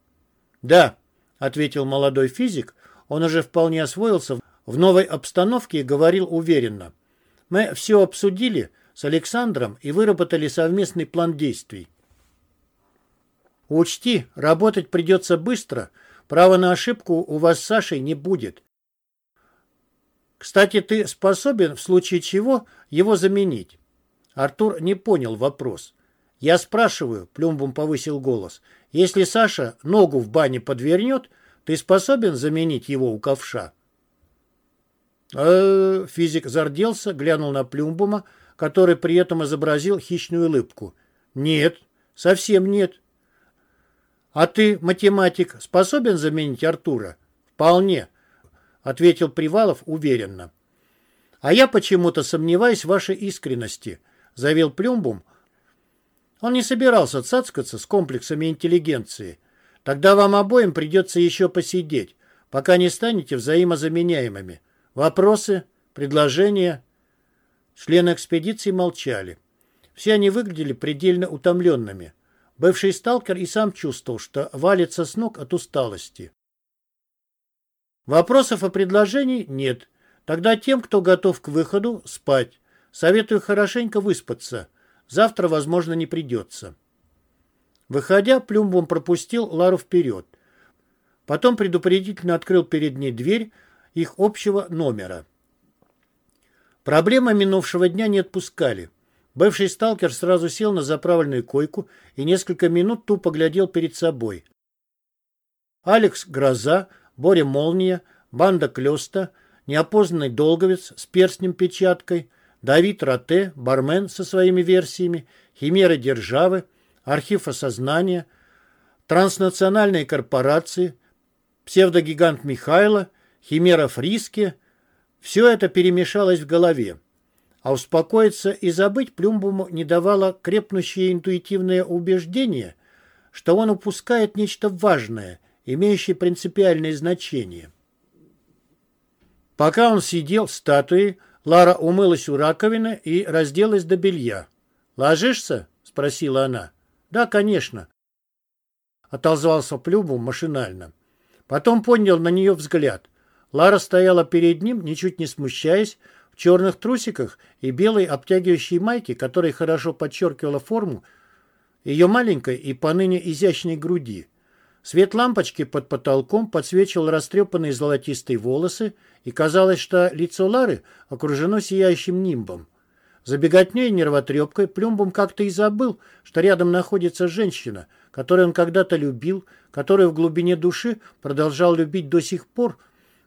Да, ответил молодой физик. Он уже вполне освоился в новой обстановке и говорил уверенно. Мы все обсудили с Александром и выработали совместный план действий. Учти, работать придется быстро. Права на ошибку у вас с Сашей не будет. Кстати, ты способен в случае чего его заменить? Артур не понял вопрос. Я спрашиваю, Плюмбум повысил голос, если Саша ногу в бане подвернет, ты способен заменить его у ковша? Э, физик зарделся, глянул на Плюмбума, который при этом изобразил хищную улыбку. Нет, совсем нет. «А ты, математик, способен заменить Артура?» «Вполне», — ответил Привалов уверенно. «А я почему-то сомневаюсь в вашей искренности», — заявил Плюмбум. Он не собирался цацкаться с комплексами интеллигенции. «Тогда вам обоим придется еще посидеть, пока не станете взаимозаменяемыми. Вопросы? Предложения?» Члены экспедиции молчали. Все они выглядели предельно утомленными. Бывший сталкер и сам чувствовал, что валится с ног от усталости. Вопросов и предложений нет. Тогда тем, кто готов к выходу, спать. Советую хорошенько выспаться. Завтра, возможно, не придется. Выходя, Плюмбом пропустил Лару вперед. Потом предупредительно открыл перед ней дверь их общего номера. Проблемы минувшего дня не отпускали. Бывший сталкер сразу сел на заправленную койку и несколько минут тупо глядел перед собой. Алекс Гроза, Боря Молния, Банда Клёста, неопознанный долговец с перстнем-печаткой, Давид Роте, бармен со своими версиями, Химеры Державы, Архив Осознания, транснациональные корпорации, псевдогигант Михайло, Химера Фриски – все это перемешалось в голове. А успокоиться и забыть Плюмбуму не давало крепнущее интуитивное убеждение, что он упускает нечто важное, имеющее принципиальное значение. Пока он сидел статуей, Лара умылась у раковины и разделась до белья. «Ложишься?» — спросила она. «Да, конечно», — отозвался Плюбум машинально. Потом поднял на нее взгляд. Лара стояла перед ним, ничуть не смущаясь, в черных трусиках и белой обтягивающей майке, которая хорошо подчеркивала форму ее маленькой и поныне изящной груди. Свет лампочки под потолком подсвечивал растрепанные золотистые волосы, и казалось, что лицо Лары окружено сияющим нимбом. За нервотрепкой Плюмбом как-то и забыл, что рядом находится женщина, которую он когда-то любил, которую в глубине души продолжал любить до сих пор,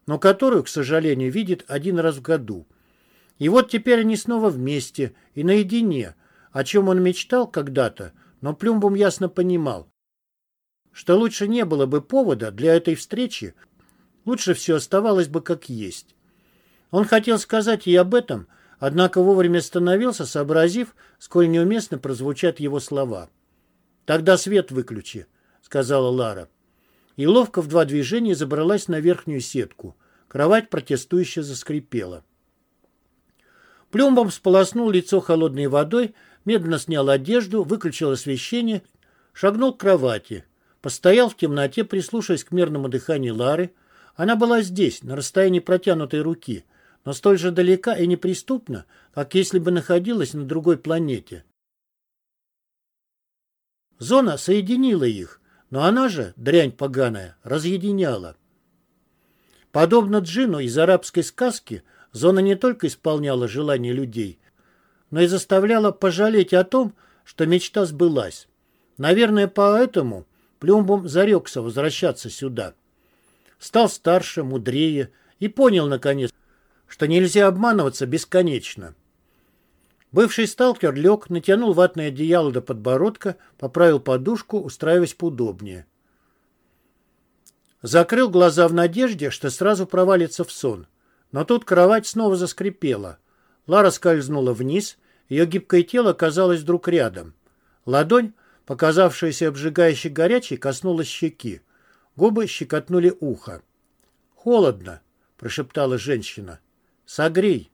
но которую, к сожалению, видит один раз в году. И вот теперь они снова вместе и наедине, о чем он мечтал когда-то, но Плюмбом ясно понимал, что лучше не было бы повода для этой встречи, лучше все оставалось бы как есть. Он хотел сказать ей об этом, однако вовремя остановился, сообразив, сколь неуместно прозвучат его слова. «Тогда свет выключи», — сказала Лара. И ловко в два движения забралась на верхнюю сетку. Кровать протестующе заскрипела. Плюмбом сполоснул лицо холодной водой, медленно снял одежду, выключил освещение, шагнул к кровати. Постоял в темноте, прислушиваясь к мирному дыханию Лары. Она была здесь, на расстоянии протянутой руки, но столь же далека и неприступна, как если бы находилась на другой планете. Зона соединила их, но она же, дрянь поганая, разъединяла. Подобно Джину из арабской сказки, зона не только исполняла желания людей, но и заставляла пожалеть о том, что мечта сбылась. Наверное, поэтому Плюмбом зарекся возвращаться сюда. Стал старше, мудрее и понял, наконец, что нельзя обманываться бесконечно. Бывший сталкер лег, натянул ватное одеяло до подбородка, поправил подушку, устраиваясь поудобнее. Закрыл глаза в надежде, что сразу провалится в сон. Но тут кровать снова заскрипела. Лара скользнула вниз, ее гибкое тело казалось вдруг рядом. Ладонь показавшаяся обжигающе горячей, коснулась щеки. Губы щекотнули ухо. «Холодно», — прошептала женщина. «Согрей».